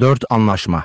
4 Anlaşma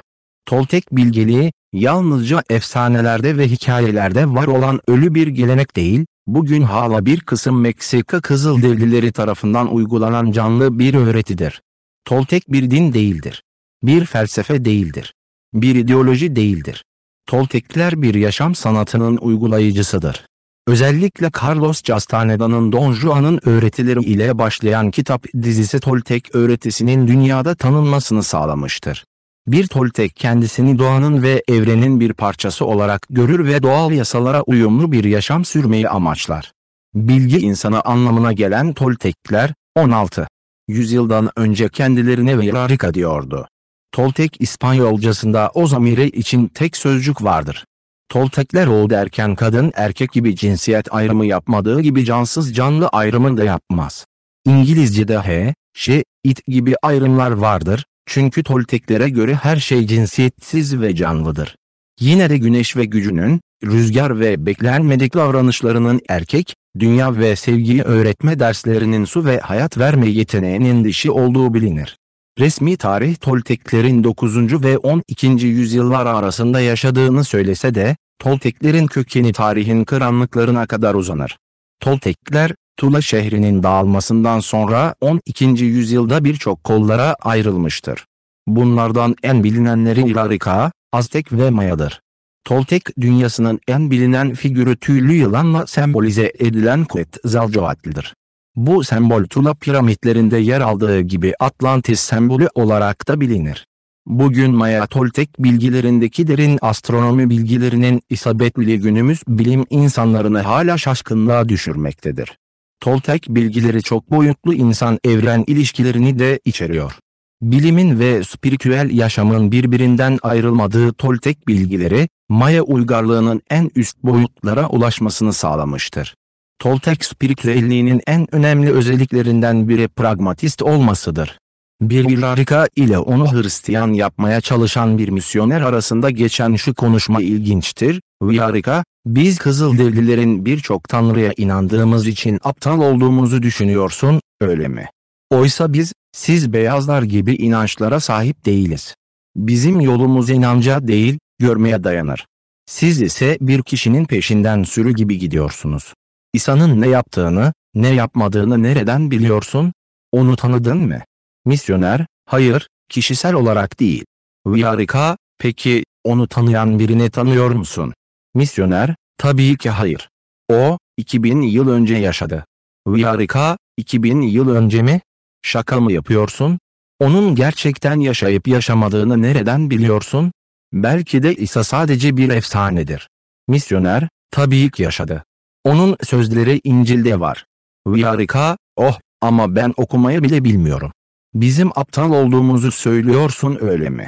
Toltek bilgeliği, yalnızca efsanelerde ve hikayelerde var olan ölü bir gelenek değil, bugün hala bir kısım Meksika Kızılderilileri tarafından uygulanan canlı bir öğretidir. Toltek bir din değildir. Bir felsefe değildir. Bir ideoloji değildir. Toltekler bir yaşam sanatının uygulayıcısıdır. Özellikle Carlos Castaneda'nın Don Juan'ın öğretileri ile başlayan kitap dizisi Toltek öğretisinin dünyada tanınmasını sağlamıştır. Bir Toltek kendisini doğanın ve evrenin bir parçası olarak görür ve doğal yasalara uyumlu bir yaşam sürmeyi amaçlar. Bilgi insanı anlamına gelen Toltekler, 16 yüzyıldan önce kendilerine Veyrarika diyordu. Toltek İspanyolcasında o zamiri için tek sözcük vardır. Toltekler o derken kadın erkek gibi cinsiyet ayrımı yapmadığı gibi cansız canlı ayrımı da yapmaz. İngilizce'de he, she, it gibi ayrımlar vardır, çünkü Tolteklere göre her şey cinsiyetsiz ve canlıdır. Yine de güneş ve gücünün, rüzgar ve beklenmedik davranışlarının erkek, dünya ve sevgiyi öğretme derslerinin su ve hayat verme yeteneğinin dişi olduğu bilinir. Resmi tarih Tolteklerin 9. ve 12. yüzyıllar arasında yaşadığını söylese de, Tolteklerin kökeni tarihin karanlıklarına kadar uzanır. Toltekler, Tula şehrinin dağılmasından sonra 12. yüzyılda birçok kollara ayrılmıştır. Bunlardan en bilinenleri Irarika, Aztek ve Maya'dır. Toltek dünyasının en bilinen figürü tüylü yılanla sembolize edilen Quetzalcoatl'dır. Bu sembol Tula piramitlerinde yer aldığı gibi Atlantis sembolü olarak da bilinir. Bugün Maya Toltek bilgilerindeki derin astronomi bilgilerinin isabetli günümüz bilim insanlarını hala şaşkınlığa düşürmektedir. Toltek bilgileri çok boyutlu insan-evren ilişkilerini de içeriyor. Bilimin ve spiritüel yaşamın birbirinden ayrılmadığı Toltek bilgileri, Maya uygarlığının en üst boyutlara ulaşmasını sağlamıştır. Toltek spiritüelliğinin en önemli özelliklerinden biri pragmatist olmasıdır. Bir Villarika ile onu Hristiyan yapmaya çalışan bir misyoner arasında geçen şu konuşma ilginçtir. Villarika, biz Kızılderililerin birçok tanrıya inandığımız için aptal olduğumuzu düşünüyorsun, öyle mi? Oysa biz, siz beyazlar gibi inançlara sahip değiliz. Bizim yolumuz inanca değil, görmeye dayanır. Siz ise bir kişinin peşinden sürü gibi gidiyorsunuz. İsa'nın ne yaptığını, ne yapmadığını nereden biliyorsun? Onu tanıdın mı? Misyoner, hayır, kişisel olarak değil. Viyarika, peki, onu tanıyan birini tanıyor musun? Misyoner, tabii ki hayır. O, 2000 yıl önce yaşadı. Viyarika, 2000 yıl önce mi? Şaka mı yapıyorsun? Onun gerçekten yaşayıp yaşamadığını nereden biliyorsun? Belki de İsa sadece bir efsanedir. Misyoner, tabii ki yaşadı. Onun sözleri İncil'de var. Viyarika, oh, ama ben okumayı bile bilmiyorum. Bizim aptal olduğumuzu söylüyorsun öyle mi?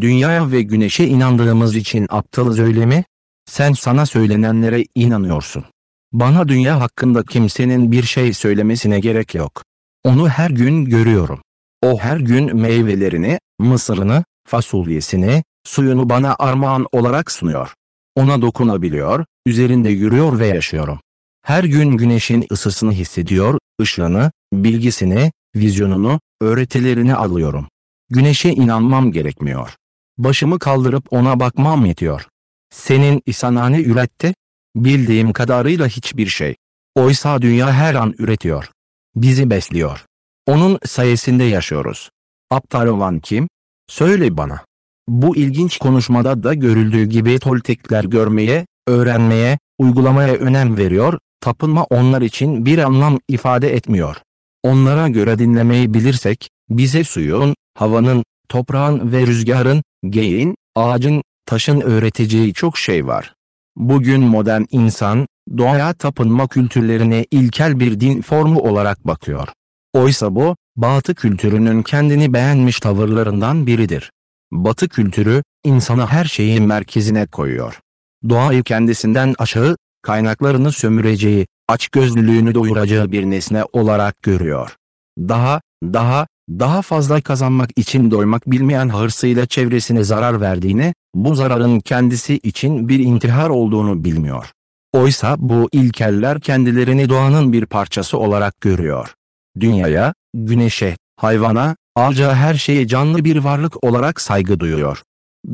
Dünyaya ve güneşe inandığımız için aptalız öyle mi? Sen sana söylenenlere inanıyorsun. Bana dünya hakkında kimsenin bir şey söylemesine gerek yok. Onu her gün görüyorum. O her gün meyvelerini, mısırını, fasulyesini, suyunu bana armağan olarak sunuyor. Ona dokunabiliyor, üzerinde yürüyor ve yaşıyorum. Her gün güneşin ısısını hissediyor, ışığını, bilgisini, vizyonunu, öğretilerini alıyorum. Güneşe inanmam gerekmiyor. Başımı kaldırıp ona bakmam yetiyor. Senin İsanane üretti? Bildiğim kadarıyla hiçbir şey. Oysa dünya her an üretiyor. Bizi besliyor. Onun sayesinde yaşıyoruz. Aptal olan kim? Söyle bana. Bu ilginç konuşmada da görüldüğü gibi Toltekler görmeye, öğrenmeye, uygulamaya önem veriyor, tapınma onlar için bir anlam ifade etmiyor. Onlara göre dinlemeyi bilirsek, bize suyun, havanın, toprağın ve rüzgarın, geyin, ağacın, taşın öğreteceği çok şey var. Bugün modern insan, doğaya tapınma kültürlerine ilkel bir din formu olarak bakıyor. Oysa bu, Batı kültürünün kendini beğenmiş tavırlarından biridir. Batı kültürü, insanı her şeyin merkezine koyuyor. Doğayı kendisinden aşağı, kaynaklarını sömüreceği, açgözlülüğünü doyuracağı bir nesne olarak görüyor. Daha, daha, daha fazla kazanmak için doymak bilmeyen hırsıyla çevresine zarar verdiğini, bu zararın kendisi için bir intihar olduğunu bilmiyor. Oysa bu ilkeller kendilerini doğanın bir parçası olarak görüyor. Dünyaya, güneşe, hayvana, Ağaca her şeye canlı bir varlık olarak saygı duyuyor.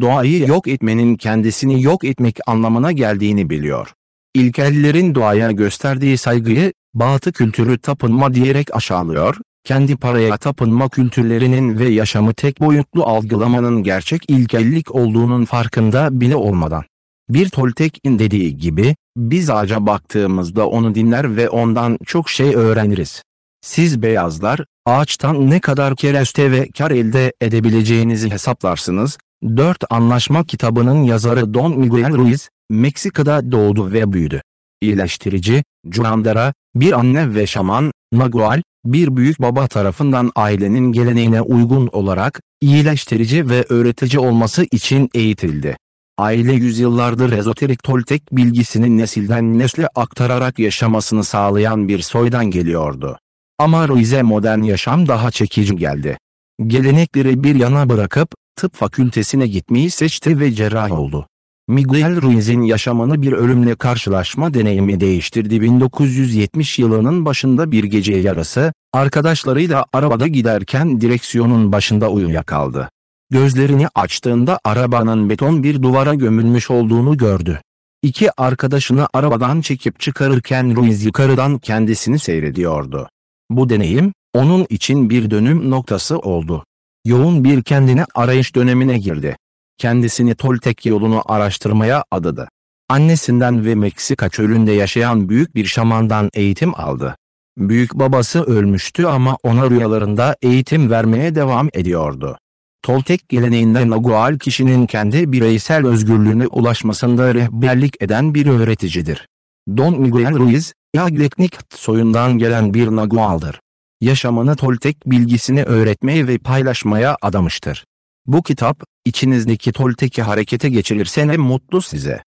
Doğayı yok etmenin kendisini yok etmek anlamına geldiğini biliyor. İlkellerin doğaya gösterdiği saygıyı, batı kültürü tapınma diyerek aşağılıyor, kendi paraya tapınma kültürlerinin ve yaşamı tek boyutlu algılamanın gerçek ilkellik olduğunun farkında bile olmadan. Bir Toltek'in dediği gibi, biz ağaca baktığımızda onu dinler ve ondan çok şey öğreniriz. Siz beyazlar, ağaçtan ne kadar kereste ve kar elde edebileceğinizi hesaplarsınız. 4 Anlaşma kitabının yazarı Don Miguel Ruiz, Meksika'da doğdu ve büyüdü. İyileştirici, Cuandara, bir anne ve şaman, Nagual, bir büyük baba tarafından ailenin geleneğine uygun olarak, iyileştirici ve öğretici olması için eğitildi. Aile yüzyıllardır ezoterik Toltek bilgisini nesilden nesle aktararak yaşamasını sağlayan bir soydan geliyordu. Ama Ruiz'e modern yaşam daha çekici geldi. Gelenekleri bir yana bırakıp, tıp fakültesine gitmeyi seçti ve cerrah oldu. Miguel Ruiz'in yaşamını bir ölümle karşılaşma deneyimi değiştirdi. 1970 yılının başında bir gece yarısı, arkadaşlarıyla arabada giderken direksiyonun başında uyuyakaldı. Gözlerini açtığında arabanın beton bir duvara gömülmüş olduğunu gördü. İki arkadaşını arabadan çekip çıkarırken Ruiz yukarıdan kendisini seyrediyordu. Bu deneyim, onun için bir dönüm noktası oldu. Yoğun bir kendine arayış dönemine girdi. Kendisini Toltek yolunu araştırmaya adadı. Annesinden ve Meksika çölünde yaşayan büyük bir şamandan eğitim aldı. Büyük babası ölmüştü ama ona rüyalarında eğitim vermeye devam ediyordu. Toltek geleneğinde Nagual kişinin kendi bireysel özgürlüğüne ulaşmasında rehberlik eden bir öğreticidir. Don Miguel Ruiz, Yagleknik soyundan gelen bir Nagual'dır. Yaşamını Toltek bilgisini öğretmeye ve paylaşmaya adamıştır. Bu kitap, içinizdeki Toltek'i harekete geçirirse ne mutlu size.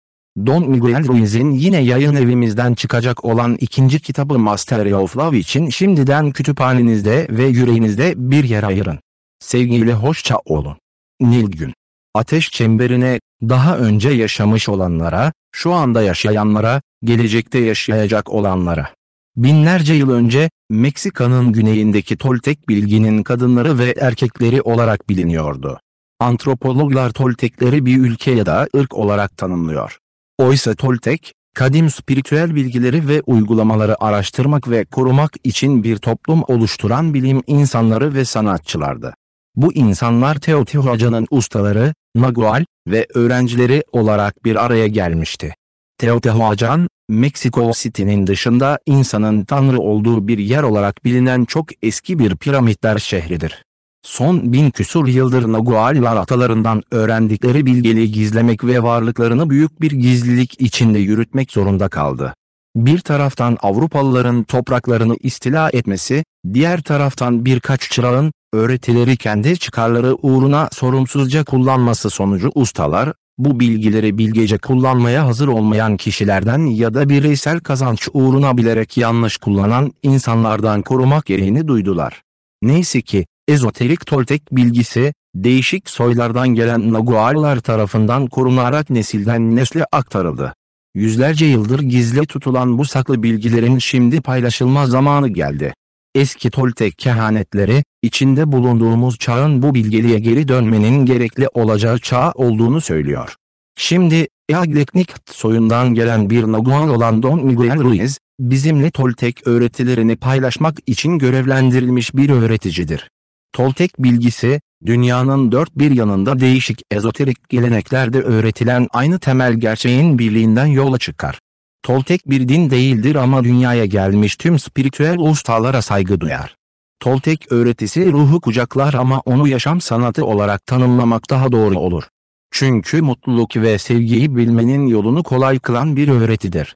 Don Miguel Ruiz'in yine yayın evimizden çıkacak olan ikinci kitabı Mastery of Love için şimdiden kütüphanenizde ve yüreğinizde bir yer ayırın. Sevgiyle hoşça olun. Nilgün. Ateş çemberine, daha önce yaşamış olanlara, şu anda yaşayanlara, gelecekte yaşayacak olanlara. Binlerce yıl önce, Meksika'nın güneyindeki Toltek bilginin kadınları ve erkekleri olarak biliniyordu. Antropologlar Toltekleri bir ülke ya da ırk olarak tanımlıyor. Oysa Toltek, kadim spiritüel bilgileri ve uygulamaları araştırmak ve korumak için bir toplum oluşturan bilim insanları ve sanatçılardı. Bu insanlar Teotihuacan'ın ustaları, Nagual ve öğrencileri olarak bir araya gelmişti. Teotihuacan, Meksiko City'nin dışında insanın tanrı olduğu bir yer olarak bilinen çok eski bir piramitler şehridir. Son bin küsur yıldır Naguallar atalarından öğrendikleri bilgeliği gizlemek ve varlıklarını büyük bir gizlilik içinde yürütmek zorunda kaldı. Bir taraftan Avrupalıların topraklarını istila etmesi, diğer taraftan birkaç çırağın, öğretileri kendi çıkarları uğruna sorumsuzca kullanması sonucu ustalar, bu bilgileri bilgece kullanmaya hazır olmayan kişilerden ya da bireysel kazanç uğruna bilerek yanlış kullanan insanlardan korumak gereğini duydular. Neyse ki, ezoterik Toltek bilgisi, değişik soylardan gelen Naguallar tarafından korunarak nesilden nesle aktarıldı. Yüzlerce yıldır gizli tutulan bu saklı bilgilerin şimdi paylaşılma zamanı geldi. Eski Toltek kehanetleri, içinde bulunduğumuz çağın bu bilgeliğe geri dönmenin gerekli olacağı çağ olduğunu söylüyor. Şimdi, Yagleknik soyundan gelen bir Nagual olan Don Miguel Ruiz, bizimle Toltek öğretilerini paylaşmak için görevlendirilmiş bir öğreticidir. Toltek bilgisi, dünyanın dört bir yanında değişik ezoterik geleneklerde öğretilen aynı temel gerçeğin birliğinden yola çıkar. Toltek bir din değildir ama dünyaya gelmiş tüm spiritüel ustalara saygı duyar. Toltek öğretisi ruhu kucaklar ama onu yaşam sanatı olarak tanımlamak daha doğru olur. Çünkü mutluluk ve sevgiyi bilmenin yolunu kolay kılan bir öğretidir.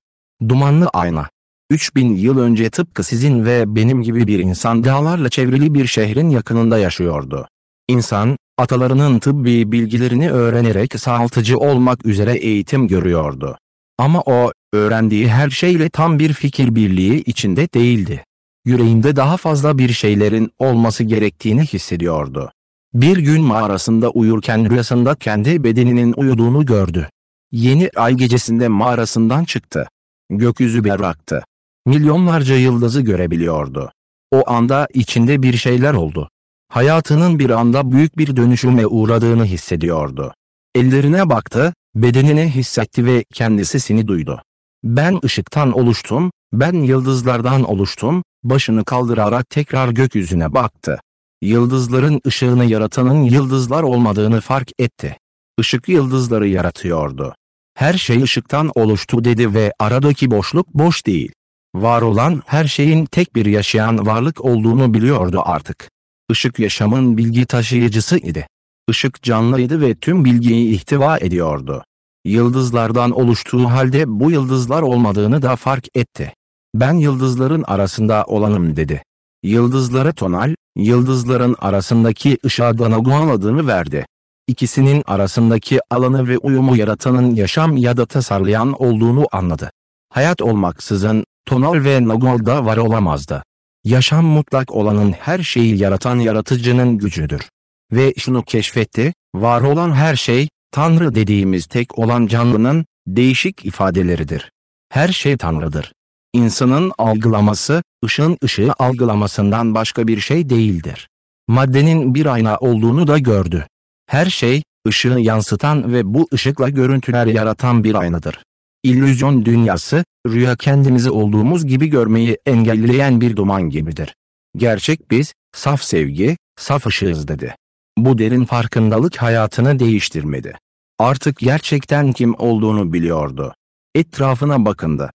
Dumanlı ayna 3000 yıl önce tıpkı sizin ve benim gibi bir insan dağlarla çevrili bir şehrin yakınında yaşıyordu. İnsan, atalarının tıbbi bilgilerini öğrenerek sağaltıcı olmak üzere eğitim görüyordu. Ama o, öğrendiği her şeyle tam bir fikir birliği içinde değildi. Yüreğinde daha fazla bir şeylerin olması gerektiğini hissediyordu. Bir gün mağarasında uyurken rüyasında kendi bedeninin uyuduğunu gördü. Yeni ay gecesinde mağarasından çıktı. Gökyüzü berraktı. Milyonlarca yıldızı görebiliyordu. O anda içinde bir şeyler oldu. Hayatının bir anda büyük bir dönüşüme uğradığını hissediyordu. Ellerine baktı, bedenini hissetti ve kendisini duydu. Ben ışıktan oluştum, ben yıldızlardan oluştum, başını kaldırarak tekrar gökyüzüne baktı. Yıldızların ışığını yaratanın yıldızlar olmadığını fark etti. Işık yıldızları yaratıyordu. Her şey ışıktan oluştu dedi ve aradaki boşluk boş değil. Var olan her şeyin tek bir yaşayan varlık olduğunu biliyordu artık. Işık yaşamın bilgi taşıyıcısı idi. Işık canlıydı ve tüm bilgiyi ihtiva ediyordu. Yıldızlardan oluştuğu halde bu yıldızlar olmadığını da fark etti. Ben yıldızların arasında olanım dedi. Yıldızlara tonal, yıldızların arasındaki ışığa Danaguan adını verdi. İkisinin arasındaki alanı ve uyumu yaratanın yaşam ya da tasarlayan olduğunu anladı. Hayat olmaksızın, tonal ve nagual var olamazdı. Yaşam mutlak olanın her şeyi yaratan yaratıcının gücüdür. Ve şunu keşfetti, var olan her şey, Tanrı dediğimiz tek olan canlının, değişik ifadeleridir. Her şey Tanrı'dır. İnsanın algılaması, ışığın ışığı algılamasından başka bir şey değildir. Maddenin bir ayna olduğunu da gördü. Her şey, ışığı yansıtan ve bu ışıkla görüntüler yaratan bir aynadır. İllüzyon dünyası, rüya kendimizi olduğumuz gibi görmeyi engelleyen bir duman gibidir. Gerçek biz, saf sevgi, saf ışığız dedi. Bu derin farkındalık hayatını değiştirmedi. Artık gerçekten kim olduğunu biliyordu. Etrafına bakındı.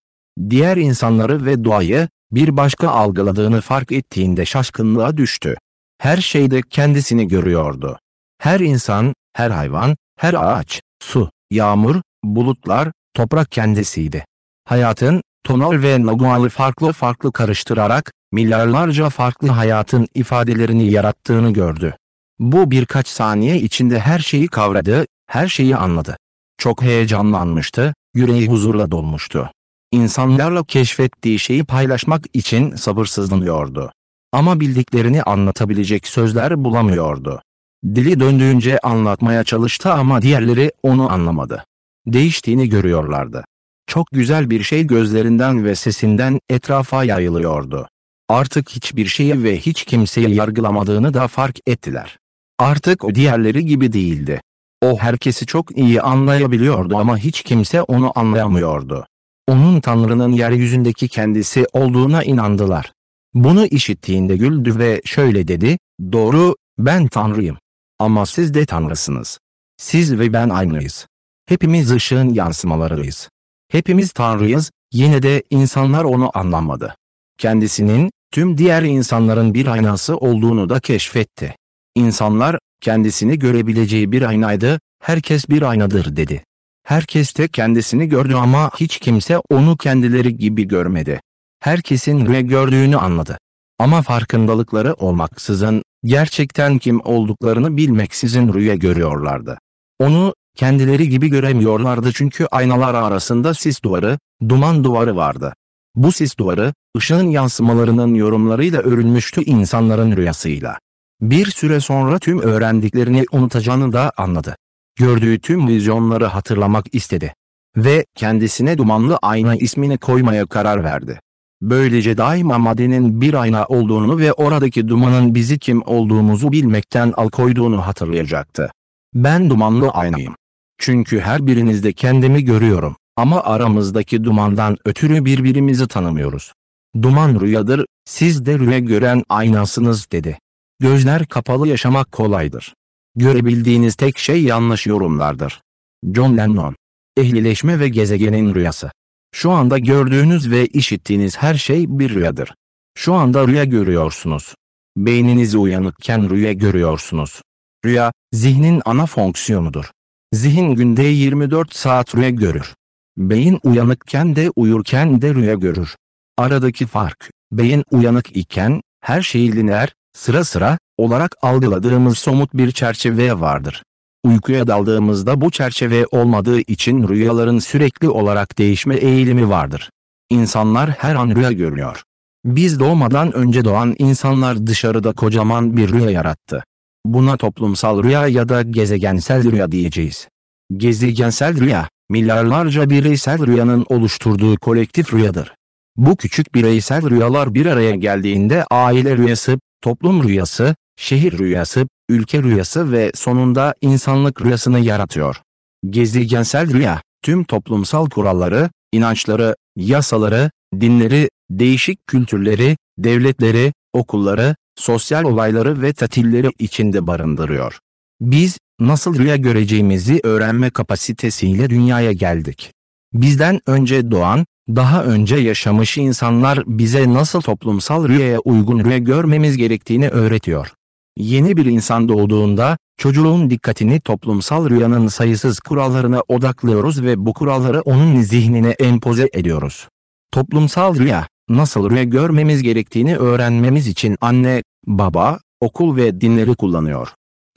Diğer insanları ve doğayı, bir başka algıladığını fark ettiğinde şaşkınlığa düştü. Her şeyde kendisini görüyordu. Her insan, her hayvan, her ağaç, su, yağmur, bulutlar, toprak kendisiydi. Hayatın, tonal ve nagualı farklı farklı karıştırarak, milyarlarca farklı hayatın ifadelerini yarattığını gördü. Bu birkaç saniye içinde her şeyi kavradı, her şeyi anladı. Çok heyecanlanmıştı, yüreği huzurla dolmuştu. İnsanlarla keşfettiği şeyi paylaşmak için sabırsızlanıyordu. Ama bildiklerini anlatabilecek sözler bulamıyordu. Dili döndüğünce anlatmaya çalıştı ama diğerleri onu anlamadı. Değiştiğini görüyorlardı. Çok güzel bir şey gözlerinden ve sesinden etrafa yayılıyordu. Artık hiçbir şeyi ve hiç kimseyi yargılamadığını da fark ettiler. Artık o diğerleri gibi değildi. O herkesi çok iyi anlayabiliyordu ama hiç kimse onu anlayamıyordu. Onun Tanrı'nın yeryüzündeki kendisi olduğuna inandılar. Bunu işittiğinde güldü ve şöyle dedi, doğru, ben Tanrıyım. Ama siz de Tanrısınız. Siz ve ben aynıyız. Hepimiz ışığın yansımalarıyız. Hepimiz Tanrıyız, yine de insanlar onu anlamadı. Kendisinin, tüm diğer insanların bir aynası olduğunu da keşfetti. İnsanlar, kendisini görebileceği bir aynaydı, herkes bir aynadır dedi. Herkes de kendisini gördü ama hiç kimse onu kendileri gibi görmedi. Herkesin rüya gördüğünü anladı. Ama farkındalıkları olmaksızın, gerçekten kim olduklarını bilmeksizin rüya görüyorlardı. Onu, kendileri gibi göremiyorlardı çünkü aynalar arasında sis duvarı, duman duvarı vardı. Bu sis duvarı, ışığın yansımalarının yorumlarıyla örülmüştü insanların rüyasıyla. Bir süre sonra tüm öğrendiklerini unutacağını da anladı. Gördüğü tüm vizyonları hatırlamak istedi. Ve kendisine dumanlı ayna ismini koymaya karar verdi. Böylece daima maddenin bir ayna olduğunu ve oradaki dumanın bizi kim olduğumuzu bilmekten alkoyduğunu hatırlayacaktı. Ben dumanlı aynayım. Çünkü her birinizde kendimi görüyorum ama aramızdaki dumandan ötürü birbirimizi tanımıyoruz. Duman rüyadır, siz de rüya gören aynasınız dedi. Gözler kapalı yaşamak kolaydır. Görebildiğiniz tek şey yanlış yorumlardır. John Lennon Ehlileşme ve gezegenin rüyası Şu anda gördüğünüz ve işittiğiniz her şey bir rüyadır. Şu anda rüya görüyorsunuz. Beyniniz uyanıkken rüya görüyorsunuz. Rüya, zihnin ana fonksiyonudur. Zihin günde 24 saat rüya görür. Beyin uyanıkken de uyurken de rüya görür. Aradaki fark, beyin uyanık iken, her şeyi lineer, sıra sıra, olarak algıladığımız somut bir çerçeve vardır. Uykuya daldığımızda bu çerçeve olmadığı için rüyaların sürekli olarak değişme eğilimi vardır. İnsanlar her an rüya görüyor. Biz doğmadan önce doğan insanlar dışarıda kocaman bir rüya yarattı. Buna toplumsal rüya ya da gezegensel rüya diyeceğiz. Gezegensel rüya, milyarlarca bireysel rüyanın oluşturduğu kolektif rüyadır. Bu küçük bireysel rüyalar bir araya geldiğinde aile rüyası, toplum rüyası, şehir rüyası, ülke rüyası ve sonunda insanlık rüyasını yaratıyor. Gezegensel rüya, tüm toplumsal kuralları, inançları, yasaları, dinleri, değişik kültürleri, devletleri, okulları, sosyal olayları ve tatilleri içinde barındırıyor. Biz, nasıl rüya göreceğimizi öğrenme kapasitesiyle dünyaya geldik. Bizden önce doğan, daha önce yaşamış insanlar bize nasıl toplumsal rüyaya uygun rüya görmemiz gerektiğini öğretiyor. Yeni bir insan doğduğunda, çocuğun dikkatini toplumsal rüyanın sayısız kurallarına odaklıyoruz ve bu kuralları onun zihnine empoze ediyoruz. Toplumsal rüya, nasıl rüya görmemiz gerektiğini öğrenmemiz için anne, baba, okul ve dinleri kullanıyor.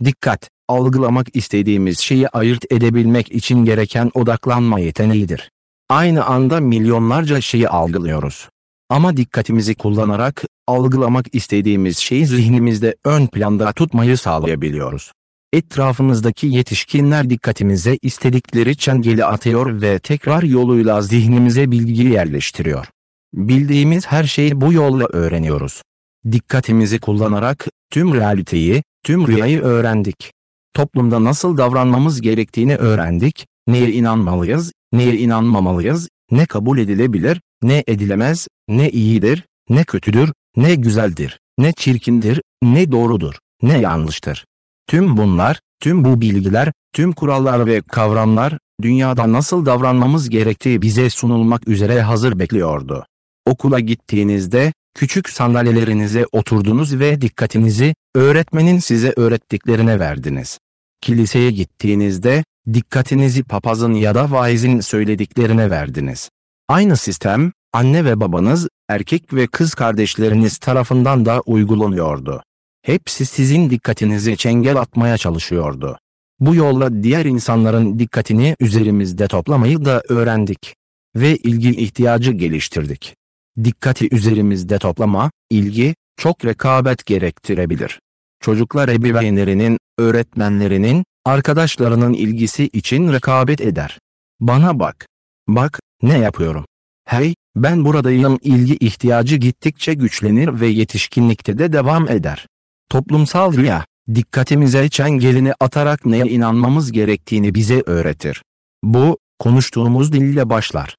Dikkat, algılamak istediğimiz şeyi ayırt edebilmek için gereken odaklanma yeteneğidir. Aynı anda milyonlarca şeyi algılıyoruz. Ama dikkatimizi kullanarak, algılamak istediğimiz şeyi zihnimizde ön planda tutmayı sağlayabiliyoruz. Etrafımızdaki yetişkinler dikkatimize istedikleri çengeli atıyor ve tekrar yoluyla zihnimize bilgi yerleştiriyor. Bildiğimiz her şeyi bu yolla öğreniyoruz. Dikkatimizi kullanarak tüm realiteyi, tüm rüyayı öğrendik. Toplumda nasıl davranmamız gerektiğini öğrendik, neye inanmalıyız, neye inanmamalıyız, ne kabul edilebilir, ne edilemez, ne iyidir, ne kötüdür, ne güzeldir, ne çirkindir, ne doğrudur, ne yanlıştır. Tüm bunlar, tüm bu bilgiler, tüm kurallar ve kavramlar, dünyada nasıl davranmamız gerektiği bize sunulmak üzere hazır bekliyordu. Okula gittiğinizde, küçük sandalyelerinize oturdunuz ve dikkatinizi, öğretmenin size öğrettiklerine verdiniz. Kiliseye gittiğinizde, dikkatinizi papazın ya da vaizin söylediklerine verdiniz. Aynı sistem, anne ve babanız, erkek ve kız kardeşleriniz tarafından da uygulanıyordu. Hepsi sizin dikkatinizi çengel atmaya çalışıyordu. Bu yolla diğer insanların dikkatini üzerimizde toplamayı da öğrendik. Ve ilgi ihtiyacı geliştirdik. Dikkati üzerimizde toplama, ilgi, çok rekabet gerektirebilir. Çocuklar ebeveynlerinin, öğretmenlerinin, arkadaşlarının ilgisi için rekabet eder. Bana bak. Bak, ne yapıyorum. Hey, ben buradayım ilgi ihtiyacı gittikçe güçlenir ve yetişkinlikte de devam eder. Toplumsal rüya, dikkatimize çengelini atarak neye inanmamız gerektiğini bize öğretir. Bu, konuştuğumuz dille başlar.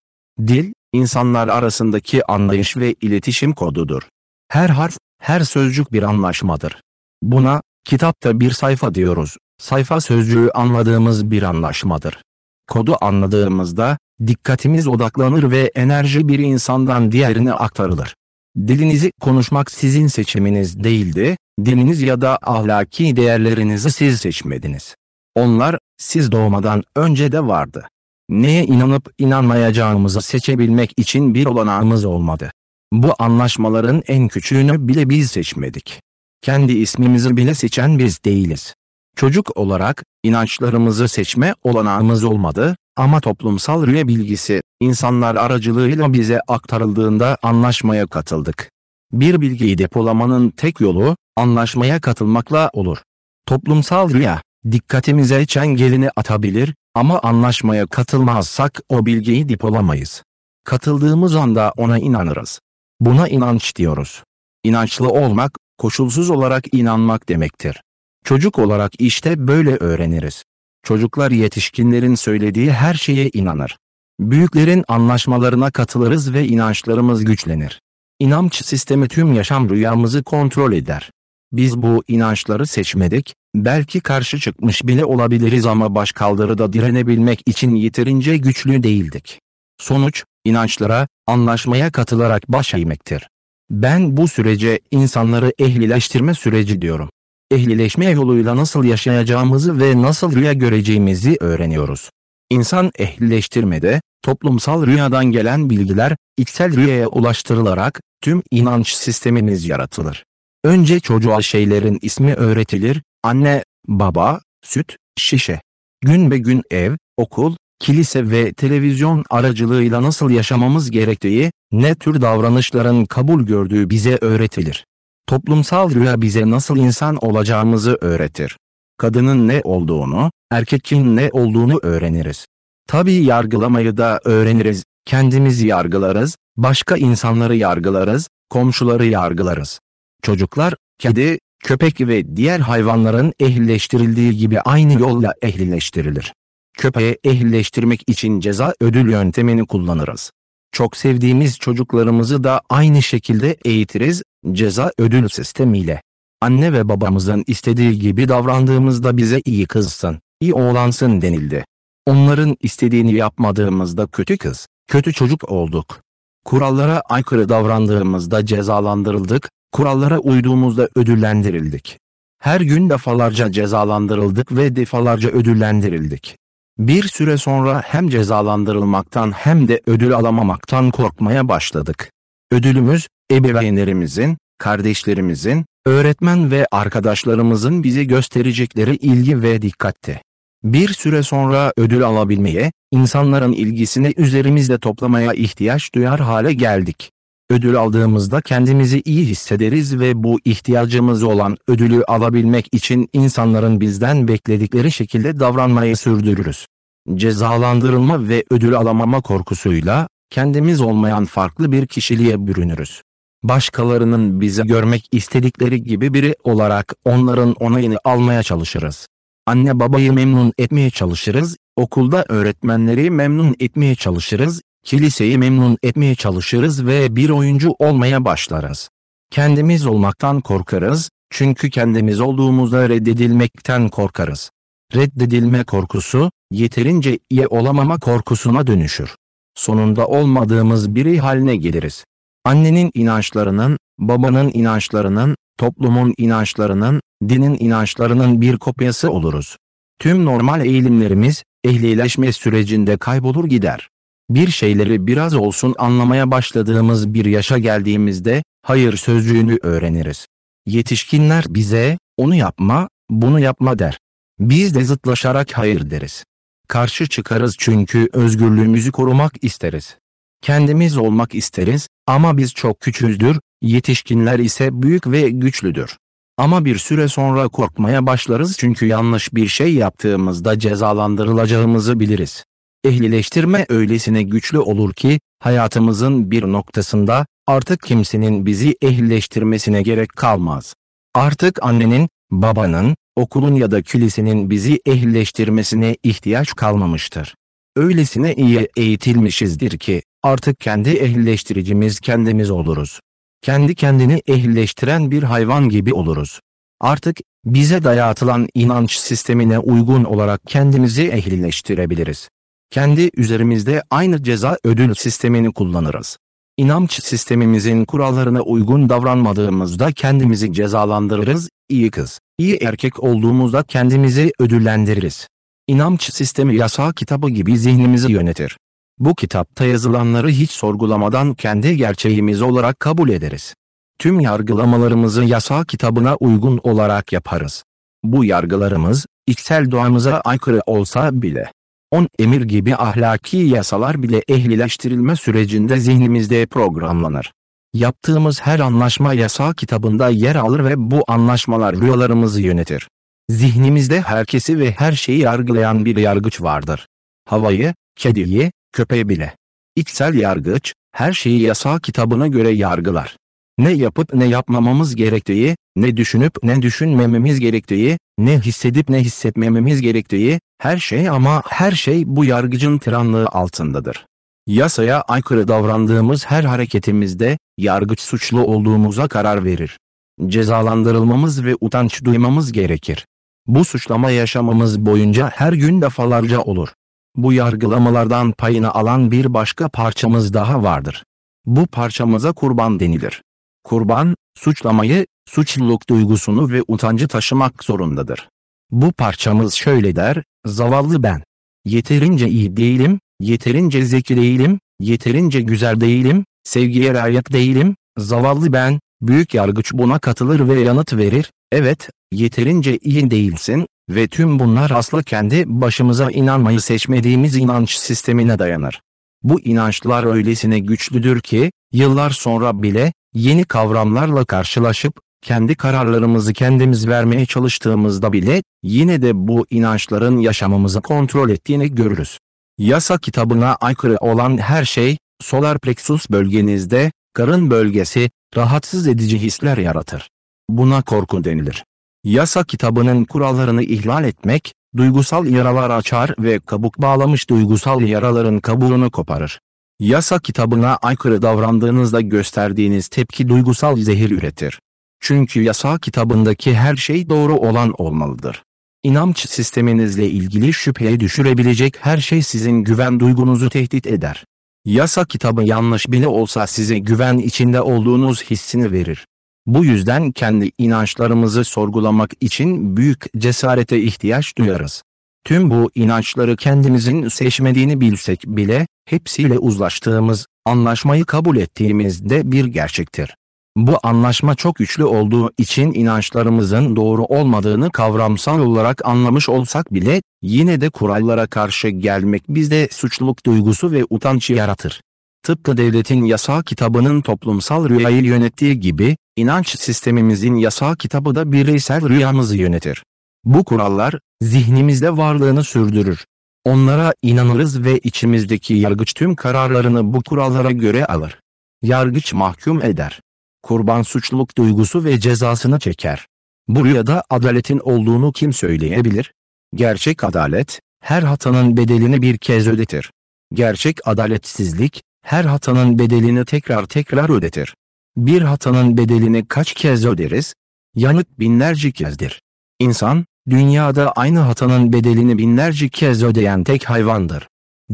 Dil, insanlar arasındaki anlayış ve iletişim kodudur. Her harf, her sözcük bir anlaşmadır. Buna, kitapta bir sayfa diyoruz. Sayfa sözcüğü anladığımız bir anlaşmadır. Kodu anladığımızda, dikkatimiz odaklanır ve enerji bir insandan diğerine aktarılır. Dilinizi konuşmak sizin seçiminiz değildi, dininiz ya da ahlaki değerlerinizi siz seçmediniz. Onlar, siz doğmadan önce de vardı. Neye inanıp inanmayacağımızı seçebilmek için bir olanağımız olmadı. Bu anlaşmaların en küçüğünü bile biz seçmedik. Kendi ismimizi bile seçen biz değiliz. Çocuk olarak, inançlarımızı seçme olanağımız olmadı, ama toplumsal rüya bilgisi, insanlar aracılığıyla bize aktarıldığında anlaşmaya katıldık. Bir bilgiyi depolamanın tek yolu, anlaşmaya katılmakla olur. Toplumsal rüya, dikkatimize çengelini atabilir ama anlaşmaya katılmazsak o bilgiyi depolamayız. Katıldığımız anda ona inanırız. Buna inanç diyoruz. İnançlı olmak, koşulsuz olarak inanmak demektir. Çocuk olarak işte böyle öğreniriz. Çocuklar yetişkinlerin söylediği her şeye inanır. Büyüklerin anlaşmalarına katılırız ve inançlarımız güçlenir. İnanç sistemi tüm yaşam rüyamızı kontrol eder. Biz bu inançları seçmedik, belki karşı çıkmış bile olabiliriz ama başkaldırıda direnebilmek için yeterince güçlü değildik. Sonuç, inançlara, anlaşmaya katılarak baş eğmektir. Ben bu sürece insanları ehlileştirme süreci diyorum ehlileşme yoluyla nasıl yaşayacağımızı ve nasıl rüya göreceğimizi öğreniyoruz. İnsan ehlileştirmede, toplumsal rüyadan gelen bilgiler, içsel rüyaya ulaştırılarak, tüm inanç sistemimiz yaratılır. Önce çocuğa şeylerin ismi öğretilir, anne, baba, süt, şişe. Gün be gün ev, okul, kilise ve televizyon aracılığıyla nasıl yaşamamız gerektiği, ne tür davranışların kabul gördüğü bize öğretilir. Toplumsal rüya bize nasıl insan olacağımızı öğretir. Kadının ne olduğunu, erkekin ne olduğunu öğreniriz. Tabii yargılamayı da öğreniriz, kendimizi yargılarız, başka insanları yargılarız, komşuları yargılarız. Çocuklar, kedi, Köpek ve diğer hayvanların ehlileştirildiği gibi aynı yolla ehlileştirilir. Köpeği ehlileştirmek için ceza ödül yöntemini kullanırız. Çok sevdiğimiz çocuklarımızı da aynı şekilde eğitiriz, ceza ödül sistemiyle. Anne ve babamızın istediği gibi davrandığımızda bize iyi kızsın, iyi oğlansın denildi. Onların istediğini yapmadığımızda kötü kız, kötü çocuk olduk. Kurallara aykırı davrandığımızda cezalandırıldık, kurallara uyduğumuzda ödüllendirildik. Her gün defalarca cezalandırıldık ve defalarca ödüllendirildik. Bir süre sonra hem cezalandırılmaktan hem de ödül alamamaktan korkmaya başladık. Ödülümüz, ebeveynlerimizin, kardeşlerimizin, öğretmen ve arkadaşlarımızın bize gösterecekleri ilgi ve dikkatti. Bir süre sonra ödül alabilmeye, insanların ilgisini üzerimizde toplamaya ihtiyaç duyar hale geldik. Ödül aldığımızda kendimizi iyi hissederiz ve bu ihtiyacımız olan ödülü alabilmek için insanların bizden bekledikleri şekilde davranmayı sürdürürüz. Cezalandırılma ve ödül alamama korkusuyla, kendimiz olmayan farklı bir kişiliğe bürünürüz. Başkalarının bizi görmek istedikleri gibi biri olarak onların onayını almaya çalışırız. Anne babayı memnun etmeye çalışırız, okulda öğretmenleri memnun etmeye çalışırız, kiliseyi memnun etmeye çalışırız ve bir oyuncu olmaya başlarız. Kendimiz olmaktan korkarız, çünkü kendimiz olduğumuzda reddedilmekten korkarız. Reddedilme korkusu, yeterince iyi olamama korkusuna dönüşür. Sonunda olmadığımız biri haline geliriz. Annenin inançlarının, babanın inançlarının, toplumun inançlarının, dinin inançlarının bir kopyası oluruz. Tüm normal eğilimlerimiz, ehlileşme sürecinde kaybolur gider. Bir şeyleri biraz olsun anlamaya başladığımız bir yaşa geldiğimizde, hayır sözcüğünü öğreniriz. Yetişkinler bize, onu yapma, bunu yapma der. Biz de zıtlaşarak hayır deriz. Karşı çıkarız çünkü özgürlüğümüzü korumak isteriz. Kendimiz olmak isteriz ama biz çok küçüzdür, yetişkinler ise büyük ve güçlüdür. Ama bir süre sonra korkmaya başlarız çünkü yanlış bir şey yaptığımızda cezalandırılacağımızı biliriz. Ehlileştirme öylesine güçlü olur ki, hayatımızın bir noktasında, artık kimsenin bizi ehlileştirmesine gerek kalmaz. Artık annenin, babanın, okulun ya da kilisenin bizi ehlileştirmesine ihtiyaç kalmamıştır. Öylesine iyi eğitilmişizdir ki, artık kendi ehlileştiricimiz kendimiz oluruz. Kendi kendini ehlileştiren bir hayvan gibi oluruz. Artık, bize dayatılan inanç sistemine uygun olarak kendimizi ehlileştirebiliriz. Kendi üzerimizde aynı ceza ödül sistemini kullanırız. İnanç sistemimizin kurallarına uygun davranmadığımızda kendimizi cezalandırırız, iyi kız, iyi erkek olduğumuzda kendimizi ödüllendiririz. İnanç sistemi yasa kitabı gibi zihnimizi yönetir. Bu kitapta yazılanları hiç sorgulamadan kendi gerçeğimiz olarak kabul ederiz. Tüm yargılamalarımızı yasa kitabına uygun olarak yaparız. Bu yargılarımız, içsel doğamıza aykırı olsa bile, on emir gibi ahlaki yasalar bile ehlileştirilme sürecinde zihnimizde programlanır. Yaptığımız her anlaşma yasa kitabında yer alır ve bu anlaşmalar rüyalarımızı yönetir. Zihnimizde herkesi ve her şeyi yargılayan bir yargıç vardır. Havayı, kediyi, köpeği bile. İçsel yargıç, her şeyi yasa kitabına göre yargılar. Ne yapıp ne yapmamamız gerektiği, ne düşünüp ne düşünmememiz gerektiği, ne hissedip ne hissetmememiz gerektiği, her şey ama her şey bu yargıcın tiranlığı altındadır. Yasaya aykırı davrandığımız her hareketimizde, yargıç suçlu olduğumuza karar verir. Cezalandırılmamız ve utanç duymamız gerekir. Bu suçlama yaşamamız boyunca her gün defalarca olur. Bu yargılamalardan payını alan bir başka parçamız daha vardır. Bu parçamıza kurban denilir. Kurban, suçlamayı, suçluluk duygusunu ve utancı taşımak zorundadır. Bu parçamız şöyle der, zavallı ben. Yeterince iyi değilim, yeterince zeki değilim, yeterince güzel değilim, sevgiye layık değilim, zavallı ben, büyük yargıç buna katılır ve yanıt verir, evet, yeterince iyi değilsin ve tüm bunlar asla kendi başımıza inanmayı seçmediğimiz inanç sistemine dayanır. Bu inançlar öylesine güçlüdür ki, yıllar sonra bile, yeni kavramlarla karşılaşıp, kendi kararlarımızı kendimiz vermeye çalıştığımızda bile, yine de bu inançların yaşamımızı kontrol ettiğini görürüz. Yasa kitabına aykırı olan her şey, solar plexus bölgenizde, karın bölgesi, rahatsız edici hisler yaratır. Buna korku denilir. Yasa kitabının kurallarını ihlal etmek, duygusal yaralar açar ve kabuk bağlamış duygusal yaraların kabuğunu koparır. Yasa kitabına aykırı davrandığınızda gösterdiğiniz tepki duygusal zehir üretir. Çünkü yasa kitabındaki her şey doğru olan olmalıdır. İnanç sisteminizle ilgili şüpheye düşürebilecek her şey sizin güven duygunuzu tehdit eder. Yasa kitabı yanlış bile olsa size güven içinde olduğunuz hissini verir. Bu yüzden kendi inançlarımızı sorgulamak için büyük cesarete ihtiyaç duyarız. Tüm bu inançları kendimizin seçmediğini bilsek bile, hepsiyle uzlaştığımız, anlaşmayı kabul ettiğimizde bir gerçektir. Bu anlaşma çok güçlü olduğu için inançlarımızın doğru olmadığını kavramsal olarak anlamış olsak bile, yine de kurallara karşı gelmek bizde suçluluk duygusu ve utanç yaratır. Tıpkı devletin yasa kitabının toplumsal rüyayı yönettiği gibi, inanç sistemimizin yasa kitabı da bireysel rüyamızı yönetir. Bu kurallar, zihnimizde varlığını sürdürür. Onlara inanırız ve içimizdeki yargıç tüm kararlarını bu kurallara göre alır. Yargıç mahkum eder. Kurban suçluluk duygusu ve cezasını çeker. Bu rüyada adaletin olduğunu kim söyleyebilir? Gerçek adalet, her hatanın bedelini bir kez ödetir. Gerçek adaletsizlik, her hatanın bedelini tekrar tekrar ödetir. Bir hatanın bedelini kaç kez öderiz? Yanıt binlerce kezdir. İnsan, dünyada aynı hatanın bedelini binlerce kez ödeyen tek hayvandır.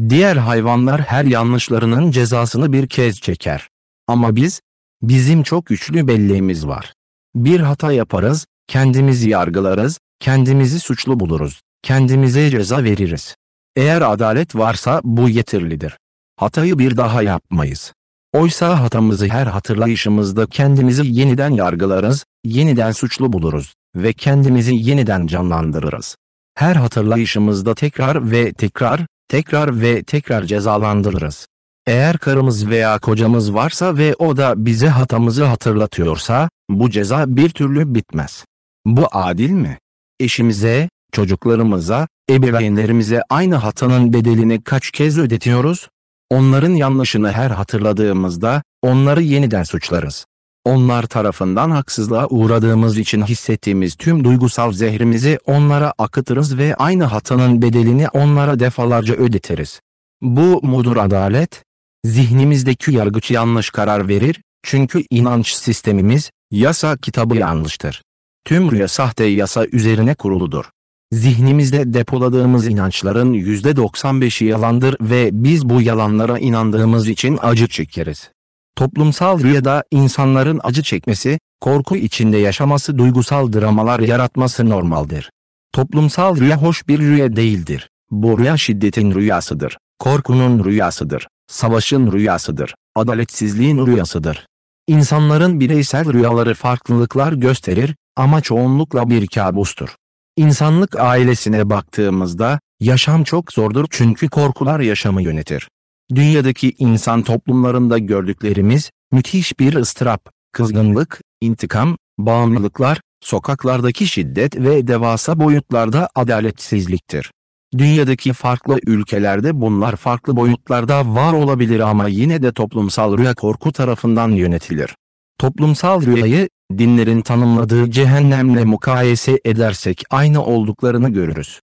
Diğer hayvanlar her yanlışlarının cezasını bir kez çeker. Ama biz, bizim çok güçlü belleğimiz var. Bir hata yaparız, kendimizi yargılarız, kendimizi suçlu buluruz, kendimize ceza veririz. Eğer adalet varsa bu yeterlidir. Hatayı bir daha yapmayız. Oysa hatamızı her hatırlayışımızda kendimizi yeniden yargılarız, yeniden suçlu buluruz ve kendimizi yeniden canlandırırız. Her hatırlayışımızda tekrar ve tekrar, tekrar ve tekrar cezalandırırız. Eğer karımız veya kocamız varsa ve o da bize hatamızı hatırlatıyorsa, bu ceza bir türlü bitmez. Bu adil mi? Eşimize, çocuklarımıza, ebeveynlerimize aynı hatanın bedelini kaç kez ödetiyoruz? Onların yanlışını her hatırladığımızda, onları yeniden suçlarız. Onlar tarafından haksızlığa uğradığımız için hissettiğimiz tüm duygusal zehrimizi onlara akıtırız ve aynı hatanın bedelini onlara defalarca ödetiriz. Bu mudur adalet? Zihnimizdeki yargıç yanlış karar verir, çünkü inanç sistemimiz, yasa kitabı yanlıştır. Tüm rüya sahte yasa üzerine kuruludur. Zihnimizde depoladığımız inançların %95'i yalandır ve biz bu yalanlara inandığımız için acı çekeriz. Toplumsal rüyada insanların acı çekmesi, korku içinde yaşaması duygusal dramalar yaratması normaldir. Toplumsal rüya hoş bir rüya değildir. Bu rüya şiddetin rüyasıdır, korkunun rüyasıdır, savaşın rüyasıdır, adaletsizliğin rüyasıdır. İnsanların bireysel rüyaları farklılıklar gösterir ama çoğunlukla bir kabustur. İnsanlık ailesine baktığımızda, yaşam çok zordur çünkü korkular yaşamı yönetir. Dünyadaki insan toplumlarında gördüklerimiz, müthiş bir ıstırap, kızgınlık, intikam, bağımlılıklar, sokaklardaki şiddet ve devasa boyutlarda adaletsizliktir. Dünyadaki farklı ülkelerde bunlar farklı boyutlarda var olabilir ama yine de toplumsal rüya korku tarafından yönetilir. Toplumsal rüyayı, dinlerin tanımladığı cehennemle mukayese edersek aynı olduklarını görürüz.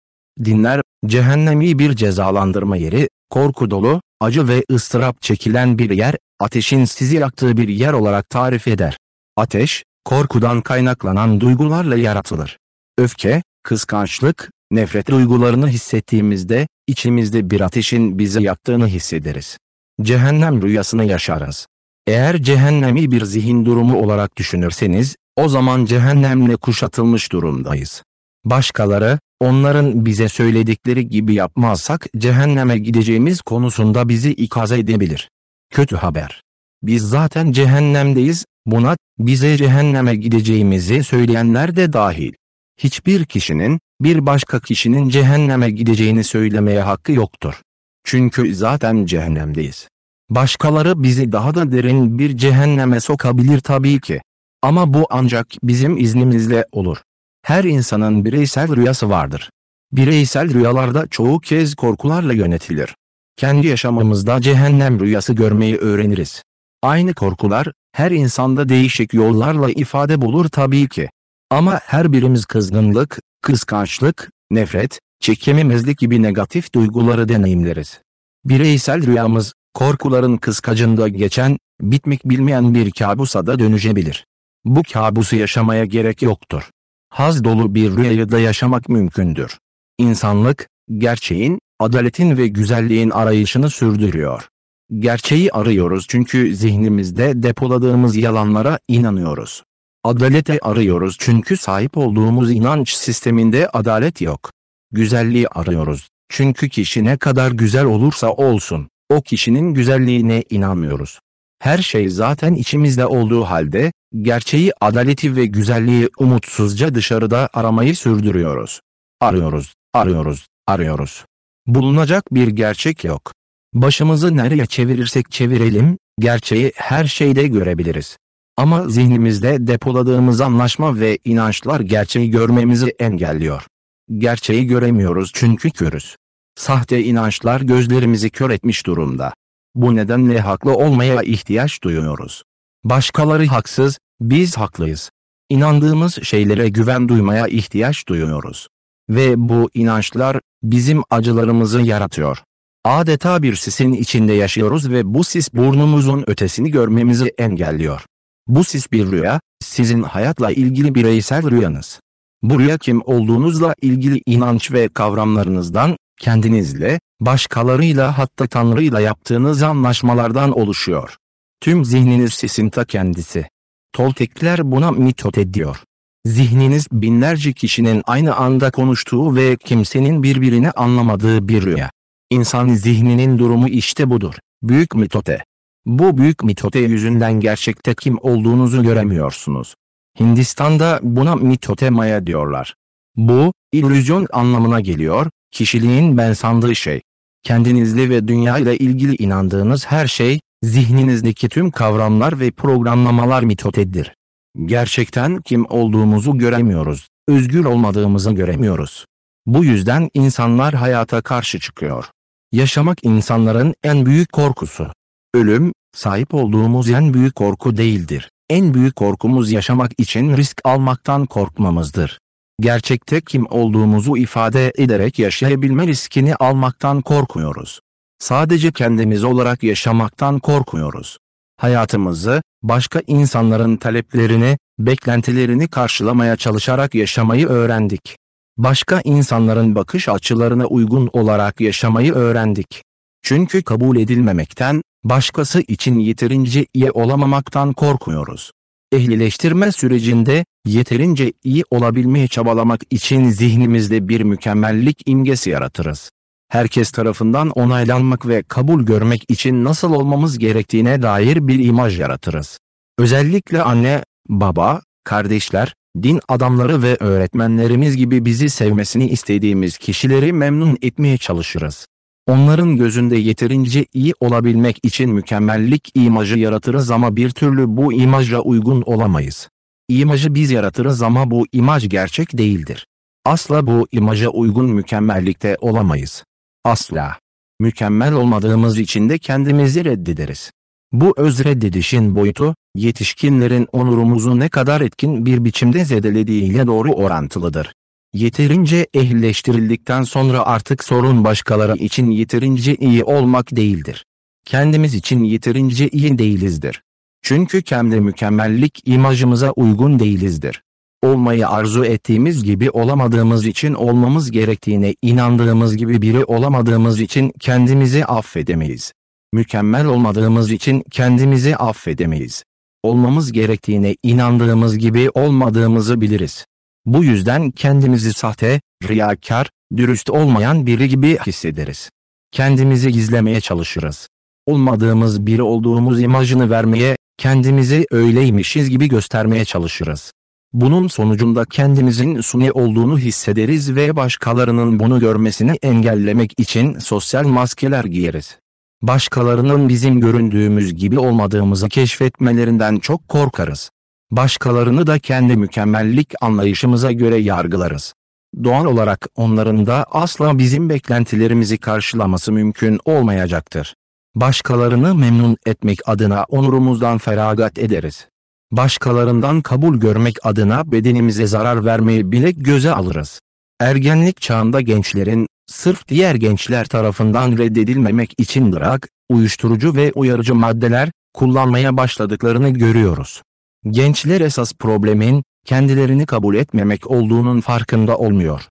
Dinler, cehennemi bir cezalandırma yeri, korku dolu, acı ve ıstırap çekilen bir yer, ateşin sizi yaktığı bir yer olarak tarif eder. Ateş, korkudan kaynaklanan duygularla yaratılır. Öfke, kıskançlık, nefret duygularını hissettiğimizde, içimizde bir ateşin bizi yaktığını hissederiz. Cehennem rüyasını yaşarız. Eğer cehennemi bir zihin durumu olarak düşünürseniz, o zaman cehennemle kuşatılmış durumdayız. Başkaları, onların bize söyledikleri gibi yapmazsak cehenneme gideceğimiz konusunda bizi ikaz edebilir. Kötü haber. Biz zaten cehennemdeyiz, buna, bize cehenneme gideceğimizi söyleyenler de dahil. Hiçbir kişinin, bir başka kişinin cehenneme gideceğini söylemeye hakkı yoktur. Çünkü zaten cehennemdeyiz. Başkaları bizi daha da derin bir cehenneme sokabilir tabii ki. Ama bu ancak bizim iznimizle olur. Her insanın bireysel rüyası vardır. Bireysel rüyalarda çoğu kez korkularla yönetilir. Kendi yaşamımızda cehennem rüyası görmeyi öğreniriz. Aynı korkular, her insanda değişik yollarla ifade bulur tabii ki. Ama her birimiz kızgınlık, kıskançlık, nefret, çekememezlik gibi negatif duyguları deneyimleriz. Bireysel rüyamız, korkuların kıskacında geçen, bitmek bilmeyen bir kabusa da dönüşebilir. Bu kabusu yaşamaya gerek yoktur. Haz dolu bir rüyayı da yaşamak mümkündür. İnsanlık, gerçeğin, adaletin ve güzelliğin arayışını sürdürüyor. Gerçeği arıyoruz çünkü zihnimizde depoladığımız yalanlara inanıyoruz. Adalete arıyoruz çünkü sahip olduğumuz inanç sisteminde adalet yok. Güzelliği arıyoruz çünkü kişi ne kadar güzel olursa olsun, o kişinin güzelliğine inanmıyoruz. Her şey zaten içimizde olduğu halde, gerçeği adaleti ve güzelliği umutsuzca dışarıda aramayı sürdürüyoruz. Arıyoruz, arıyoruz, arıyoruz. Bulunacak bir gerçek yok. Başımızı nereye çevirirsek çevirelim, gerçeği her şeyde görebiliriz. Ama zihnimizde depoladığımız anlaşma ve inançlar gerçeği görmemizi engelliyor. Gerçeği göremiyoruz çünkü körüz. Sahte inançlar gözlerimizi kör etmiş durumda. Bu nedenle haklı olmaya ihtiyaç duyuyoruz. Başkaları haksız, biz haklıyız. İnandığımız şeylere güven duymaya ihtiyaç duyuyoruz. Ve bu inançlar bizim acılarımızı yaratıyor. Adeta bir sisin içinde yaşıyoruz ve bu sis burnumuzun ötesini görmemizi engelliyor. Bu sis bir rüya, sizin hayatla ilgili bireysel rüyanız. Bu rüya kim olduğunuzla ilgili inanç ve kavramlarınızdan, kendinizle, başkalarıyla hatta Tanrı'yla yaptığınız anlaşmalardan oluşuyor. Tüm zihniniz sisin ta kendisi. Toltekler buna mitote diyor. Zihniniz binlerce kişinin aynı anda konuştuğu ve kimsenin birbirini anlamadığı bir rüya. İnsan zihninin durumu işte budur. Büyük mitote. Bu büyük mitote yüzünden gerçekte kim olduğunuzu göremiyorsunuz. Hindistan'da buna mitote maya diyorlar. Bu, illüzyon anlamına geliyor, kişiliğin ben sandığı şey. Kendinizle ve dünya ile ilgili inandığınız her şey, zihninizdeki tüm kavramlar ve programlamalar mitotedir. Gerçekten kim olduğumuzu göremiyoruz, özgür olmadığımızı göremiyoruz. Bu yüzden insanlar hayata karşı çıkıyor. Yaşamak insanların en büyük korkusu. Ölüm, sahip olduğumuz en büyük korku değildir. En büyük korkumuz yaşamak için risk almaktan korkmamızdır. Gerçekte kim olduğumuzu ifade ederek yaşayabilme riskini almaktan korkuyoruz. Sadece kendimiz olarak yaşamaktan korkuyoruz. Hayatımızı, başka insanların taleplerini, beklentilerini karşılamaya çalışarak yaşamayı öğrendik. Başka insanların bakış açılarına uygun olarak yaşamayı öğrendik. Çünkü kabul edilmemekten, başkası için yeterince iyi olamamaktan korkuyoruz. Ehlileştirme sürecinde, yeterince iyi olabilmeye çabalamak için zihnimizde bir mükemmellik imgesi yaratırız. Herkes tarafından onaylanmak ve kabul görmek için nasıl olmamız gerektiğine dair bir imaj yaratırız. Özellikle anne, baba, kardeşler, din adamları ve öğretmenlerimiz gibi bizi sevmesini istediğimiz kişileri memnun etmeye çalışırız. Onların gözünde yeterince iyi olabilmek için mükemmellik imajı yaratırız ama bir türlü bu imajla uygun olamayız. İmajı biz yaratırız ama bu imaj gerçek değildir. Asla bu imaja uygun mükemmellikte olamayız. Asla. Mükemmel olmadığımız için de kendimizi reddederiz. Bu öz reddedişin boyutu, yetişkinlerin onurumuzu ne kadar etkin bir biçimde zedelediğiyle doğru orantılıdır. Yeterince ehlileştirildikten sonra artık sorun başkaları için yeterince iyi olmak değildir. Kendimiz için yeterince iyi değilizdir. Çünkü kendi mükemmellik imajımıza uygun değilizdir. Olmayı arzu ettiğimiz gibi olamadığımız için olmamız gerektiğine inandığımız gibi biri olamadığımız için kendimizi affedemeyiz. Mükemmel olmadığımız için kendimizi affedemeyiz. Olmamız gerektiğine inandığımız gibi olmadığımızı biliriz. Bu yüzden kendimizi sahte, riyakar, dürüst olmayan biri gibi hissederiz. Kendimizi gizlemeye çalışırız. Olmadığımız biri olduğumuz imajını vermeye, kendimizi öyleymişiz gibi göstermeye çalışırız. Bunun sonucunda kendimizin suni olduğunu hissederiz ve başkalarının bunu görmesini engellemek için sosyal maskeler giyeriz. Başkalarının bizim göründüğümüz gibi olmadığımızı keşfetmelerinden çok korkarız. Başkalarını da kendi mükemmellik anlayışımıza göre yargılarız. Doğal olarak onların da asla bizim beklentilerimizi karşılaması mümkün olmayacaktır. Başkalarını memnun etmek adına onurumuzdan feragat ederiz. Başkalarından kabul görmek adına bedenimize zarar vermeyi bile göze alırız. Ergenlik çağında gençlerin, sırf diğer gençler tarafından reddedilmemek için bırak, uyuşturucu ve uyarıcı maddeler, kullanmaya başladıklarını görüyoruz. Gençler esas problemin, kendilerini kabul etmemek olduğunun farkında olmuyor.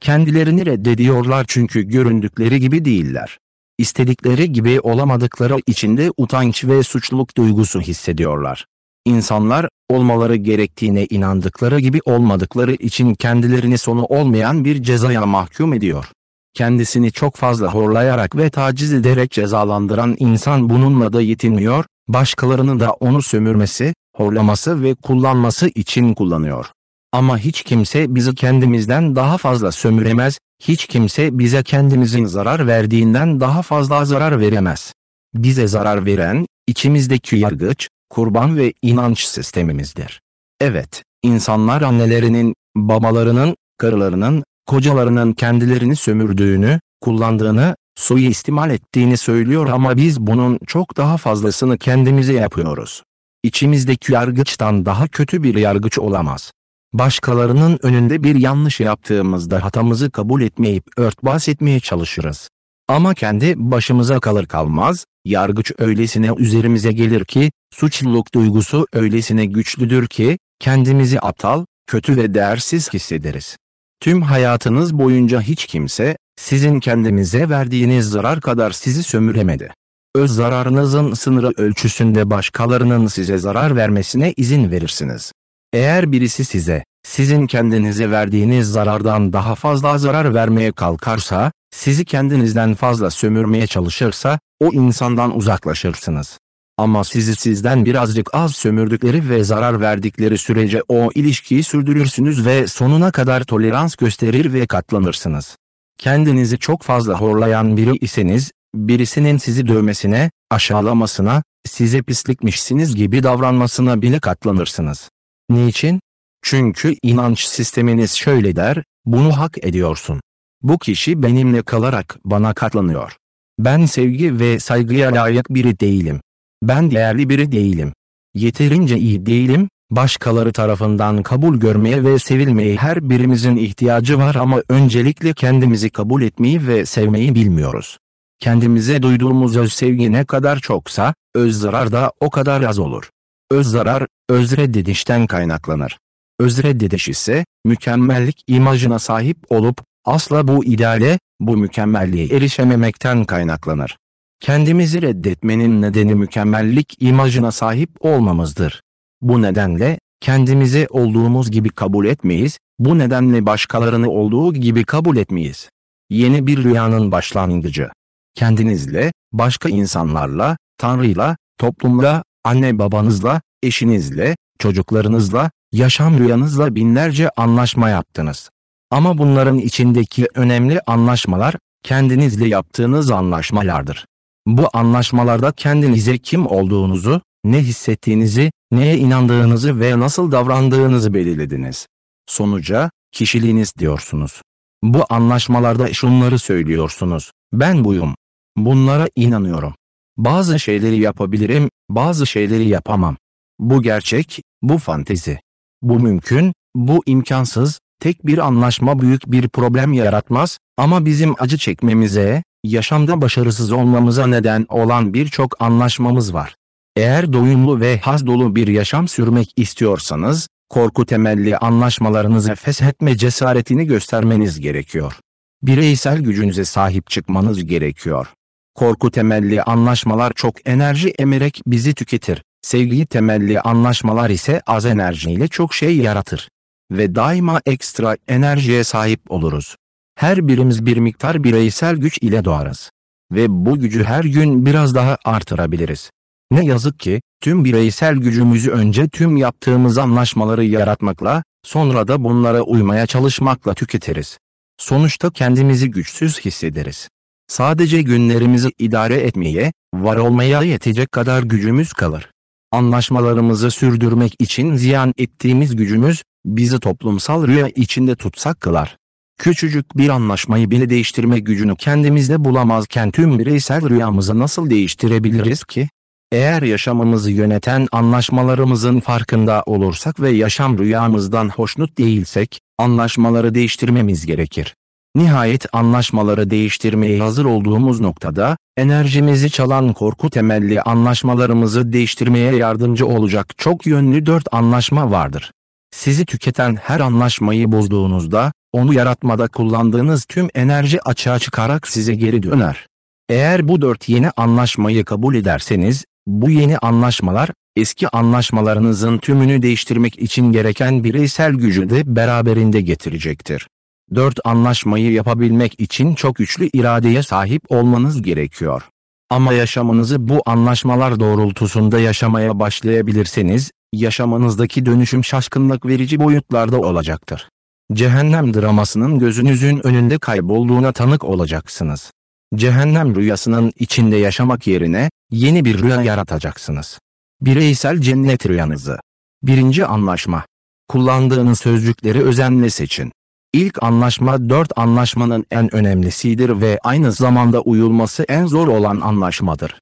Kendilerini reddediyorlar çünkü göründükleri gibi değiller. İstedikleri gibi olamadıkları içinde utanç ve suçluluk duygusu hissediyorlar. İnsanlar, olmaları gerektiğine inandıkları gibi olmadıkları için kendilerini sonu olmayan bir cezaya mahkum ediyor. Kendisini çok fazla horlayarak ve taciz ederek cezalandıran insan bununla da yetinmiyor, başkalarının da onu sömürmesi, horlaması ve kullanması için kullanıyor. Ama hiç kimse bizi kendimizden daha fazla sömüremez, hiç kimse bize kendimizin zarar verdiğinden daha fazla zarar veremez. Bize zarar veren, içimizdeki yargıç, kurban ve inanç sistemimizdir. Evet, insanlar annelerinin, babalarının, karılarının, kocalarının kendilerini sömürdüğünü, kullandığını, suistimal ettiğini söylüyor ama biz bunun çok daha fazlasını kendimize yapıyoruz. İçimizdeki yargıçtan daha kötü bir yargıç olamaz. Başkalarının önünde bir yanlış yaptığımızda hatamızı kabul etmeyip örtbas etmeye çalışırız. Ama kendi başımıza kalır kalmaz, yargıç öylesine üzerimize gelir ki, suçluluk duygusu öylesine güçlüdür ki, kendimizi aptal, kötü ve değersiz hissederiz. Tüm hayatınız boyunca hiç kimse, sizin kendinize verdiğiniz zarar kadar sizi sömüremedi. Öz zararınızın sınırı ölçüsünde başkalarının size zarar vermesine izin verirsiniz. Eğer birisi size, sizin kendinize verdiğiniz zarardan daha fazla zarar vermeye kalkarsa, sizi kendinizden fazla sömürmeye çalışırsa, o insandan uzaklaşırsınız. Ama sizi sizden birazcık az sömürdükleri ve zarar verdikleri sürece o ilişkiyi sürdürürsünüz ve sonuna kadar tolerans gösterir ve katlanırsınız. Kendinizi çok fazla horlayan biri iseniz, birisinin sizi dövmesine, aşağılamasına, size pislikmişsiniz gibi davranmasına bile katlanırsınız. Niçin? Çünkü inanç sisteminiz şöyle der, bunu hak ediyorsun. Bu kişi benimle kalarak bana katlanıyor. Ben sevgi ve saygıya layık biri değilim. Ben değerli biri değilim. Yeterince iyi değilim, başkaları tarafından kabul görmeye ve sevilmeye her birimizin ihtiyacı var ama öncelikle kendimizi kabul etmeyi ve sevmeyi bilmiyoruz. Kendimize duyduğumuz öz sevgi ne kadar çoksa, öz zarar da o kadar az olur. Öz zarar, öz reddedişten kaynaklanır. Öz reddediş ise, mükemmellik imajına sahip olup, asla bu ideale, bu mükemmelliğe erişememekten kaynaklanır. Kendimizi reddetmenin nedeni mükemmellik imajına sahip olmamızdır. Bu nedenle, kendimizi olduğumuz gibi kabul etmeyiz, bu nedenle başkalarını olduğu gibi kabul etmeyiz. Yeni bir rüyanın başlangıcı. Kendinizle, başka insanlarla, Tanrı'yla, toplumla, anne babanızla, eşinizle, çocuklarınızla, yaşam rüyanızla binlerce anlaşma yaptınız. Ama bunların içindeki önemli anlaşmalar, kendinizle yaptığınız anlaşmalardır. Bu anlaşmalarda kendinize kim olduğunuzu, ne hissettiğinizi, neye inandığınızı ve nasıl davrandığınızı belirlediniz. Sonuca, kişiliğiniz diyorsunuz. Bu anlaşmalarda şunları söylüyorsunuz. Ben buyum. Bunlara inanıyorum. Bazı şeyleri yapabilirim, bazı şeyleri yapamam. Bu gerçek, bu fantezi. Bu mümkün, bu imkansız, tek bir anlaşma büyük bir problem yaratmaz ama bizim acı çekmemize, yaşamda başarısız olmamıza neden olan birçok anlaşmamız var. Eğer doyumlu ve haz dolu bir yaşam sürmek istiyorsanız, korku temelli anlaşmalarınızı feshetme cesaretini göstermeniz gerekiyor. Bireysel gücünüze sahip çıkmanız gerekiyor. Korku temelli anlaşmalar çok enerji emerek bizi tüketir. Sevgi temelli anlaşmalar ise az enerjiyle çok şey yaratır. Ve daima ekstra enerjiye sahip oluruz. Her birimiz bir miktar bireysel güç ile doğarız. Ve bu gücü her gün biraz daha artırabiliriz. Ne yazık ki, tüm bireysel gücümüzü önce tüm yaptığımız anlaşmaları yaratmakla, sonra da bunlara uymaya çalışmakla tüketiriz. Sonuçta kendimizi güçsüz hissederiz. Sadece günlerimizi idare etmeye, var olmaya yetecek kadar gücümüz kalır. Anlaşmalarımızı sürdürmek için ziyan ettiğimiz gücümüz, bizi toplumsal rüya içinde tutsak kılar. Küçücük bir anlaşmayı bile değiştirme gücünü kendimizde bulamazken tüm bireysel rüyamızı nasıl değiştirebiliriz ki? Eğer yaşamımızı yöneten anlaşmalarımızın farkında olursak ve yaşam rüyamızdan hoşnut değilsek, anlaşmaları değiştirmemiz gerekir. Nihayet anlaşmaları değiştirmeye hazır olduğumuz noktada, enerjimizi çalan korku temelli anlaşmalarımızı değiştirmeye yardımcı olacak çok yönlü dört anlaşma vardır. Sizi tüketen her anlaşmayı bozduğunuzda, onu yaratmada kullandığınız tüm enerji açığa çıkarak size geri döner. Eğer bu dört yeni anlaşmayı kabul ederseniz, bu yeni anlaşmalar, eski anlaşmalarınızın tümünü değiştirmek için gereken bireysel gücü de beraberinde getirecektir. Dört anlaşmayı yapabilmek için çok güçlü iradeye sahip olmanız gerekiyor. Ama yaşamınızı bu anlaşmalar doğrultusunda yaşamaya başlayabilirseniz, yaşamanızdaki dönüşüm şaşkınlık verici boyutlarda olacaktır. Cehennem dramasının gözünüzün önünde kaybolduğuna tanık olacaksınız. Cehennem rüyasının içinde yaşamak yerine, yeni bir rüya yaratacaksınız. Bireysel cennet rüyanızı. Birinci anlaşma. Kullandığınız sözcükleri özenle seçin. İlk anlaşma dört anlaşmanın en önemlisidir ve aynı zamanda uyulması en zor olan anlaşmadır.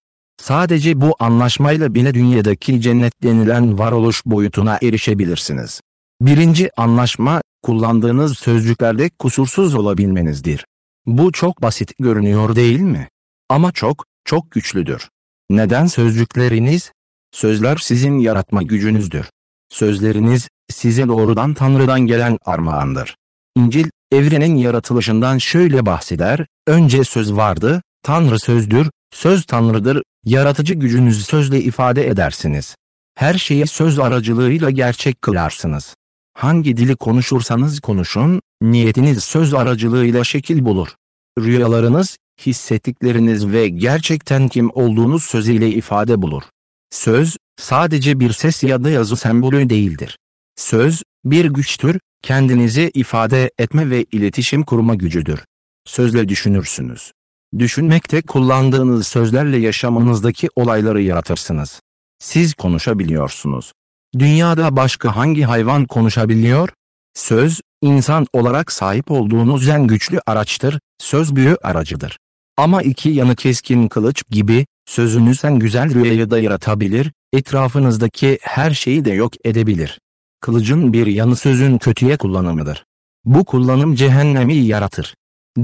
Sadece bu anlaşmayla bile dünyadaki cennet denilen varoluş boyutuna erişebilirsiniz. Birinci anlaşma, kullandığınız sözcüklerde kusursuz olabilmenizdir. Bu çok basit görünüyor değil mi? Ama çok, çok güçlüdür. Neden sözcükleriniz? Sözler sizin yaratma gücünüzdür. Sözleriniz, size doğrudan Tanrı'dan gelen armağandır. İncil, evrenin yaratılışından şöyle bahseder, önce söz vardı, Tanrı sözdür, söz Tanrı'dır, yaratıcı gücünüzü sözle ifade edersiniz. Her şeyi söz aracılığıyla gerçek kılarsınız. Hangi dili konuşursanız konuşun, niyetiniz söz aracılığıyla şekil bulur. Rüyalarınız, hissettikleriniz ve gerçekten kim olduğunuz sözüyle ifade bulur. Söz, sadece bir ses ya da yazı sembolü değildir. Söz, bir güçtür, kendinizi ifade etme ve iletişim kurma gücüdür. Sözle düşünürsünüz. Düşünmekte kullandığınız sözlerle yaşamınızdaki olayları yaratırsınız. Siz konuşabiliyorsunuz. Dünyada başka hangi hayvan konuşabiliyor? Söz, insan olarak sahip olduğunuz en güçlü araçtır, söz büyü aracıdır. Ama iki yanı keskin kılıç gibi, sözünüz en güzel rüyayı da yaratabilir, etrafınızdaki her şeyi de yok edebilir. Kılıcın bir yanı sözün kötüye kullanımıdır. Bu kullanım cehennemi yaratır.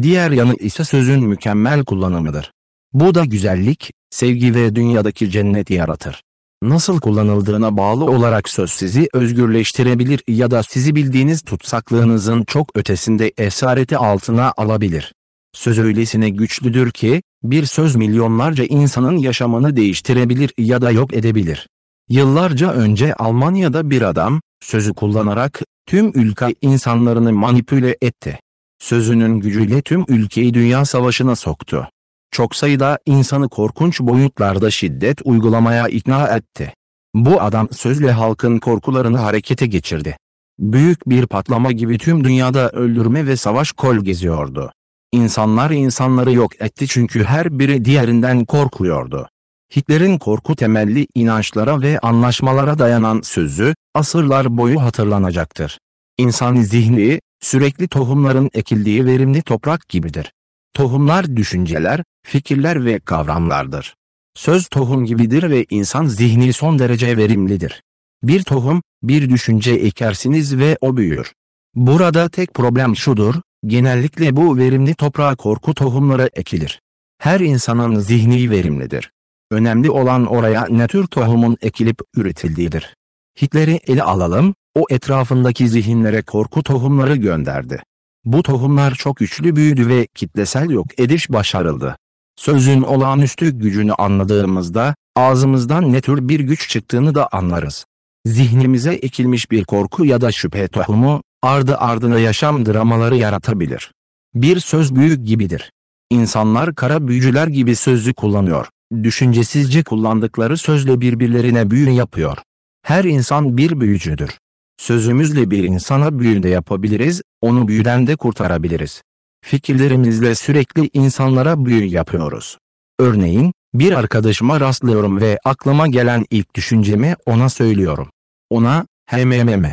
Diğer yanı ise sözün mükemmel kullanımıdır. Bu da güzellik, sevgi ve dünyadaki cenneti yaratır. Nasıl kullanıldığına bağlı olarak söz sizi özgürleştirebilir ya da sizi bildiğiniz tutsaklığınızın çok ötesinde esareti altına alabilir. Söz öylesine güçlüdür ki, bir söz milyonlarca insanın yaşamını değiştirebilir ya da yok edebilir. Yıllarca önce Almanya'da bir adam, sözü kullanarak, tüm ülke insanlarını manipüle etti. Sözünün gücüyle tüm ülkeyi dünya savaşına soktu. Çok sayıda insanı korkunç boyutlarda şiddet uygulamaya ikna etti. Bu adam sözle halkın korkularını harekete geçirdi. Büyük bir patlama gibi tüm dünyada öldürme ve savaş kol geziyordu. İnsanlar insanları yok etti çünkü her biri diğerinden korkuyordu. Hitler'in korku temelli inançlara ve anlaşmalara dayanan sözü, asırlar boyu hatırlanacaktır. İnsan zihni, sürekli tohumların ekildiği verimli toprak gibidir. Tohumlar düşünceler, fikirler ve kavramlardır. Söz tohum gibidir ve insan zihni son derece verimlidir. Bir tohum, bir düşünce ekersiniz ve o büyür. Burada tek problem şudur, genellikle bu verimli toprağa korku tohumları ekilir. Her insanın zihni verimlidir. Önemli olan oraya ne tür tohumun ekilip üretildiğidir. Hitler'i ele alalım, o etrafındaki zihinlere korku tohumları gönderdi. Bu tohumlar çok güçlü büyüdü ve kitlesel yok ediş başarıldı. Sözün olağanüstü gücünü anladığımızda, ağzımızdan ne tür bir güç çıktığını da anlarız. Zihnimize ekilmiş bir korku ya da şüphe tohumu, ardı ardına yaşam dramaları yaratabilir. Bir söz büyük gibidir. İnsanlar kara büyücüler gibi sözü kullanıyor. Düşüncesizce kullandıkları sözle birbirlerine büyü yapıyor. Her insan bir büyücüdür. Sözümüzle bir insana büyü de yapabiliriz, onu büyüden de kurtarabiliriz. Fikirlerimizle sürekli insanlara büyü yapıyoruz. Örneğin, bir arkadaşıma rastlıyorum ve aklıma gelen ilk düşüncemi ona söylüyorum. Ona, hmmm.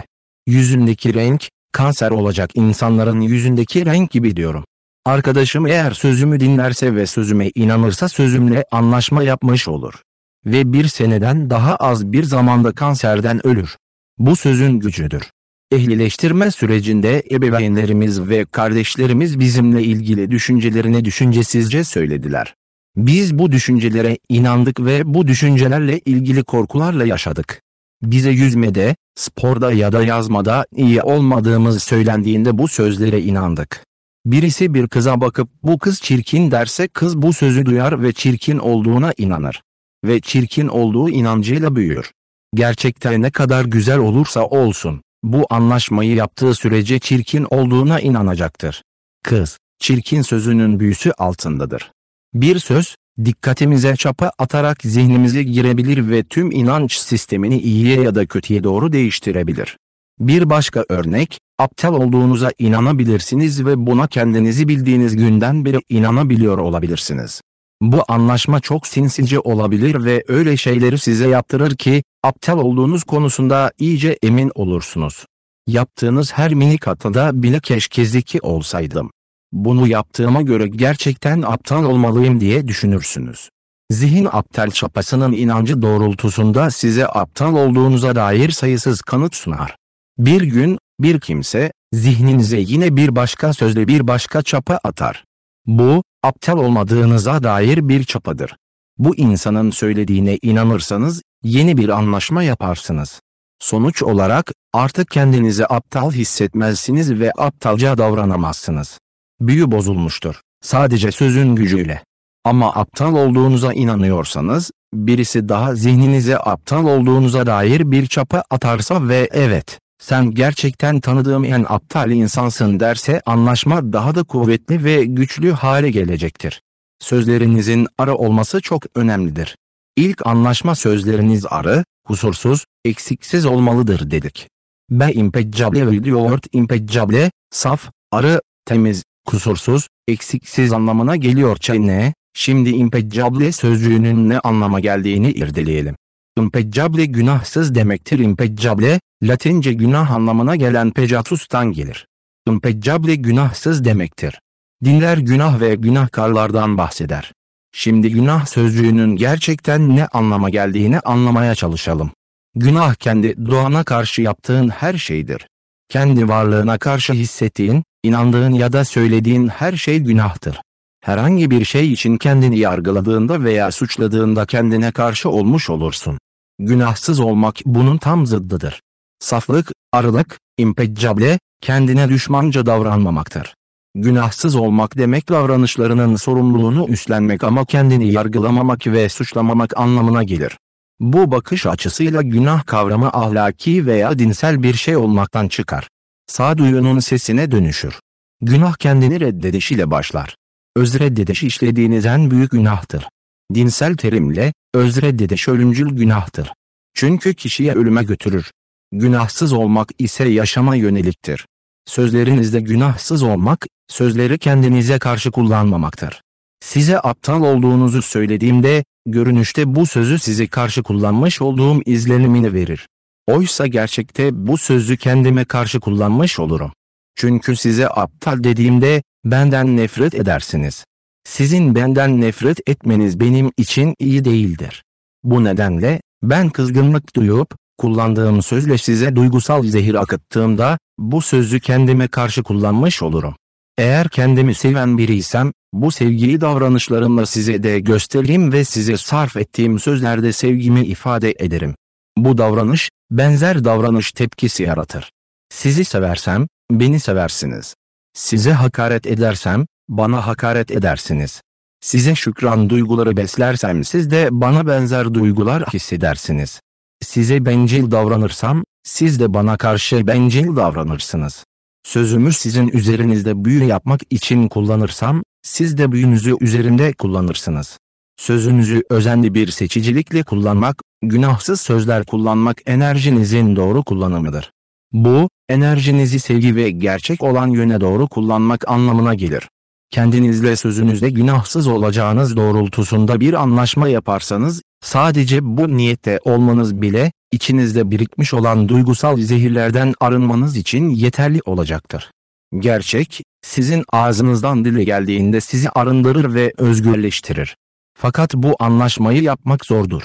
Yüzündeki renk, kanser olacak insanların yüzündeki renk gibi diyorum. Arkadaşım eğer sözümü dinlerse ve sözüme inanırsa sözümle anlaşma yapmış olur. Ve bir seneden daha az bir zamanda kanserden ölür. Bu sözün gücüdür. Ehlileştirme sürecinde ebeveynlerimiz ve kardeşlerimiz bizimle ilgili düşüncelerini düşüncesizce söylediler. Biz bu düşüncelere inandık ve bu düşüncelerle ilgili korkularla yaşadık. Bize yüzmede, sporda ya da yazmada iyi olmadığımız söylendiğinde bu sözlere inandık. Birisi bir kıza bakıp bu kız çirkin derse kız bu sözü duyar ve çirkin olduğuna inanır. Ve çirkin olduğu inancıyla büyür. Gerçekten ne kadar güzel olursa olsun, bu anlaşmayı yaptığı sürece çirkin olduğuna inanacaktır. Kız, çirkin sözünün büyüsü altındadır. Bir söz, dikkatimize çapa atarak zihnimize girebilir ve tüm inanç sistemini iyiye ya da kötüye doğru değiştirebilir. Bir başka örnek, aptal olduğunuza inanabilirsiniz ve buna kendinizi bildiğiniz günden beri inanabiliyor olabilirsiniz. Bu anlaşma çok sinsice olabilir ve öyle şeyleri size yaptırır ki, aptal olduğunuz konusunda iyice emin olursunuz. Yaptığınız her minik hatada bile keşke zeki olsaydım. Bunu yaptığıma göre gerçekten aptal olmalıyım diye düşünürsünüz. Zihin aptal çapasının inancı doğrultusunda size aptal olduğunuza dair sayısız kanıt sunar. Bir gün, bir kimse, zihninize yine bir başka sözle bir başka çapa atar. Bu, aptal olmadığınıza dair bir çapadır. Bu insanın söylediğine inanırsanız, yeni bir anlaşma yaparsınız. Sonuç olarak, artık kendinizi aptal hissetmezsiniz ve aptalca davranamazsınız. Büyü bozulmuştur. Sadece sözün gücüyle. Ama aptal olduğunuza inanıyorsanız, birisi daha zihninize aptal olduğunuza dair bir çapa atarsa ve evet, sen gerçekten tanıdığım en aptal insansın derse anlaşma daha da kuvvetli ve güçlü hale gelecektir. Sözlerinizin arı olması çok önemlidir. İlk anlaşma sözleriniz arı, kusursuz, eksiksiz olmalıdır dedik. Be impeccable video word impeccable, saf, arı, temiz, kusursuz, eksiksiz anlamına geliyor ne? Şimdi impeccable sözcüğünün ne anlama geldiğini irdeleyelim. Impeccable günahsız demektir. Impeccable, Latince günah anlamına gelen pecatus'tan gelir. Impeccable günahsız demektir. Dinler günah ve günahkarlardan bahseder. Şimdi günah sözcüğünün gerçekten ne anlama geldiğini anlamaya çalışalım. Günah kendi doğana karşı yaptığın her şeydir. Kendi varlığına karşı hissettiğin, inandığın ya da söylediğin her şey günahtır. Herhangi bir şey için kendini yargıladığında veya suçladığında kendine karşı olmuş olursun. Günahsız olmak bunun tam zıddıdır. Saflık, arılık, impeccable, kendine düşmanca davranmamaktır. Günahsız olmak demek davranışlarının sorumluluğunu üstlenmek ama kendini yargılamamak ve suçlamamak anlamına gelir. Bu bakış açısıyla günah kavramı ahlaki veya dinsel bir şey olmaktan çıkar. Sağduyunun sesine dönüşür. Günah kendini reddediş ile başlar. Öz reddediş işlediğiniz en büyük günahtır. Dinsel terimle, öz reddediş ölümcül günahtır. Çünkü kişiye ölüme götürür. Günahsız olmak ise yaşama yöneliktir. Sözlerinizde günahsız olmak, sözleri kendinize karşı kullanmamaktır. Size aptal olduğunuzu söylediğimde, görünüşte bu sözü size karşı kullanmış olduğum izlenimini verir. Oysa gerçekte bu sözü kendime karşı kullanmış olurum. Çünkü size aptal dediğimde, benden nefret edersiniz. Sizin benden nefret etmeniz benim için iyi değildir. Bu nedenle, ben kızgınlık duyup, kullandığım sözle size duygusal zehir akıttığımda, bu sözü kendime karşı kullanmış olurum. Eğer kendimi seven biriysem, bu sevgiyi davranışlarımla size de göstereyim ve size sarf ettiğim sözlerde sevgimi ifade ederim. Bu davranış, benzer davranış tepkisi yaratır. Sizi seversem, beni seversiniz. Size hakaret edersem, bana hakaret edersiniz. Size şükran duyguları beslersem siz de bana benzer duygular hissedersiniz. Size bencil davranırsam, siz de bana karşı bencil davranırsınız. Sözümü sizin üzerinizde büyü yapmak için kullanırsam, siz de büyünüzü üzerinde kullanırsınız. Sözünüzü özenli bir seçicilikle kullanmak, günahsız sözler kullanmak enerjinizin doğru kullanımıdır. Bu, enerjinizi sevgi ve gerçek olan yöne doğru kullanmak anlamına gelir. Kendinizle sözünüzde günahsız olacağınız doğrultusunda bir anlaşma yaparsanız, sadece bu niyette olmanız bile, içinizde birikmiş olan duygusal zehirlerden arınmanız için yeterli olacaktır. Gerçek, sizin ağzınızdan dile geldiğinde sizi arındırır ve özgürleştirir. Fakat bu anlaşmayı yapmak zordur.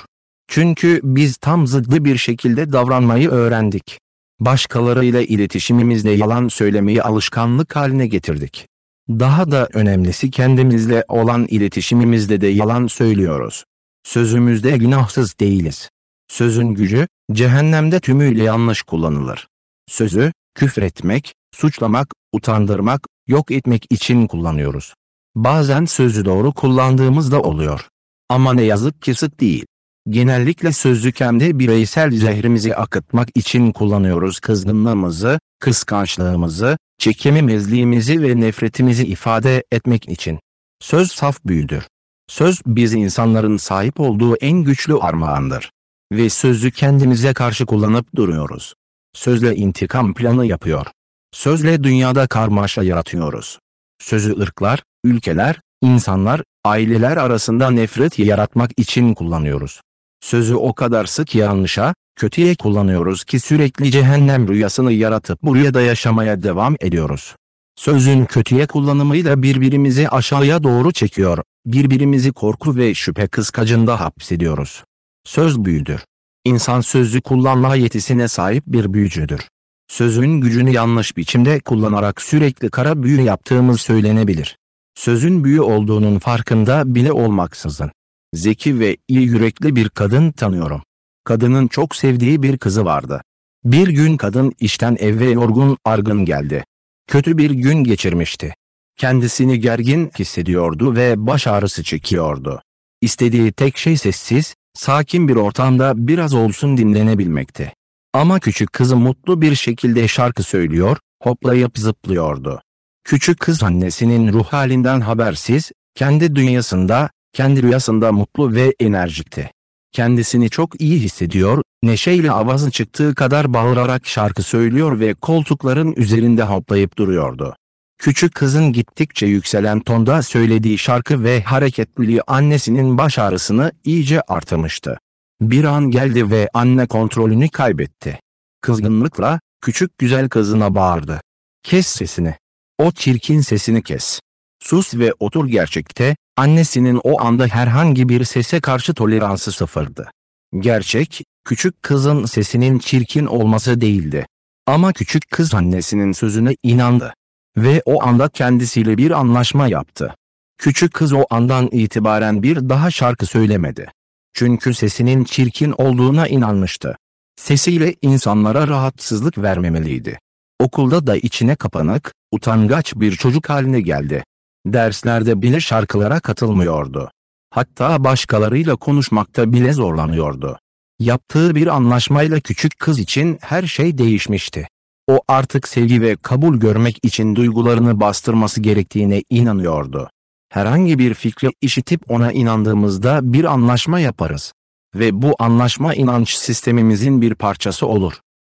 Çünkü biz tam zıddı bir şekilde davranmayı öğrendik. Başkalarıyla iletişimimizde yalan söylemeyi alışkanlık haline getirdik. Daha da önemlisi kendimizle olan iletişimimizde de yalan söylüyoruz. Sözümüzde günahsız değiliz. Sözün gücü, cehennemde tümüyle yanlış kullanılır. Sözü, küfretmek, suçlamak, utandırmak, yok etmek için kullanıyoruz. Bazen sözü doğru kullandığımızda oluyor. Ama ne yazık ki sık değil. Genellikle sözlükemde bireysel zehrimizi akıtmak için kullanıyoruz kızgınlığımızı, kıskançlığımızı, çekememezliğimizi ve nefretimizi ifade etmek için. Söz saf büyüdür. Söz biz insanların sahip olduğu en güçlü armağandır. Ve sözü kendimize karşı kullanıp duruyoruz. Sözle intikam planı yapıyor. Sözle dünyada karmaşa yaratıyoruz. Sözü ırklar, ülkeler, insanlar, aileler arasında nefret yaratmak için kullanıyoruz. Sözü o kadar sık yanlışa, kötüye kullanıyoruz ki sürekli cehennem rüyasını yaratıp bu rüyada yaşamaya devam ediyoruz. Sözün kötüye kullanımıyla birbirimizi aşağıya doğru çekiyor, birbirimizi korku ve şüphe kıskacında hapsediyoruz. Söz büyüdür. İnsan sözü kullanma yetisine sahip bir büyücüdür. Sözün gücünü yanlış biçimde kullanarak sürekli kara büyü yaptığımız söylenebilir. Sözün büyü olduğunun farkında bile olmaksızın. Zeki ve iyi yürekli bir kadın tanıyorum. Kadının çok sevdiği bir kızı vardı. Bir gün kadın işten eve yorgun argın geldi. Kötü bir gün geçirmişti. Kendisini gergin hissediyordu ve baş ağrısı çekiyordu. İstediği tek şey sessiz, sakin bir ortamda biraz olsun dinlenebilmekti. Ama küçük kızı mutlu bir şekilde şarkı söylüyor, hoplayıp zıplıyordu. Küçük kız annesinin ruh halinden habersiz, kendi dünyasında, kendi rüyasında mutlu ve enerjikti. Kendisini çok iyi hissediyor, neşeyle avazı çıktığı kadar bağırarak şarkı söylüyor ve koltukların üzerinde hoplayıp duruyordu. Küçük kızın gittikçe yükselen tonda söylediği şarkı ve hareketliliği annesinin baş ağrısını iyice artırmıştı. Bir an geldi ve anne kontrolünü kaybetti. Kızgınlıkla, küçük güzel kızına bağırdı. Kes sesini. O çirkin sesini kes. Sus ve otur gerçekte, annesinin o anda herhangi bir sese karşı toleransı sıfırdı. Gerçek, küçük kızın sesinin çirkin olması değildi. Ama küçük kız annesinin sözüne inandı. Ve o anda kendisiyle bir anlaşma yaptı. Küçük kız o andan itibaren bir daha şarkı söylemedi. Çünkü sesinin çirkin olduğuna inanmıştı. Sesiyle insanlara rahatsızlık vermemeliydi. Okulda da içine kapanık, utangaç bir çocuk haline geldi. Derslerde bile şarkılara katılmıyordu. Hatta başkalarıyla konuşmakta bile zorlanıyordu. Yaptığı bir anlaşmayla küçük kız için her şey değişmişti. O artık sevgi ve kabul görmek için duygularını bastırması gerektiğine inanıyordu. Herhangi bir fikri işitip ona inandığımızda bir anlaşma yaparız. Ve bu anlaşma inanç sistemimizin bir parçası olur.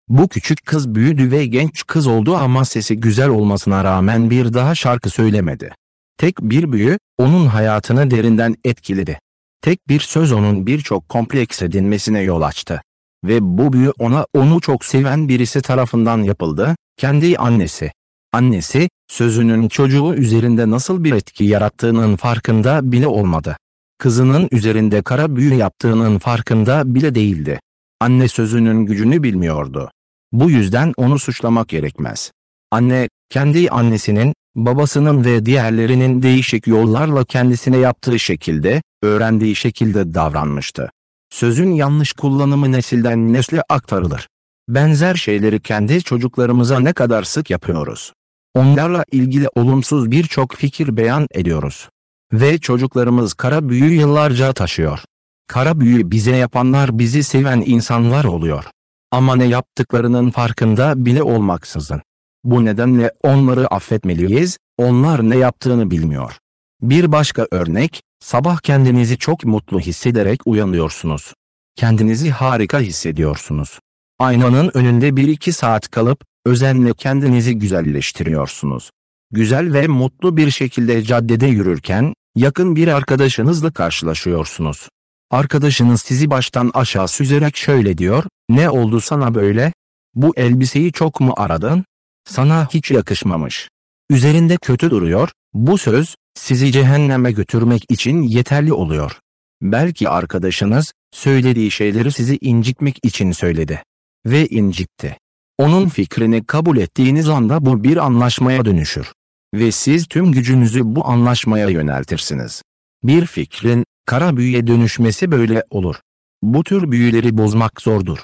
Bu küçük kız büyüdü ve genç kız oldu ama sesi güzel olmasına rağmen bir daha şarkı söylemedi. Tek bir büyü, onun hayatını derinden etkiledi. Tek bir söz onun birçok kompleks edinmesine yol açtı. Ve bu büyü ona onu çok seven birisi tarafından yapıldı, kendi annesi. Annesi, sözünün çocuğu üzerinde nasıl bir etki yarattığının farkında bile olmadı. Kızının üzerinde kara büyü yaptığının farkında bile değildi. Anne sözünün gücünü bilmiyordu. Bu yüzden onu suçlamak gerekmez. Anne, kendi annesinin, babasının ve diğerlerinin değişik yollarla kendisine yaptığı şekilde, öğrendiği şekilde davranmıştı. Sözün yanlış kullanımı nesilden nesle aktarılır. Benzer şeyleri kendi çocuklarımıza ne kadar sık yapıyoruz. Onlarla ilgili olumsuz birçok fikir beyan ediyoruz. Ve çocuklarımız kara büyü yıllarca taşıyor. Kara büyü bize yapanlar bizi seven insanlar oluyor. Ama ne yaptıklarının farkında bile olmaksızın. Bu nedenle onları affetmeliyiz, onlar ne yaptığını bilmiyor. Bir başka örnek, sabah kendinizi çok mutlu hissederek uyanıyorsunuz. Kendinizi harika hissediyorsunuz. Aynanın önünde 1-2 saat kalıp, özenle kendinizi güzelleştiriyorsunuz. Güzel ve mutlu bir şekilde caddede yürürken, yakın bir arkadaşınızla karşılaşıyorsunuz. Arkadaşınız sizi baştan aşağı süzerek şöyle diyor, ne oldu sana böyle? Bu elbiseyi çok mu aradın? Sana hiç yakışmamış. Üzerinde kötü duruyor, bu söz, sizi cehenneme götürmek için yeterli oluyor. Belki arkadaşınız, söylediği şeyleri sizi incitmek için söyledi. Ve incitti. Onun fikrini kabul ettiğiniz anda bu bir anlaşmaya dönüşür. Ve siz tüm gücünüzü bu anlaşmaya yöneltirsiniz. Bir fikrin, kara büyüye dönüşmesi böyle olur. Bu tür büyüleri bozmak zordur.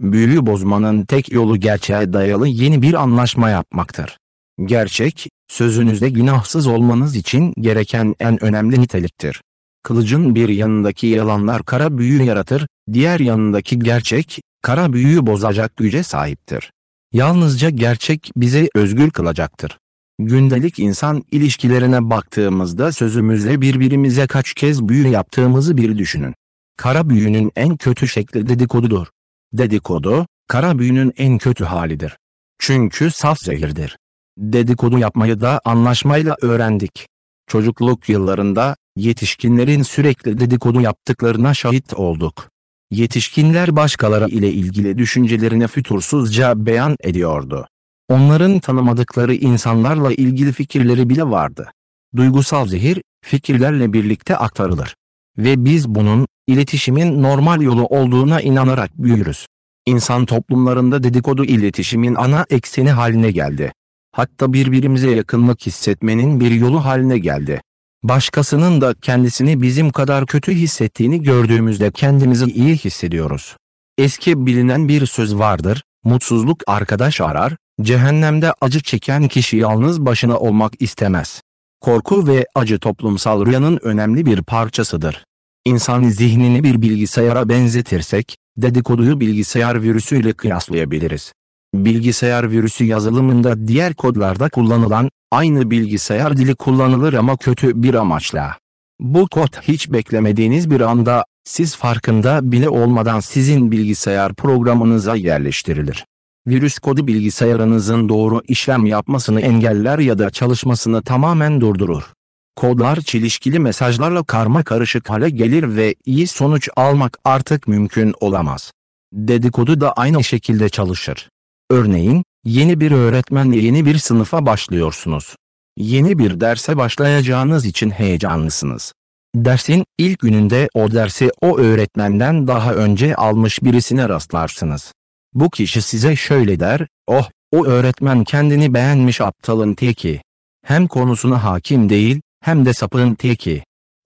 Büyüyü bozmanın tek yolu gerçeğe dayalı yeni bir anlaşma yapmaktır. Gerçek, sözünüzde günahsız olmanız için gereken en önemli niteliktir. Kılıcın bir yanındaki yalanlar kara büyü yaratır, diğer yanındaki gerçek, kara büyüyü bozacak güce sahiptir. Yalnızca gerçek bizi özgür kılacaktır. Gündelik insan ilişkilerine baktığımızda sözümüzle birbirimize kaç kez büyü yaptığımızı bir düşünün. Kara büyünün en kötü şekli dedikodudur. Dedikodu, kara büyünün en kötü halidir. Çünkü saf zehirdir. Dedikodu yapmayı da anlaşmayla öğrendik. Çocukluk yıllarında, yetişkinlerin sürekli dedikodu yaptıklarına şahit olduk. Yetişkinler başkaları ile ilgili düşüncelerini fütursuzca beyan ediyordu. Onların tanımadıkları insanlarla ilgili fikirleri bile vardı. Duygusal zehir, fikirlerle birlikte aktarılır. Ve biz bunun, iletişimin normal yolu olduğuna inanarak büyürüz. İnsan toplumlarında dedikodu iletişimin ana ekseni haline geldi. Hatta birbirimize yakınlık hissetmenin bir yolu haline geldi. Başkasının da kendisini bizim kadar kötü hissettiğini gördüğümüzde kendimizi iyi hissediyoruz. Eski bilinen bir söz vardır, mutsuzluk arkadaş arar, cehennemde acı çeken kişi yalnız başına olmak istemez. Korku ve acı toplumsal rüyanın önemli bir parçasıdır. İnsan zihnini bir bilgisayara benzetirsek, dedikoduyu bilgisayar virüsüyle kıyaslayabiliriz. Bilgisayar virüsü yazılımında diğer kodlarda kullanılan, aynı bilgisayar dili kullanılır ama kötü bir amaçla. Bu kod hiç beklemediğiniz bir anda, siz farkında bile olmadan sizin bilgisayar programınıza yerleştirilir. Virüs kodu bilgisayarınızın doğru işlem yapmasını engeller ya da çalışmasını tamamen durdurur. Kodlar çelişkili mesajlarla karma karışık hale gelir ve iyi sonuç almak artık mümkün olamaz. Dedikodu da aynı şekilde çalışır. Örneğin, yeni bir öğretmenle yeni bir sınıfa başlıyorsunuz. Yeni bir derse başlayacağınız için heyecanlısınız. Dersin ilk gününde o dersi o öğretmenden daha önce almış birisine rastlarsınız. Bu kişi size şöyle der, oh, o öğretmen kendini beğenmiş aptalın teki. Hem konusuna hakim değil, hem de sapığın teki.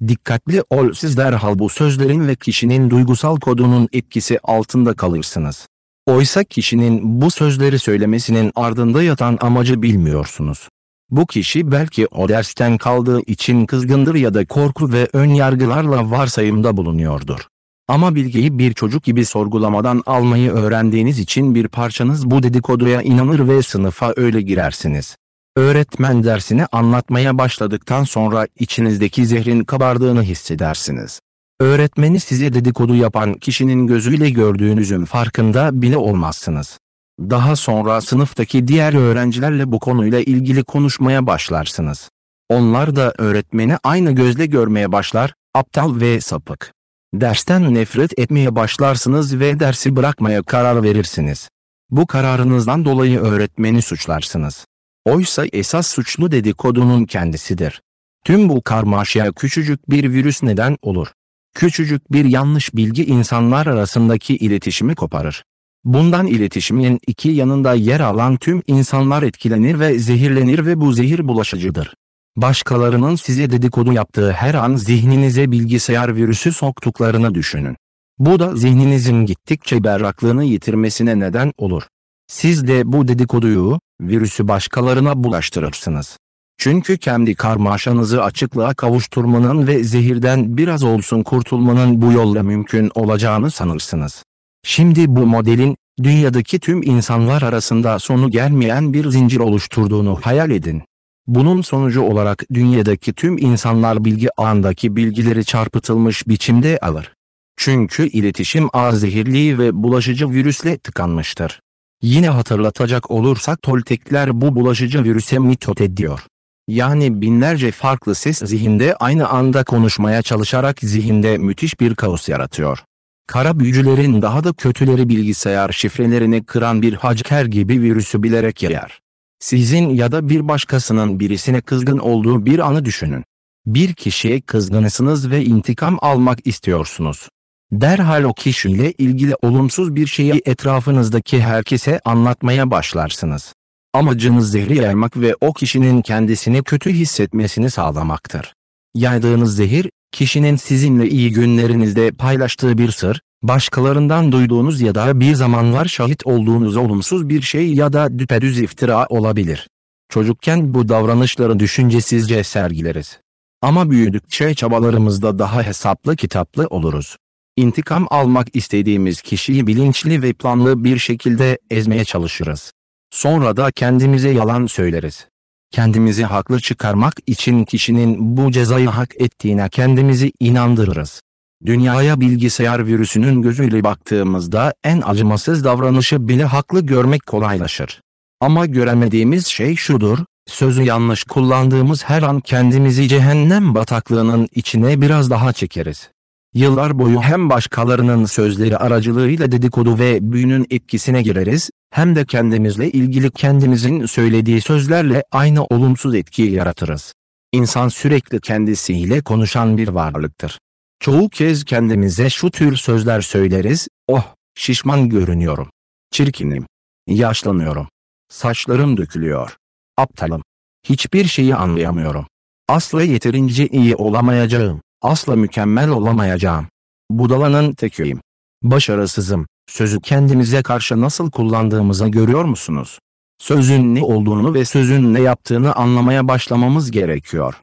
Dikkatli ol siz derhal bu sözlerin ve kişinin duygusal kodunun etkisi altında kalırsınız. Oysa kişinin bu sözleri söylemesinin ardında yatan amacı bilmiyorsunuz. Bu kişi belki o dersten kaldığı için kızgındır ya da korku ve ön yargılarla varsayımda bulunuyordur. Ama bilgiyi bir çocuk gibi sorgulamadan almayı öğrendiğiniz için bir parçanız bu dedikoduya inanır ve sınıfa öyle girersiniz. Öğretmen dersini anlatmaya başladıktan sonra içinizdeki zehrin kabardığını hissedersiniz. Öğretmeni size dedikodu yapan kişinin gözüyle gördüğünüzün farkında bile olmazsınız. Daha sonra sınıftaki diğer öğrencilerle bu konuyla ilgili konuşmaya başlarsınız. Onlar da öğretmeni aynı gözle görmeye başlar, aptal ve sapık. Dersten nefret etmeye başlarsınız ve dersi bırakmaya karar verirsiniz. Bu kararınızdan dolayı öğretmeni suçlarsınız. Oysa esas suçlu dedikodunun kendisidir. Tüm bu karmaşaya küçücük bir virüs neden olur. Küçücük bir yanlış bilgi insanlar arasındaki iletişimi koparır. Bundan iletişimin iki yanında yer alan tüm insanlar etkilenir ve zehirlenir ve bu zehir bulaşıcıdır. Başkalarının size dedikodu yaptığı her an zihninize bilgisayar virüsü soktuklarını düşünün. Bu da zihninizin gittikçe berraklığını yitirmesine neden olur. Siz de bu dedikoduyu, virüsü başkalarına bulaştırırsınız. Çünkü kendi karmaşanızı açıklığa kavuşturmanın ve zehirden biraz olsun kurtulmanın bu yolla mümkün olacağını sanırsınız. Şimdi bu modelin, dünyadaki tüm insanlar arasında sonu gelmeyen bir zincir oluşturduğunu hayal edin. Bunun sonucu olarak dünyadaki tüm insanlar bilgi ağındaki bilgileri çarpıtılmış biçimde alır. Çünkü iletişim ağ zehirli ve bulaşıcı virüsle tıkanmıştır. Yine hatırlatacak olursak Toltekler bu bulaşıcı virüse mitot ediyor. Yani binlerce farklı ses zihinde aynı anda konuşmaya çalışarak zihinde müthiş bir kaos yaratıyor. Kara büyücülerin daha da kötüleri bilgisayar şifrelerini kıran bir hacker gibi virüsü bilerek yayar. Sizin ya da bir başkasının birisine kızgın olduğu bir anı düşünün. Bir kişiye kızgınsınız ve intikam almak istiyorsunuz. Derhal o kişiyle ilgili olumsuz bir şeyi etrafınızdaki herkese anlatmaya başlarsınız. Amacınız zehri yaymak ve o kişinin kendisini kötü hissetmesini sağlamaktır. Yaydığınız zehir, kişinin sizinle iyi günlerinizde paylaştığı bir sır, başkalarından duyduğunuz ya da bir zamanlar şahit olduğunuz olumsuz bir şey ya da düpedüz iftira olabilir. Çocukken bu davranışları düşüncesizce sergileriz. Ama büyüdükçe çabalarımızda daha hesaplı kitaplı oluruz. İntikam almak istediğimiz kişiyi bilinçli ve planlı bir şekilde ezmeye çalışırız. Sonra da kendimize yalan söyleriz. Kendimizi haklı çıkarmak için kişinin bu cezayı hak ettiğine kendimizi inandırırız. Dünyaya bilgisayar virüsünün gözüyle baktığımızda en acımasız davranışı bile haklı görmek kolaylaşır. Ama göremediğimiz şey şudur, sözü yanlış kullandığımız her an kendimizi cehennem bataklığının içine biraz daha çekeriz. Yıllar boyu hem başkalarının sözleri aracılığıyla dedikodu ve büyünün etkisine gireriz, hem de kendimizle ilgili kendimizin söylediği sözlerle aynı olumsuz etkiyi yaratırız. İnsan sürekli kendisiyle konuşan bir varlıktır. Çoğu kez kendimize şu tür sözler söyleriz, oh, şişman görünüyorum. Çirkinim. Yaşlanıyorum. Saçlarım dökülüyor. Aptalım. Hiçbir şeyi anlayamıyorum. Asla yeterince iyi olamayacağım. Asla mükemmel olamayacağım. Budalanın tekiyim. Başarısızım. Sözü kendimize karşı nasıl kullandığımızı görüyor musunuz? Sözün ne olduğunu ve sözün ne yaptığını anlamaya başlamamız gerekiyor.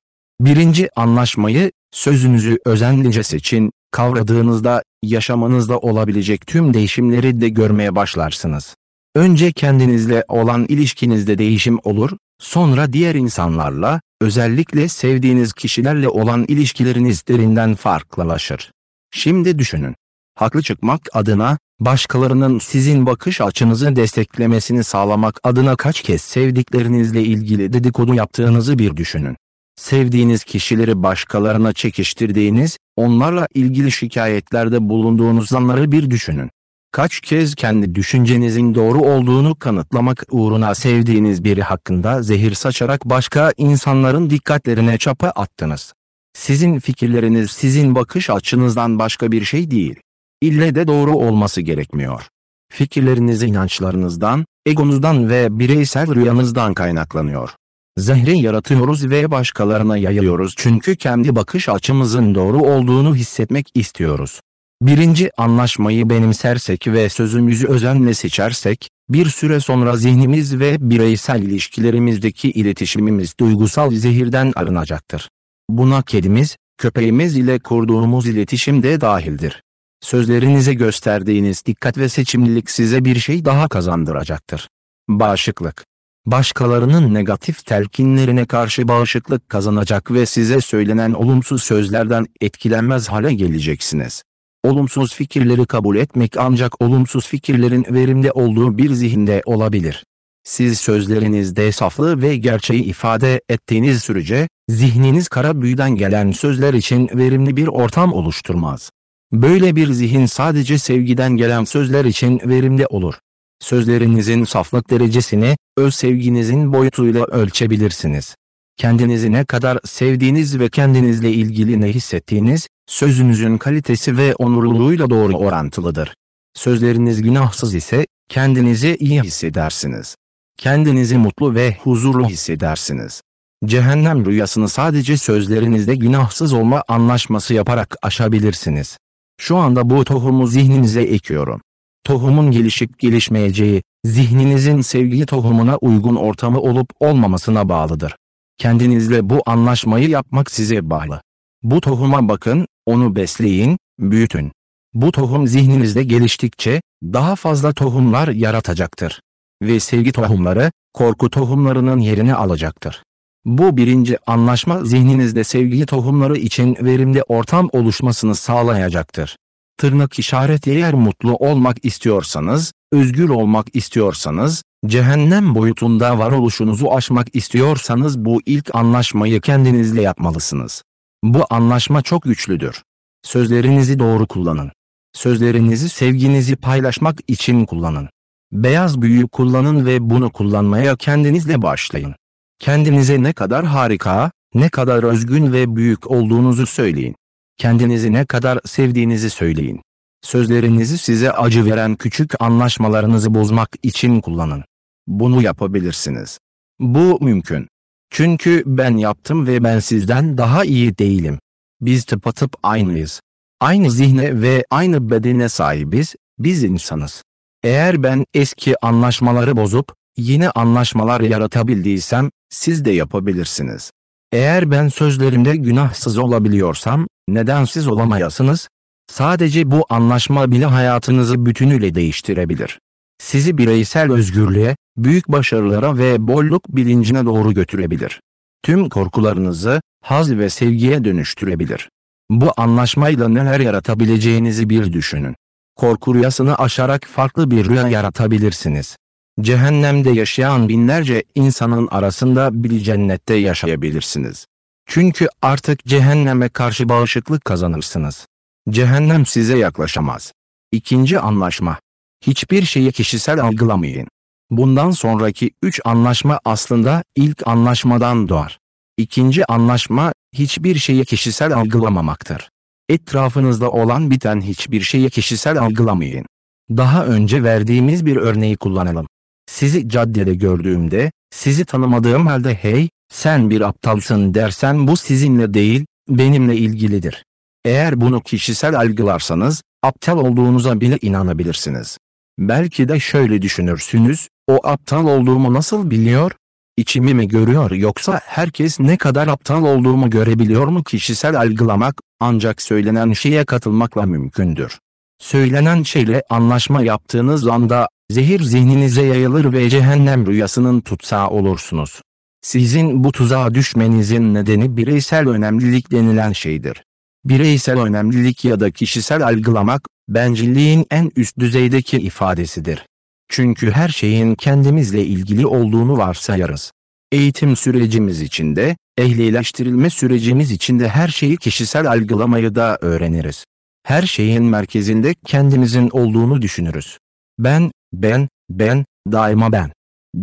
Birinci anlaşmayı, sözünüzü özenlice seçin, kavradığınızda, yaşamanızda olabilecek tüm değişimleri de görmeye başlarsınız. Önce kendinizle olan ilişkinizde değişim olur, sonra diğer insanlarla, özellikle sevdiğiniz kişilerle olan ilişkileriniz derinden farklılaşır. Şimdi düşünün. Haklı çıkmak adına, başkalarının sizin bakış açınızı desteklemesini sağlamak adına kaç kez sevdiklerinizle ilgili dedikodu yaptığınızı bir düşünün. Sevdiğiniz kişileri başkalarına çekiştirdiğiniz, onlarla ilgili şikayetlerde bulunduğunuz anları bir düşünün. Kaç kez kendi düşüncenizin doğru olduğunu kanıtlamak uğruna sevdiğiniz biri hakkında zehir saçarak başka insanların dikkatlerine çapa attınız. Sizin fikirleriniz sizin bakış açınızdan başka bir şey değil. İlle de doğru olması gerekmiyor. Fikirleriniz inançlarınızdan, egonuzdan ve bireysel rüyanızdan kaynaklanıyor. Zehri yaratıyoruz ve başkalarına yayıyoruz çünkü kendi bakış açımızın doğru olduğunu hissetmek istiyoruz. Birinci anlaşmayı benimsersek ve sözümüzü özenle seçersek, bir süre sonra zihnimiz ve bireysel ilişkilerimizdeki iletişimimiz duygusal zehirden arınacaktır. Buna kedimiz, köpeğimiz ile kurduğumuz iletişim de dahildir. Sözlerinize gösterdiğiniz dikkat ve seçimlilik size bir şey daha kazandıracaktır. Bağışıklık. Başkalarının negatif telkinlerine karşı bağışıklık kazanacak ve size söylenen olumsuz sözlerden etkilenmez hale geleceksiniz. Olumsuz fikirleri kabul etmek ancak olumsuz fikirlerin verimli olduğu bir zihinde olabilir. Siz sözlerinizde saflığı ve gerçeği ifade ettiğiniz sürece, zihniniz kara büyüden gelen sözler için verimli bir ortam oluşturmaz. Böyle bir zihin sadece sevgiden gelen sözler için verimli olur. Sözlerinizin saflık derecesini, öz sevginizin boyutuyla ölçebilirsiniz. Kendinizi ne kadar sevdiğiniz ve kendinizle ilgili ne hissettiğiniz, sözünüzün kalitesi ve onurluluğuyla doğru orantılıdır. Sözleriniz günahsız ise, kendinizi iyi hissedersiniz. Kendinizi mutlu ve huzurlu hissedersiniz. Cehennem rüyasını sadece sözlerinizde günahsız olma anlaşması yaparak aşabilirsiniz. Şu anda bu tohumu zihninize ekiyorum. Tohumun gelişip gelişmeyeceği, zihninizin sevgi tohumuna uygun ortamı olup olmamasına bağlıdır. Kendinizle bu anlaşmayı yapmak size bağlı. Bu tohuma bakın, onu besleyin, büyütün. Bu tohum zihninizde geliştikçe, daha fazla tohumlar yaratacaktır. Ve sevgi tohumları, korku tohumlarının yerini alacaktır. Bu birinci anlaşma zihninizde sevgi tohumları için verimli ortam oluşmasını sağlayacaktır. Tırnak işareti eğer mutlu olmak istiyorsanız, özgür olmak istiyorsanız, Cehennem boyutunda varoluşunuzu aşmak istiyorsanız bu ilk anlaşmayı kendinizle yapmalısınız. Bu anlaşma çok güçlüdür. Sözlerinizi doğru kullanın. Sözlerinizi sevginizi paylaşmak için kullanın. Beyaz büyü kullanın ve bunu kullanmaya kendinizle başlayın. Kendinize ne kadar harika, ne kadar özgün ve büyük olduğunuzu söyleyin. Kendinizi ne kadar sevdiğinizi söyleyin. Sözlerinizi size acı veren küçük anlaşmalarınızı bozmak için kullanın. Bunu yapabilirsiniz. Bu mümkün. Çünkü ben yaptım ve ben sizden daha iyi değilim. Biz tıpatıp aynıyız. Aynı zihne ve aynı bedene sahibiz, biz insanız. Eğer ben eski anlaşmaları bozup, yeni anlaşmalar yaratabildiysem, siz de yapabilirsiniz. Eğer ben sözlerimde günahsız olabiliyorsam, neden siz olamayasınız? Sadece bu anlaşma bile hayatınızı bütünüyle değiştirebilir. Sizi bireysel özgürlüğe, büyük başarılara ve bolluk bilincine doğru götürebilir. Tüm korkularınızı, haz ve sevgiye dönüştürebilir. Bu anlaşmayla neler yaratabileceğinizi bir düşünün. Korku rüyasını aşarak farklı bir rüya yaratabilirsiniz. Cehennemde yaşayan binlerce insanın arasında bir cennette yaşayabilirsiniz. Çünkü artık cehenneme karşı bağışıklık kazanırsınız. Cehennem size yaklaşamaz. İkinci anlaşma. Hiçbir şeyi kişisel algılamayın. Bundan sonraki üç anlaşma aslında ilk anlaşmadan doğar. İkinci anlaşma, hiçbir şeyi kişisel algılamamaktır. Etrafınızda olan biten hiçbir şeyi kişisel algılamayın. Daha önce verdiğimiz bir örneği kullanalım. Sizi caddede gördüğümde, sizi tanımadığım halde hey, sen bir aptalsın dersen bu sizinle değil, benimle ilgilidir. Eğer bunu kişisel algılarsanız, aptal olduğunuza bile inanabilirsiniz. Belki de şöyle düşünürsünüz, o aptal olduğumu nasıl biliyor? İçimi mi görüyor yoksa herkes ne kadar aptal olduğumu görebiliyor mu kişisel algılamak, ancak söylenen şeye katılmakla mümkündür. Söylenen şeyle anlaşma yaptığınız anda, zehir zihninize yayılır ve cehennem rüyasının tutsağı olursunuz. Sizin bu tuzağa düşmenizin nedeni bireysel önemlilik denilen şeydir. Bireysel önemlilik ya da kişisel algılamak, bencilliğin en üst düzeydeki ifadesidir. Çünkü her şeyin kendimizle ilgili olduğunu varsayarız. Eğitim sürecimiz içinde, ehlileştirilme sürecimiz içinde her şeyi kişisel algılamayı da öğreniriz. Her şeyin merkezinde kendimizin olduğunu düşünürüz. Ben, ben, ben, daima ben.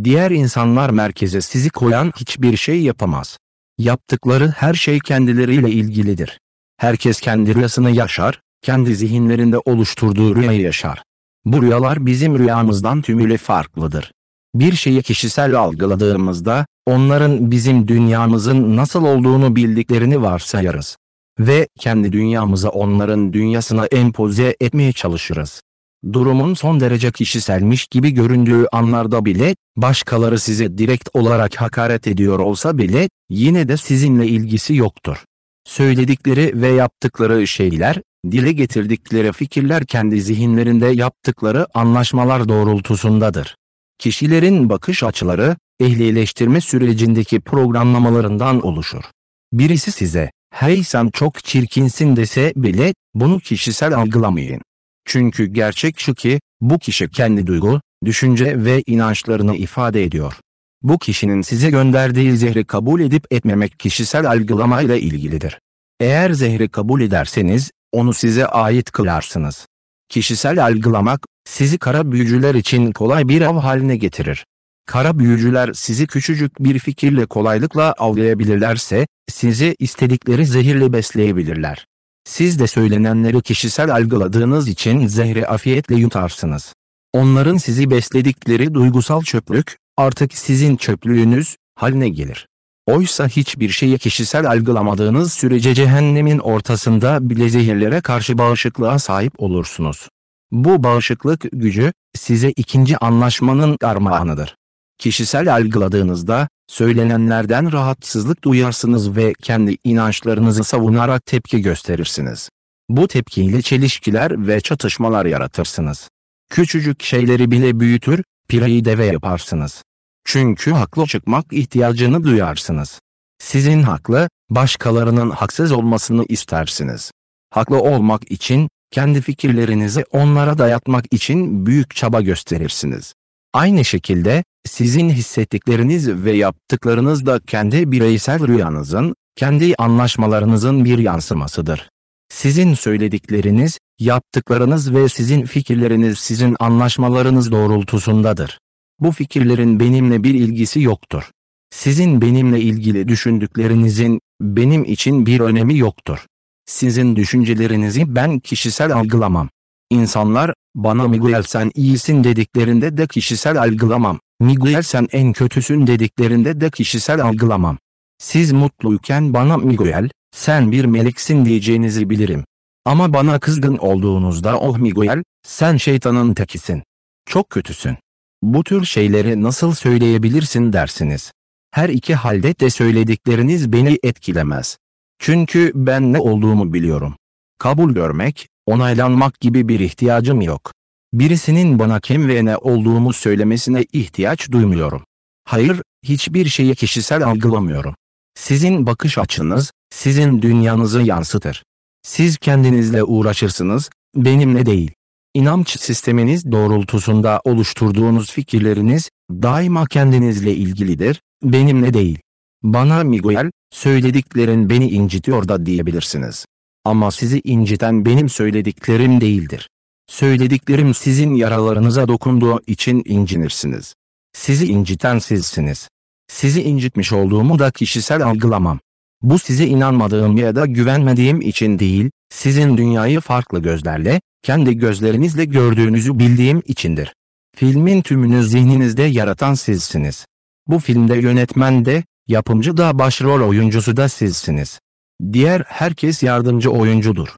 Diğer insanlar merkeze sizi koyan hiçbir şey yapamaz. Yaptıkları her şey kendileriyle ilgilidir. Herkes kendi rüyasını yaşar, kendi zihinlerinde oluşturduğu rüyayı yaşar. Bu rüyalar bizim rüyamızdan tümüyle farklıdır. Bir şeyi kişisel algıladığımızda, onların bizim dünyamızın nasıl olduğunu bildiklerini varsayarız. Ve kendi dünyamıza onların dünyasına empoze etmeye çalışırız. Durumun son derece kişiselmiş gibi göründüğü anlarda bile, başkaları size direkt olarak hakaret ediyor olsa bile, yine de sizinle ilgisi yoktur. Söyledikleri ve yaptıkları şeyler, dile getirdikleri fikirler kendi zihinlerinde yaptıkları anlaşmalar doğrultusundadır. Kişilerin bakış açıları, ehlileştirme sürecindeki programlamalarından oluşur. Birisi size, hey sen çok çirkinsin dese bile, bunu kişisel algılamayın. Çünkü gerçek şu ki, bu kişi kendi duygu, düşünce ve inançlarını ifade ediyor. Bu kişinin size gönderdiği zehri kabul edip etmemek kişisel algılamayla ilgilidir. Eğer zehri kabul ederseniz, onu size ait kılarsınız. Kişisel algılamak, sizi kara büyücüler için kolay bir av haline getirir. Kara büyücüler sizi küçücük bir fikirle kolaylıkla avlayabilirlerse, sizi istedikleri zehirle besleyebilirler. Siz de söylenenleri kişisel algıladığınız için zehri afiyetle yutarsınız. Onların sizi besledikleri duygusal çöplük, artık sizin çöplüğünüz, haline gelir. Oysa hiçbir şeyi kişisel algılamadığınız sürece cehennemin ortasında bile zehirlere karşı bağışıklığa sahip olursunuz. Bu bağışıklık gücü, size ikinci anlaşmanın armağanıdır. Kişisel algıladığınızda, söylenenlerden rahatsızlık duyarsınız ve kendi inançlarınızı savunarak tepki gösterirsiniz. Bu tepkiyle çelişkiler ve çatışmalar yaratırsınız. Küçücük şeyleri bile büyütür, pireyi deve yaparsınız. Çünkü haklı çıkmak ihtiyacını duyarsınız. Sizin haklı, başkalarının haksız olmasını istersiniz. Haklı olmak için, kendi fikirlerinizi onlara dayatmak için büyük çaba gösterirsiniz. Aynı şekilde, sizin hissettikleriniz ve yaptıklarınız da kendi bireysel rüyanızın, kendi anlaşmalarınızın bir yansımasıdır. Sizin söyledikleriniz, yaptıklarınız ve sizin fikirleriniz sizin anlaşmalarınız doğrultusundadır. Bu fikirlerin benimle bir ilgisi yoktur. Sizin benimle ilgili düşündüklerinizin benim için bir önemi yoktur. Sizin düşüncelerinizi ben kişisel algılamam. İnsanlar bana Miguel sen iyisin dediklerinde de kişisel algılamam. Miguel sen en kötüsün dediklerinde de kişisel algılamam. Siz mutluyken bana Miguel, sen bir meleksin diyeceğinizi bilirim. Ama bana kızgın olduğunuzda oh Miguel, sen şeytanın tekisin. Çok kötüsün. Bu tür şeyleri nasıl söyleyebilirsin dersiniz. Her iki halde de söyledikleriniz beni etkilemez. Çünkü ben ne olduğumu biliyorum. Kabul görmek, onaylanmak gibi bir ihtiyacım yok. Birisinin bana kim ve ne olduğumu söylemesine ihtiyaç duymuyorum. Hayır, hiçbir şeyi kişisel algılamıyorum. Sizin bakış açınız, sizin dünyanızı yansıtır. Siz kendinizle uğraşırsınız, benimle değil. İnanç sisteminiz doğrultusunda oluşturduğunuz fikirleriniz, daima kendinizle ilgilidir, benimle değil. Bana Miguel, söylediklerin beni incitiyor da diyebilirsiniz. Ama sizi inciten benim söylediklerim değildir. Söylediklerim sizin yaralarınıza dokunduğu için incinirsiniz. Sizi inciten sizsiniz. Sizi incitmiş olduğumu da kişisel algılamam. Bu size inanmadığım ya da güvenmediğim için değil, sizin dünyayı farklı gözlerle, kendi gözlerinizle gördüğünüzü bildiğim içindir. Filmin tümünü zihninizde yaratan sizsiniz. Bu filmde yönetmen de, yapımcı da başrol oyuncusu da sizsiniz. Diğer herkes yardımcı oyuncudur.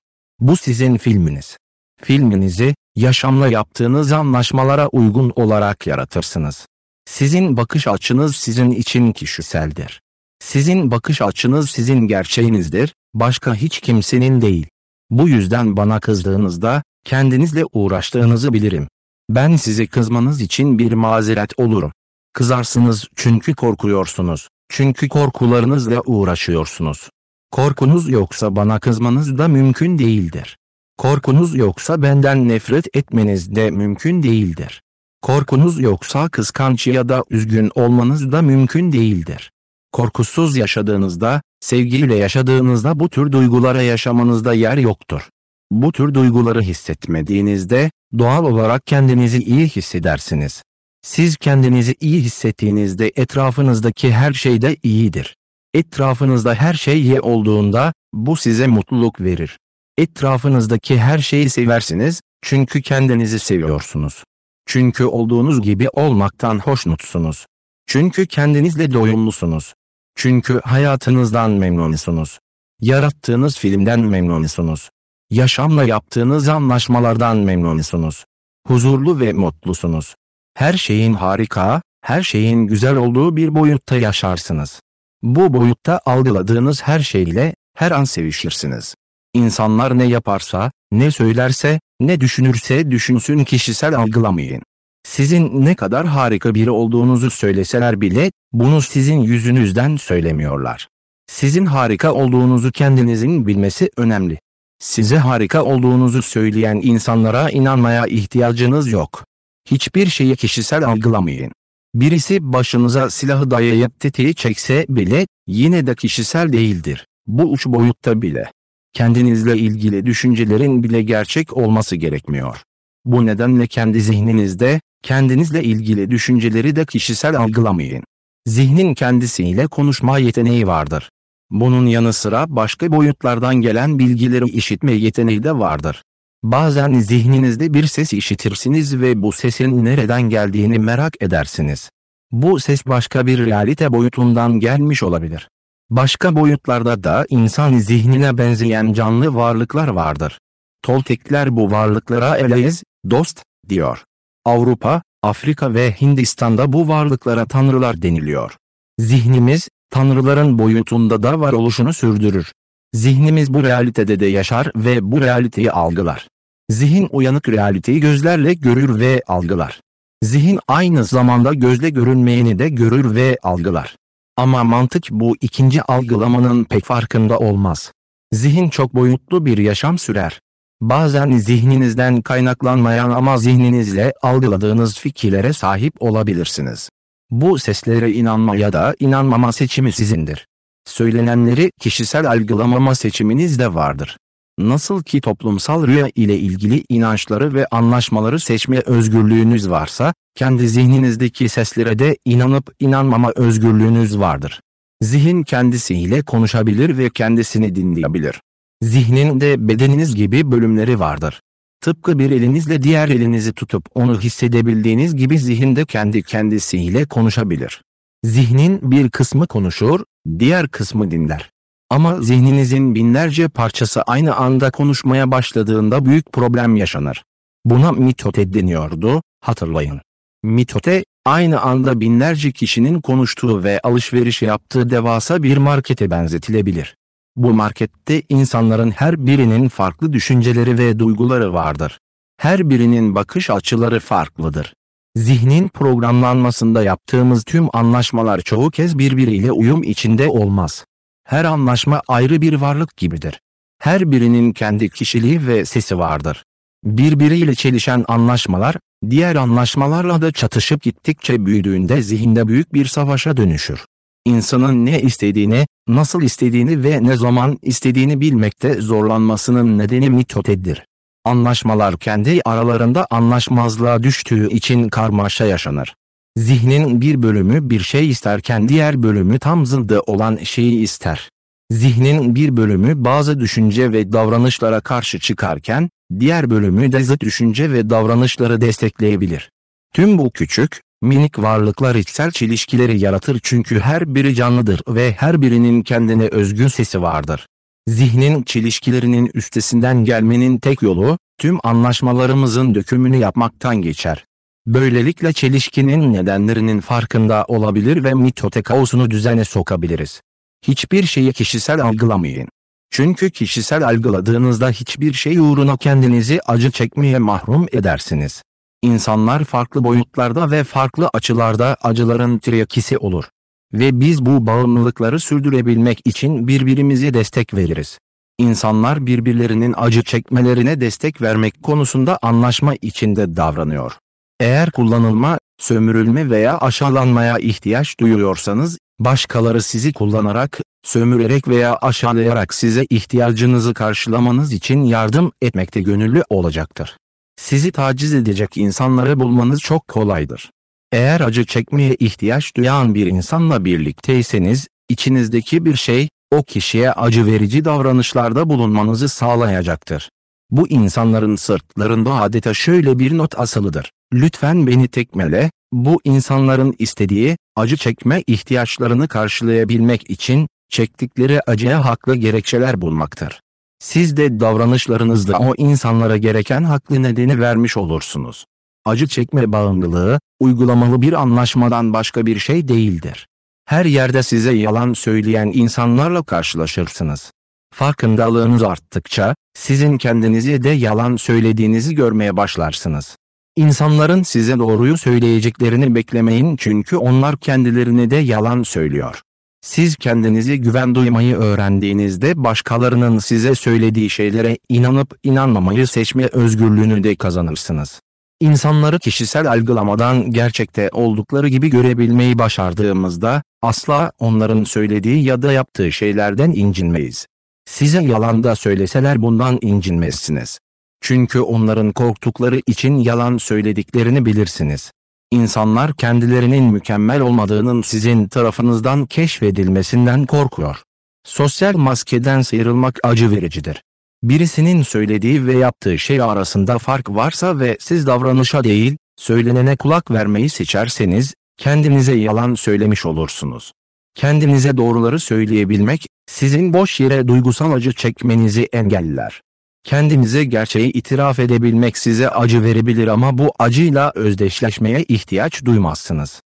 Bu sizin filminiz. Filminizi, yaşamla yaptığınız anlaşmalara uygun olarak yaratırsınız. Sizin bakış açınız sizin için kişiseldir. Sizin bakış açınız sizin gerçeğinizdir, başka hiç kimsenin değil. Bu yüzden bana kızdığınızda, kendinizle uğraştığınızı bilirim. Ben sizi kızmanız için bir mazeret olurum. Kızarsınız çünkü korkuyorsunuz. Çünkü korkularınızla uğraşıyorsunuz. Korkunuz yoksa bana kızmanız da mümkün değildir. Korkunuz yoksa benden nefret etmeniz de mümkün değildir. Korkunuz yoksa kıskanç ya da üzgün olmanız da mümkün değildir. Korkusuz yaşadığınızda, sevgiyle yaşadığınızda bu tür duygulara yaşamanızda yer yoktur. Bu tür duyguları hissetmediğinizde, doğal olarak kendinizi iyi hissedersiniz. Siz kendinizi iyi hissettiğinizde etrafınızdaki her şey de iyidir. Etrafınızda her şey iyi olduğunda, bu size mutluluk verir. Etrafınızdaki her şeyi seversiniz, çünkü kendinizi seviyorsunuz. Çünkü olduğunuz gibi olmaktan hoşnutsunuz. Çünkü kendinizle doyumlusunuz. Çünkü hayatınızdan memnunsunuz. Yarattığınız filmden memnunsunuz. Yaşamla yaptığınız anlaşmalardan memnunsunuz. Huzurlu ve mutlusunuz. Her şeyin harika, her şeyin güzel olduğu bir boyutta yaşarsınız. Bu boyutta algıladığınız her şeyle her an sevişirsiniz. İnsanlar ne yaparsa, ne söylerse, ne düşünürse düşünsün kişisel algılamayın. Sizin ne kadar harika biri olduğunuzu söyleseler bile, bunu sizin yüzünüzden söylemiyorlar. Sizin harika olduğunuzu kendinizin bilmesi önemli. Size harika olduğunuzu söyleyen insanlara inanmaya ihtiyacınız yok. Hiçbir şeyi kişisel algılamayın. Birisi başınıza silahı dayayıp tetiği çekse bile, yine de kişisel değildir. Bu uç boyutta bile. Kendinizle ilgili düşüncelerin bile gerçek olması gerekmiyor. Bu nedenle kendi zihninizde, kendinizle ilgili düşünceleri de kişisel algılamayın. Zihnin kendisiyle konuşma yeteneği vardır. Bunun yanı sıra başka boyutlardan gelen bilgileri işitme yeteneği de vardır. Bazen zihninizde bir ses işitirsiniz ve bu sesin nereden geldiğini merak edersiniz. Bu ses başka bir realite boyutundan gelmiş olabilir. Başka boyutlarda da insan zihnine benzeyen canlı varlıklar vardır. Toltekler bu varlıklara eleyiz, dost, diyor. Avrupa, Afrika ve Hindistan'da bu varlıklara tanrılar deniliyor. Zihnimiz, tanrıların boyutunda da varoluşunu sürdürür. Zihnimiz bu realitede de yaşar ve bu realiteyi algılar. Zihin uyanık realiteyi gözlerle görür ve algılar. Zihin aynı zamanda gözle görünmeyeni de görür ve algılar. Ama mantık bu ikinci algılamanın pek farkında olmaz. Zihin çok boyutlu bir yaşam sürer. Bazen zihninizden kaynaklanmayan ama zihninizle algıladığınız fikirlere sahip olabilirsiniz. Bu seslere inanma ya da inanmama seçimi sizindir. Söylenenleri kişisel algılamama seçiminiz de vardır. Nasıl ki toplumsal rüya ile ilgili inançları ve anlaşmaları seçme özgürlüğünüz varsa, kendi zihninizdeki seslere de inanıp inanmama özgürlüğünüz vardır. Zihin kendisiyle konuşabilir ve kendisini dinleyebilir. Zihnin de bedeniniz gibi bölümleri vardır. Tıpkı bir elinizle diğer elinizi tutup onu hissedebildiğiniz gibi zihin de kendi kendisiyle konuşabilir. Zihnin bir kısmı konuşur, diğer kısmı dinler. Ama zihninizin binlerce parçası aynı anda konuşmaya başladığında büyük problem yaşanır. Buna mitote deniyordu, hatırlayın. Mitote, aynı anda binlerce kişinin konuştuğu ve alışveriş yaptığı devasa bir markete benzetilebilir. Bu markette insanların her birinin farklı düşünceleri ve duyguları vardır. Her birinin bakış açıları farklıdır. Zihnin programlanmasında yaptığımız tüm anlaşmalar çoğu kez birbiriyle uyum içinde olmaz. Her anlaşma ayrı bir varlık gibidir. Her birinin kendi kişiliği ve sesi vardır. Birbiriyle çelişen anlaşmalar, diğer anlaşmalarla da çatışıp gittikçe büyüdüğünde zihinde büyük bir savaşa dönüşür. İnsanın ne istediğini, nasıl istediğini ve ne zaman istediğini bilmekte zorlanmasının nedeni mitotedir. Anlaşmalar kendi aralarında anlaşmazlığa düştüğü için karmaşa yaşanır. Zihnin bir bölümü bir şey isterken diğer bölümü tam zıddı olan şeyi ister. Zihnin bir bölümü bazı düşünce ve davranışlara karşı çıkarken, diğer bölümü de zıt düşünce ve davranışları destekleyebilir. Tüm bu küçük, minik varlıklar içsel çelişkileri yaratır çünkü her biri canlıdır ve her birinin kendine özgün sesi vardır. Zihnin çelişkilerinin üstesinden gelmenin tek yolu, tüm anlaşmalarımızın dökümünü yapmaktan geçer. Böylelikle çelişkinin nedenlerinin farkında olabilir ve mitote kaosunu düzene sokabiliriz. Hiçbir şeyi kişisel algılamayın. Çünkü kişisel algıladığınızda hiçbir şey uğruna kendinizi acı çekmeye mahrum edersiniz. İnsanlar farklı boyutlarda ve farklı açılarda acıların tiryakisi olur. Ve biz bu bağımlılıkları sürdürebilmek için birbirimize destek veririz. İnsanlar birbirlerinin acı çekmelerine destek vermek konusunda anlaşma içinde davranıyor. Eğer kullanılma, sömürülme veya aşağılanmaya ihtiyaç duyuyorsanız, başkaları sizi kullanarak, sömürerek veya aşağılayarak size ihtiyacınızı karşılamanız için yardım etmekte gönüllü olacaktır. Sizi taciz edecek insanları bulmanız çok kolaydır. Eğer acı çekmeye ihtiyaç duyan bir insanla birlikteyseniz, içinizdeki bir şey, o kişiye acı verici davranışlarda bulunmanızı sağlayacaktır. Bu insanların sırtlarında adeta şöyle bir not asılıdır. Lütfen beni tekmele, bu insanların istediği, acı çekme ihtiyaçlarını karşılayabilmek için, çektikleri acıya haklı gerekçeler bulmaktır. Siz de davranışlarınızla o insanlara gereken haklı nedeni vermiş olursunuz. Acı çekme bağımlılığı, uygulamalı bir anlaşmadan başka bir şey değildir. Her yerde size yalan söyleyen insanlarla karşılaşırsınız. Farkındalığınız arttıkça, sizin kendinize de yalan söylediğinizi görmeye başlarsınız. İnsanların size doğruyu söyleyeceklerini beklemeyin çünkü onlar kendilerine de yalan söylüyor. Siz kendinize güven duymayı öğrendiğinizde başkalarının size söylediği şeylere inanıp inanmamayı seçme özgürlüğünü de kazanırsınız. İnsanları kişisel algılamadan gerçekte oldukları gibi görebilmeyi başardığımızda, asla onların söylediği ya da yaptığı şeylerden incinmeyiz. Size yalan da söyleseler bundan incinmezsiniz. Çünkü onların korktukları için yalan söylediklerini bilirsiniz. İnsanlar kendilerinin mükemmel olmadığının sizin tarafınızdan keşfedilmesinden korkuyor. Sosyal maskeden sıyrılmak acı vericidir. Birisinin söylediği ve yaptığı şey arasında fark varsa ve siz davranışa değil, söylenene kulak vermeyi seçerseniz, kendinize yalan söylemiş olursunuz. Kendinize doğruları söyleyebilmek, sizin boş yere duygusal acı çekmenizi engeller. Kendinize gerçeği itiraf edebilmek size acı verebilir ama bu acıyla özdeşleşmeye ihtiyaç duymazsınız.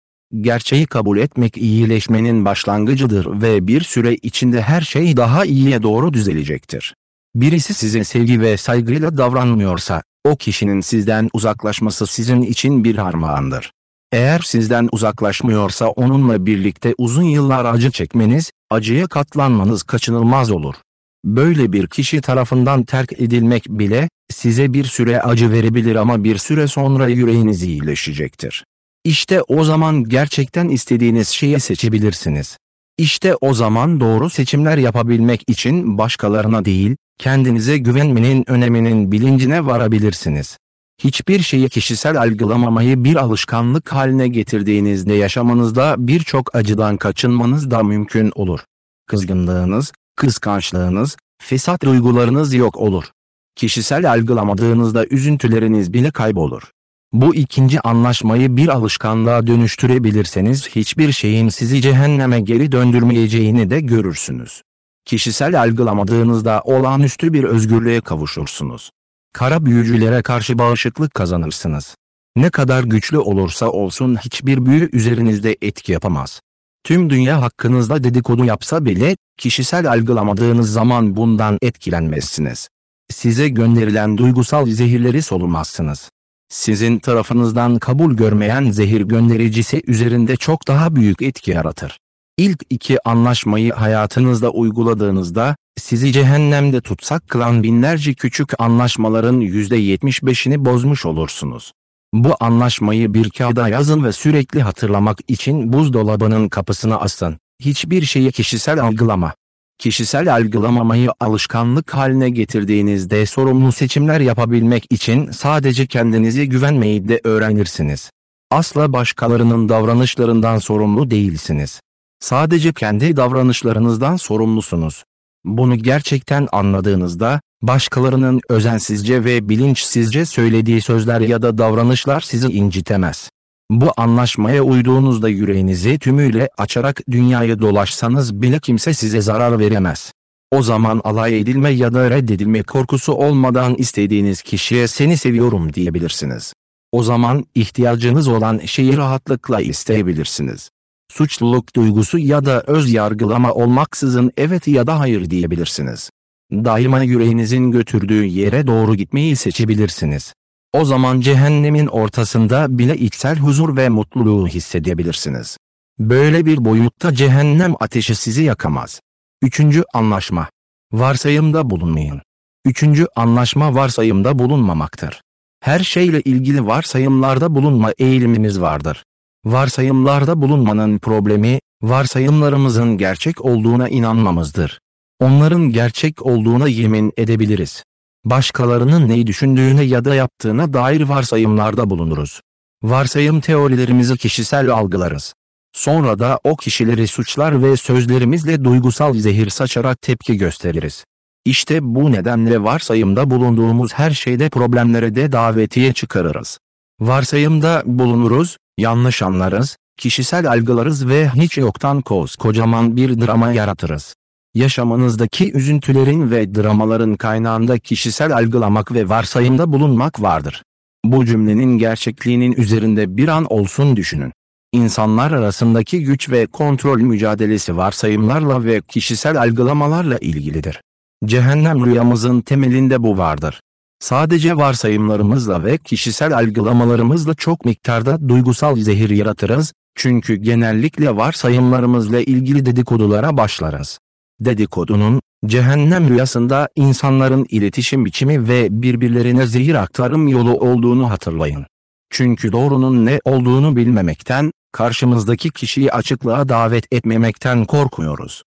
Gerçeği kabul etmek iyileşmenin başlangıcıdır ve bir süre içinde her şey daha iyiye doğru düzelecektir. Birisi size sevgi ve saygıyla davranmıyorsa, o kişinin sizden uzaklaşması sizin için bir harmandır. Eğer sizden uzaklaşmıyorsa onunla birlikte uzun yıllar acı çekmeniz, acıya katlanmanız kaçınılmaz olur. Böyle bir kişi tarafından terk edilmek bile, size bir süre acı verebilir ama bir süre sonra yüreğiniz iyileşecektir. İşte o zaman gerçekten istediğiniz şeyi seçebilirsiniz. İşte o zaman doğru seçimler yapabilmek için başkalarına değil, kendinize güvenmenin öneminin bilincine varabilirsiniz. Hiçbir şeyi kişisel algılamamayı bir alışkanlık haline getirdiğinizde yaşamınızda birçok acıdan kaçınmanız da mümkün olur. Kızgınlığınız, kıskançlığınız, fesat duygularınız yok olur. Kişisel algılamadığınızda üzüntüleriniz bile kaybolur. Bu ikinci anlaşmayı bir alışkanlığa dönüştürebilirseniz hiçbir şeyin sizi cehenneme geri döndürmeyeceğini de görürsünüz. Kişisel algılamadığınızda olağanüstü bir özgürlüğe kavuşursunuz. Kara büyücülere karşı bağışıklık kazanırsınız. Ne kadar güçlü olursa olsun hiçbir büyü üzerinizde etki yapamaz. Tüm dünya hakkınızda dedikodu yapsa bile, kişisel algılamadığınız zaman bundan etkilenmezsiniz. Size gönderilen duygusal zehirleri solumazsınız. Sizin tarafınızdan kabul görmeyen zehir göndericisi üzerinde çok daha büyük etki yaratır. İlk iki anlaşmayı hayatınızda uyguladığınızda, sizi cehennemde tutsak kılan binlerce küçük anlaşmaların %75'ini bozmuş olursunuz. Bu anlaşmayı bir kağıda yazın ve sürekli hatırlamak için buzdolabının kapısına asın. Hiçbir şeyi kişisel algılama. Kişisel algılamamayı alışkanlık haline getirdiğinizde sorumlu seçimler yapabilmek için sadece kendinize güvenmeyi de öğrenirsiniz. Asla başkalarının davranışlarından sorumlu değilsiniz. Sadece kendi davranışlarınızdan sorumlusunuz. Bunu gerçekten anladığınızda, başkalarının özensizce ve bilinçsizce söylediği sözler ya da davranışlar sizi incitemez. Bu anlaşmaya uyduğunuzda yüreğinizi tümüyle açarak dünyayı dolaşsanız bile kimse size zarar veremez. O zaman alay edilme ya da reddedilme korkusu olmadan istediğiniz kişiye seni seviyorum diyebilirsiniz. O zaman ihtiyacınız olan şeyi rahatlıkla isteyebilirsiniz. Suçluluk duygusu ya da öz yargılama olmaksızın evet ya da hayır diyebilirsiniz. Daima yüreğinizin götürdüğü yere doğru gitmeyi seçebilirsiniz. O zaman cehennemin ortasında bile içsel huzur ve mutluluğu hissedebilirsiniz. Böyle bir boyutta cehennem ateşi sizi yakamaz. Üçüncü anlaşma. Varsayımda bulunmayın. Üçüncü anlaşma varsayımda bulunmamaktır. Her şeyle ilgili varsayımlarda bulunma eğilimimiz vardır. Varsayımlarda bulunmanın problemi, varsayımlarımızın gerçek olduğuna inanmamızdır. Onların gerçek olduğuna yemin edebiliriz. Başkalarının neyi düşündüğüne ya da yaptığına dair varsayımlarda bulunuruz. Varsayım teorilerimizi kişisel algılarız. Sonra da o kişileri suçlar ve sözlerimizle duygusal zehir saçarak tepki gösteririz. İşte bu nedenle varsayımda bulunduğumuz her şeyde problemlere de davetiye çıkarırız. Varsayımda bulunuruz, yanlış anlarız, kişisel algılarız ve hiç yoktan kocaman bir drama yaratırız. Yaşamınızdaki üzüntülerin ve dramaların kaynağında kişisel algılamak ve varsayımda bulunmak vardır. Bu cümlenin gerçekliğinin üzerinde bir an olsun düşünün. İnsanlar arasındaki güç ve kontrol mücadelesi varsayımlarla ve kişisel algılamalarla ilgilidir. Cehennem rüyamızın temelinde bu vardır. Sadece varsayımlarımızla ve kişisel algılamalarımızla çok miktarda duygusal zehir yaratırız, çünkü genellikle varsayımlarımızla ilgili dedikodulara başlarız. Dedikodunun, cehennem rüyasında insanların iletişim biçimi ve birbirlerine zehir aktarım yolu olduğunu hatırlayın. Çünkü doğrunun ne olduğunu bilmemekten, karşımızdaki kişiyi açıklığa davet etmemekten korkuyoruz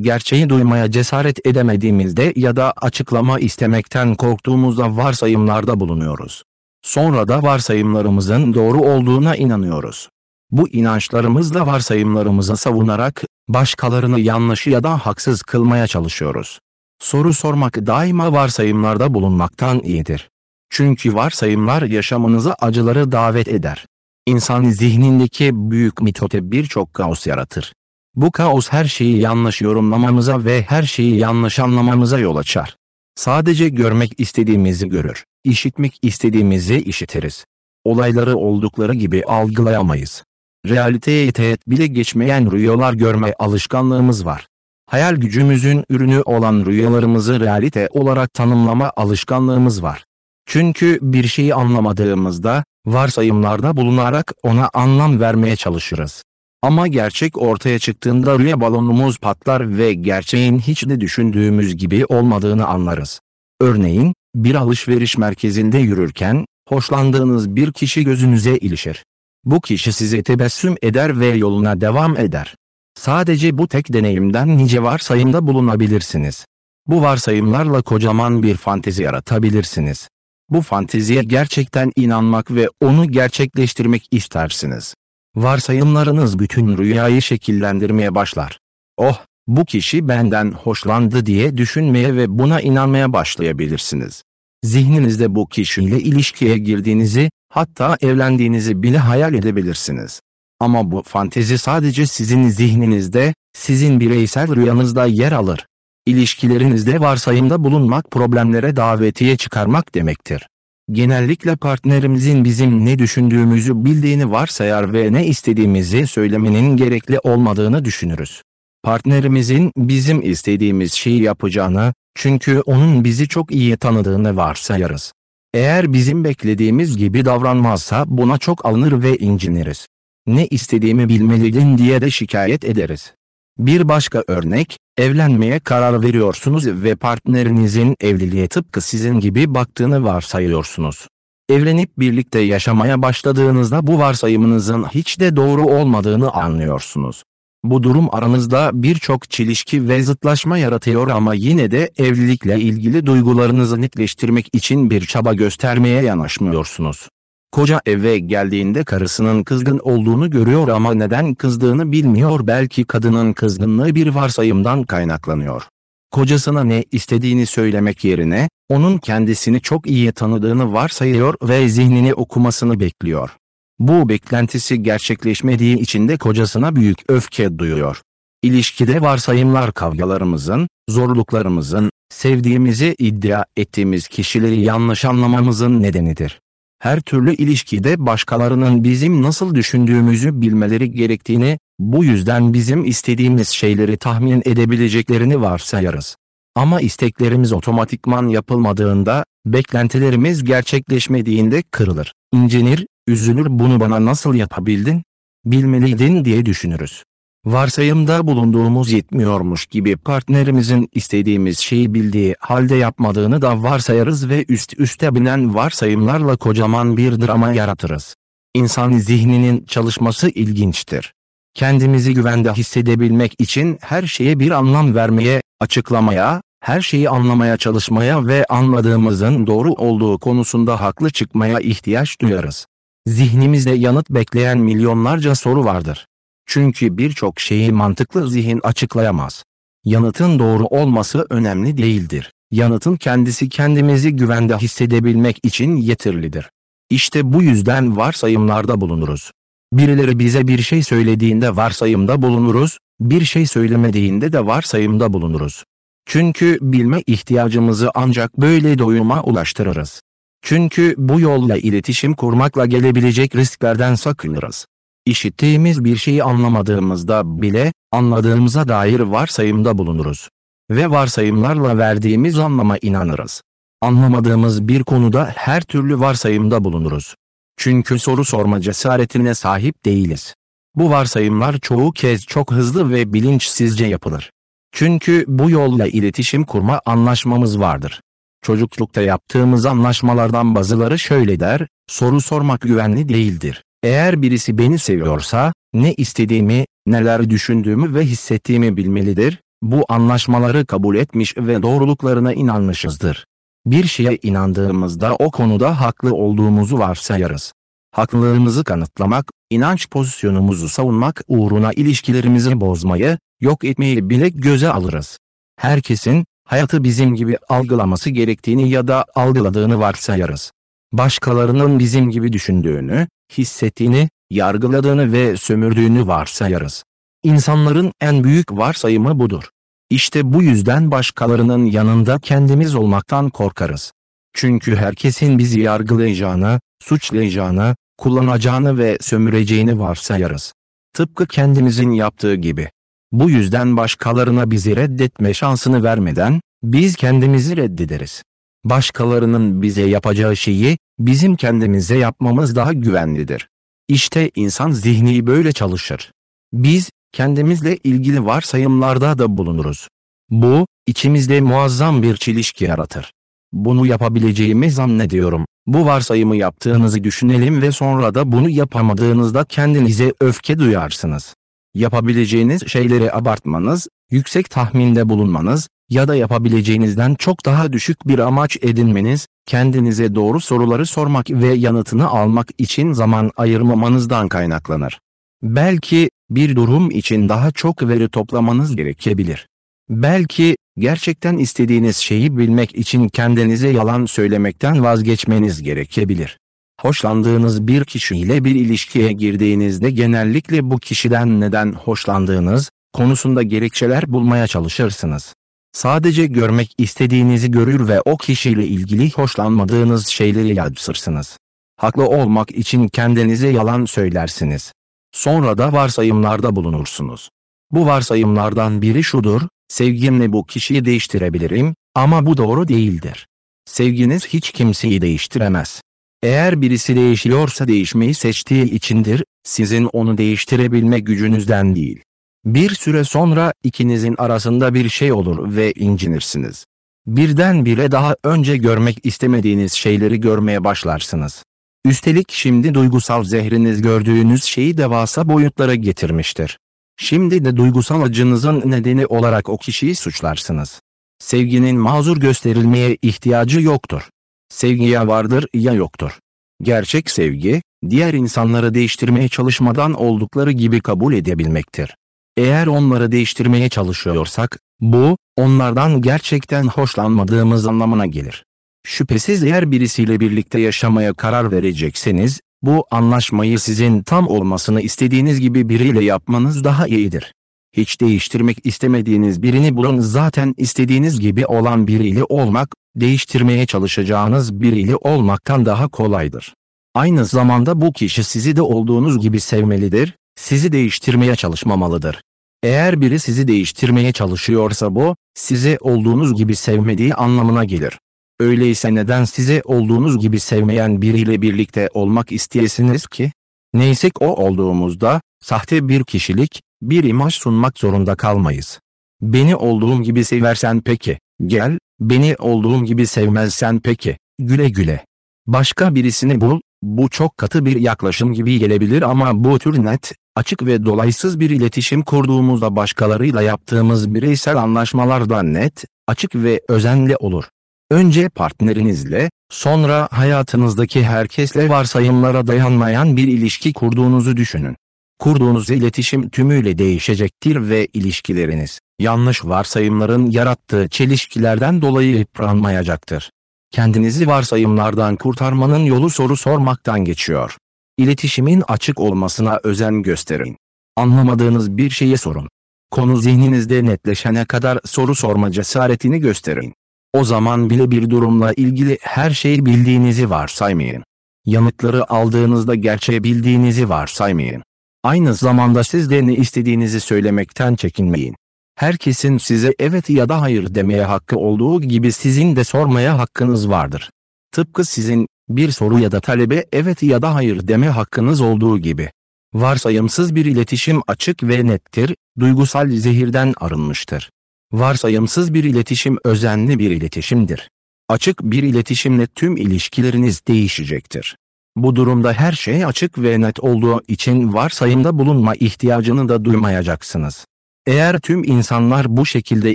gerçeği duymaya cesaret edemediğimizde ya da açıklama istemekten korktuğumuzda varsayımlarda bulunuyoruz. Sonra da varsayımlarımızın doğru olduğuna inanıyoruz. Bu inançlarımızla varsayımlarımızı savunarak, başkalarını yanlış ya da haksız kılmaya çalışıyoruz. Soru sormak daima varsayımlarda bulunmaktan iyidir. Çünkü varsayımlar yaşamınıza acıları davet eder. İnsan zihnindeki büyük mitote birçok kaos yaratır. Bu kaos her şeyi yanlış yorumlamamıza ve her şeyi yanlış anlamamıza yol açar. Sadece görmek istediğimizi görür, işitmek istediğimizi işitiriz. Olayları oldukları gibi algılayamayız. Realiteye teğet bile geçmeyen rüyalar görme alışkanlığımız var. Hayal gücümüzün ürünü olan rüyalarımızı realite olarak tanımlama alışkanlığımız var. Çünkü bir şeyi anlamadığımızda, varsayımlarda bulunarak ona anlam vermeye çalışırız. Ama gerçek ortaya çıktığında rüya balonumuz patlar ve gerçeğin hiç de düşündüğümüz gibi olmadığını anlarız. Örneğin, bir alışveriş merkezinde yürürken, hoşlandığınız bir kişi gözünüze ilişir. Bu kişi size tebessüm eder ve yoluna devam eder. Sadece bu tek deneyimden nice varsayımda bulunabilirsiniz. Bu varsayımlarla kocaman bir fantezi yaratabilirsiniz. Bu fanteziye gerçekten inanmak ve onu gerçekleştirmek istersiniz. Varsayımlarınız bütün rüyayı şekillendirmeye başlar. Oh, bu kişi benden hoşlandı diye düşünmeye ve buna inanmaya başlayabilirsiniz. Zihninizde bu kişiyle ilişkiye girdiğinizi, hatta evlendiğinizi bile hayal edebilirsiniz. Ama bu fantezi sadece sizin zihninizde, sizin bireysel rüyanızda yer alır. İlişkilerinizde varsayımda bulunmak problemlere davetiye çıkarmak demektir. Genellikle partnerimizin bizim ne düşündüğümüzü bildiğini varsayar ve ne istediğimizi söylemenin gerekli olmadığını düşünürüz. Partnerimizin bizim istediğimiz şeyi yapacağını, çünkü onun bizi çok iyi tanıdığını varsayarız. Eğer bizim beklediğimiz gibi davranmazsa buna çok alınır ve inciniriz. Ne istediğimi bilmeliydin diye de şikayet ederiz. Bir başka örnek, evlenmeye karar veriyorsunuz ve partnerinizin evliliğe tıpkı sizin gibi baktığını varsayıyorsunuz. Evlenip birlikte yaşamaya başladığınızda bu varsayımınızın hiç de doğru olmadığını anlıyorsunuz. Bu durum aranızda birçok çelişki ve zıtlaşma yaratıyor ama yine de evlilikle ilgili duygularınızı netleştirmek için bir çaba göstermeye yanaşmıyorsunuz. Koca eve geldiğinde karısının kızgın olduğunu görüyor ama neden kızdığını bilmiyor belki kadının kızgınlığı bir varsayımdan kaynaklanıyor. Kocasına ne istediğini söylemek yerine, onun kendisini çok iyi tanıdığını varsayıyor ve zihnini okumasını bekliyor. Bu beklentisi gerçekleşmediği için de kocasına büyük öfke duyuyor. İlişkide varsayımlar kavgalarımızın, zorluklarımızın, sevdiğimizi iddia ettiğimiz kişileri yanlış anlamamızın nedenidir. Her türlü ilişkide başkalarının bizim nasıl düşündüğümüzü bilmeleri gerektiğini, bu yüzden bizim istediğimiz şeyleri tahmin edebileceklerini varsayarız. Ama isteklerimiz otomatikman yapılmadığında, beklentilerimiz gerçekleşmediğinde kırılır, incinir, üzülür bunu bana nasıl yapabildin? Bilmeliydin diye düşünürüz. Varsayımda bulunduğumuz yetmiyormuş gibi partnerimizin istediğimiz şeyi bildiği halde yapmadığını da varsayarız ve üst üste binen varsayımlarla kocaman bir drama yaratırız. İnsan zihninin çalışması ilginçtir. Kendimizi güvende hissedebilmek için her şeye bir anlam vermeye, açıklamaya, her şeyi anlamaya çalışmaya ve anladığımızın doğru olduğu konusunda haklı çıkmaya ihtiyaç duyarız. Zihnimizde yanıt bekleyen milyonlarca soru vardır. Çünkü birçok şeyi mantıklı zihin açıklayamaz. Yanıtın doğru olması önemli değildir. Yanıtın kendisi kendimizi güvende hissedebilmek için yeterlidir. İşte bu yüzden varsayımlarda bulunuruz. Birileri bize bir şey söylediğinde varsayımda bulunuruz, bir şey söylemediğinde de varsayımda bulunuruz. Çünkü bilme ihtiyacımızı ancak böyle doyuma ulaştırırız. Çünkü bu yolla iletişim kurmakla gelebilecek risklerden sakınırız. İşittiğimiz bir şeyi anlamadığımızda bile, anladığımıza dair varsayımda bulunuruz. Ve varsayımlarla verdiğimiz anlama inanırız. Anlamadığımız bir konuda her türlü varsayımda bulunuruz. Çünkü soru sorma cesaretine sahip değiliz. Bu varsayımlar çoğu kez çok hızlı ve bilinçsizce yapılır. Çünkü bu yolla iletişim kurma anlaşmamız vardır. Çocuklukta yaptığımız anlaşmalardan bazıları şöyle der, soru sormak güvenli değildir. Eğer birisi beni seviyorsa, ne istediğimi, neler düşündüğümü ve hissettiğimi bilmelidir, bu anlaşmaları kabul etmiş ve doğruluklarına inanmışızdır. Bir şeye inandığımızda o konuda haklı olduğumuzu varsayarız. Haklılığımızı kanıtlamak, inanç pozisyonumuzu savunmak uğruna ilişkilerimizi bozmayı, yok etmeyi bile göze alırız. Herkesin, hayatı bizim gibi algılaması gerektiğini ya da algıladığını varsayarız. Başkalarının bizim gibi düşündüğünü, hissettiğini, yargıladığını ve sömürdüğünü varsayarız. İnsanların en büyük varsayımı budur. İşte bu yüzden başkalarının yanında kendimiz olmaktan korkarız. Çünkü herkesin bizi yargılayacağını, suçlayacağını, kullanacağını ve sömüreceğini varsayarız. Tıpkı kendimizin yaptığı gibi. Bu yüzden başkalarına bizi reddetme şansını vermeden, biz kendimizi reddederiz. Başkalarının bize yapacağı şeyi, bizim kendimize yapmamız daha güvenlidir. İşte insan zihni böyle çalışır. Biz, kendimizle ilgili varsayımlarda da bulunuruz. Bu, içimizde muazzam bir çelişki yaratır. Bunu yapabileceğimi zannediyorum. Bu varsayımı yaptığınızı düşünelim ve sonra da bunu yapamadığınızda kendinize öfke duyarsınız. Yapabileceğiniz şeyleri abartmanız, yüksek tahminde bulunmanız ya da yapabileceğinizden çok daha düşük bir amaç edinmeniz, kendinize doğru soruları sormak ve yanıtını almak için zaman ayırmamanızdan kaynaklanır. Belki bir durum için daha çok veri toplamanız gerekebilir. Belki gerçekten istediğiniz şeyi bilmek için kendinize yalan söylemekten vazgeçmeniz gerekebilir. Hoşlandığınız bir kişiyle bir ilişkiye girdiğinizde genellikle bu kişiden neden hoşlandığınız konusunda gerekçeler bulmaya çalışırsınız. Sadece görmek istediğinizi görür ve o kişiyle ilgili hoşlanmadığınız şeyleri yadsırsınız. Haklı olmak için kendinize yalan söylersiniz. Sonra da varsayımlarda bulunursunuz. Bu varsayımlardan biri şudur, sevgimle bu kişiyi değiştirebilirim ama bu doğru değildir. Sevginiz hiç kimseyi değiştiremez. Eğer birisi değişiyorsa değişmeyi seçtiği içindir, sizin onu değiştirebilme gücünüzden değil. Bir süre sonra ikinizin arasında bir şey olur ve incinirsiniz. Birdenbire daha önce görmek istemediğiniz şeyleri görmeye başlarsınız. Üstelik şimdi duygusal zehriniz gördüğünüz şeyi devasa boyutlara getirmiştir. Şimdi de duygusal acınızın nedeni olarak o kişiyi suçlarsınız. Sevginin mazur gösterilmeye ihtiyacı yoktur. Sevgi ya vardır ya yoktur. Gerçek sevgi, diğer insanları değiştirmeye çalışmadan oldukları gibi kabul edebilmektir. Eğer onları değiştirmeye çalışıyorsak, bu, onlardan gerçekten hoşlanmadığımız anlamına gelir. Şüphesiz eğer birisiyle birlikte yaşamaya karar verecekseniz, bu anlaşmayı sizin tam olmasını istediğiniz gibi biriyle yapmanız daha iyidir. Hiç değiştirmek istemediğiniz birini bulun zaten istediğiniz gibi olan biriyle olmak, değiştirmeye çalışacağınız biriyle olmaktan daha kolaydır. Aynı zamanda bu kişi sizi de olduğunuz gibi sevmelidir, sizi değiştirmeye çalışmamalıdır. Eğer biri sizi değiştirmeye çalışıyorsa bu, sizi olduğunuz gibi sevmediği anlamına gelir. Öyleyse neden sizi olduğunuz gibi sevmeyen biriyle birlikte olmak isteyesiniz ki? Neysek o olduğumuzda, sahte bir kişilik, bir imaj sunmak zorunda kalmayız. Beni olduğum gibi seversen peki, gel, beni olduğum gibi sevmezsen peki, güle güle. Başka birisini bul, bu çok katı bir yaklaşım gibi gelebilir ama bu tür net, açık ve dolaysız bir iletişim kurduğumuzda başkalarıyla yaptığımız bireysel anlaşmalarda net, açık ve özenli olur. Önce partnerinizle, sonra hayatınızdaki herkesle varsayımlara dayanmayan bir ilişki kurduğunuzu düşünün. Kurduğunuz iletişim tümüyle değişecektir ve ilişkileriniz, yanlış varsayımların yarattığı çelişkilerden dolayı yıpranmayacaktır. Kendinizi varsayımlardan kurtarmanın yolu soru sormaktan geçiyor. İletişimin açık olmasına özen gösterin. Anlamadığınız bir şeyi sorun. Konu zihninizde netleşene kadar soru sorma cesaretini gösterin. O zaman bile bir durumla ilgili her şeyi bildiğinizi varsaymayın. Yanıtları aldığınızda gerçeği bildiğinizi varsaymayın. Aynı zamanda siz de ne istediğinizi söylemekten çekinmeyin. Herkesin size evet ya da hayır demeye hakkı olduğu gibi sizin de sormaya hakkınız vardır. Tıpkı sizin bir soru ya da talebe evet ya da hayır deme hakkınız olduğu gibi. Varsayımsız bir iletişim açık ve nettir, duygusal zehirden arınmıştır. Varsayımsız bir iletişim özenli bir iletişimdir. Açık bir iletişimle tüm ilişkileriniz değişecektir. Bu durumda her şey açık ve net olduğu için varsayımda bulunma ihtiyacını da duymayacaksınız. Eğer tüm insanlar bu şekilde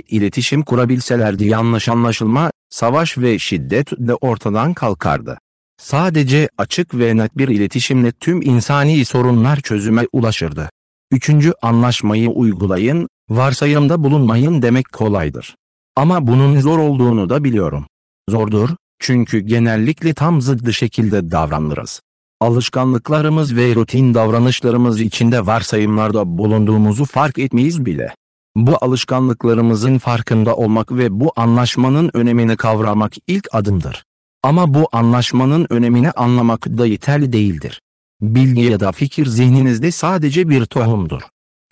iletişim kurabilselerdi yanlış anlaşılma, savaş ve şiddet de ortadan kalkardı. Sadece açık ve net bir iletişimle tüm insani sorunlar çözüme ulaşırdı. Üçüncü anlaşmayı uygulayın, varsayımda bulunmayın demek kolaydır. Ama bunun zor olduğunu da biliyorum. Zordur, çünkü genellikle tam zıddı şekilde davranırız. Alışkanlıklarımız ve rutin davranışlarımız içinde varsayımlarda bulunduğumuzu fark etmeyiz bile. Bu alışkanlıklarımızın farkında olmak ve bu anlaşmanın önemini kavramak ilk adımdır. Ama bu anlaşmanın önemini anlamak da yeterli değildir. Bilgi ya da fikir zihninizde sadece bir tohumdur.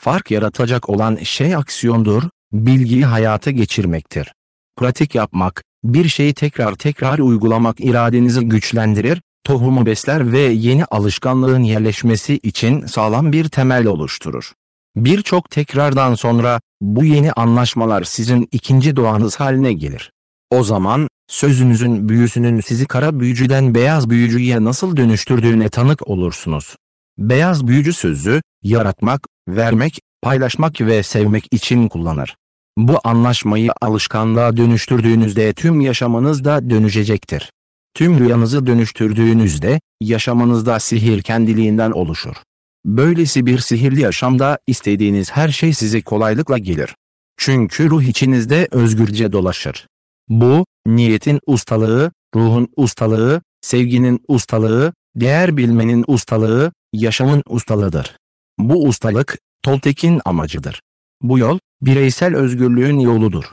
Fark yaratacak olan şey aksiyondur, bilgiyi hayata geçirmektir. Pratik yapmak, bir şeyi tekrar tekrar uygulamak iradenizi güçlendirir, tohumu besler ve yeni alışkanlığın yerleşmesi için sağlam bir temel oluşturur. Birçok tekrardan sonra, bu yeni anlaşmalar sizin ikinci doğanız haline gelir. O zaman, sözünüzün büyüsünün sizi kara büyücüden beyaz büyücüye nasıl dönüştürdüğüne tanık olursunuz. Beyaz büyücü sözü, yaratmak, vermek, paylaşmak ve sevmek için kullanır. Bu anlaşmayı alışkanlığa dönüştürdüğünüzde tüm yaşamınız da dönüşecektir. Tüm rüyanızı dönüştürdüğünüzde, yaşamınızda sihir kendiliğinden oluşur. Böylesi bir sihirli yaşamda istediğiniz her şey size kolaylıkla gelir. Çünkü ruh içinizde özgürce dolaşır. Bu, niyetin ustalığı, ruhun ustalığı, sevginin ustalığı, değer bilmenin ustalığı, yaşamın ustalığıdır. Bu ustalık, Toltek'in amacıdır. Bu yol, bireysel özgürlüğün yoludur.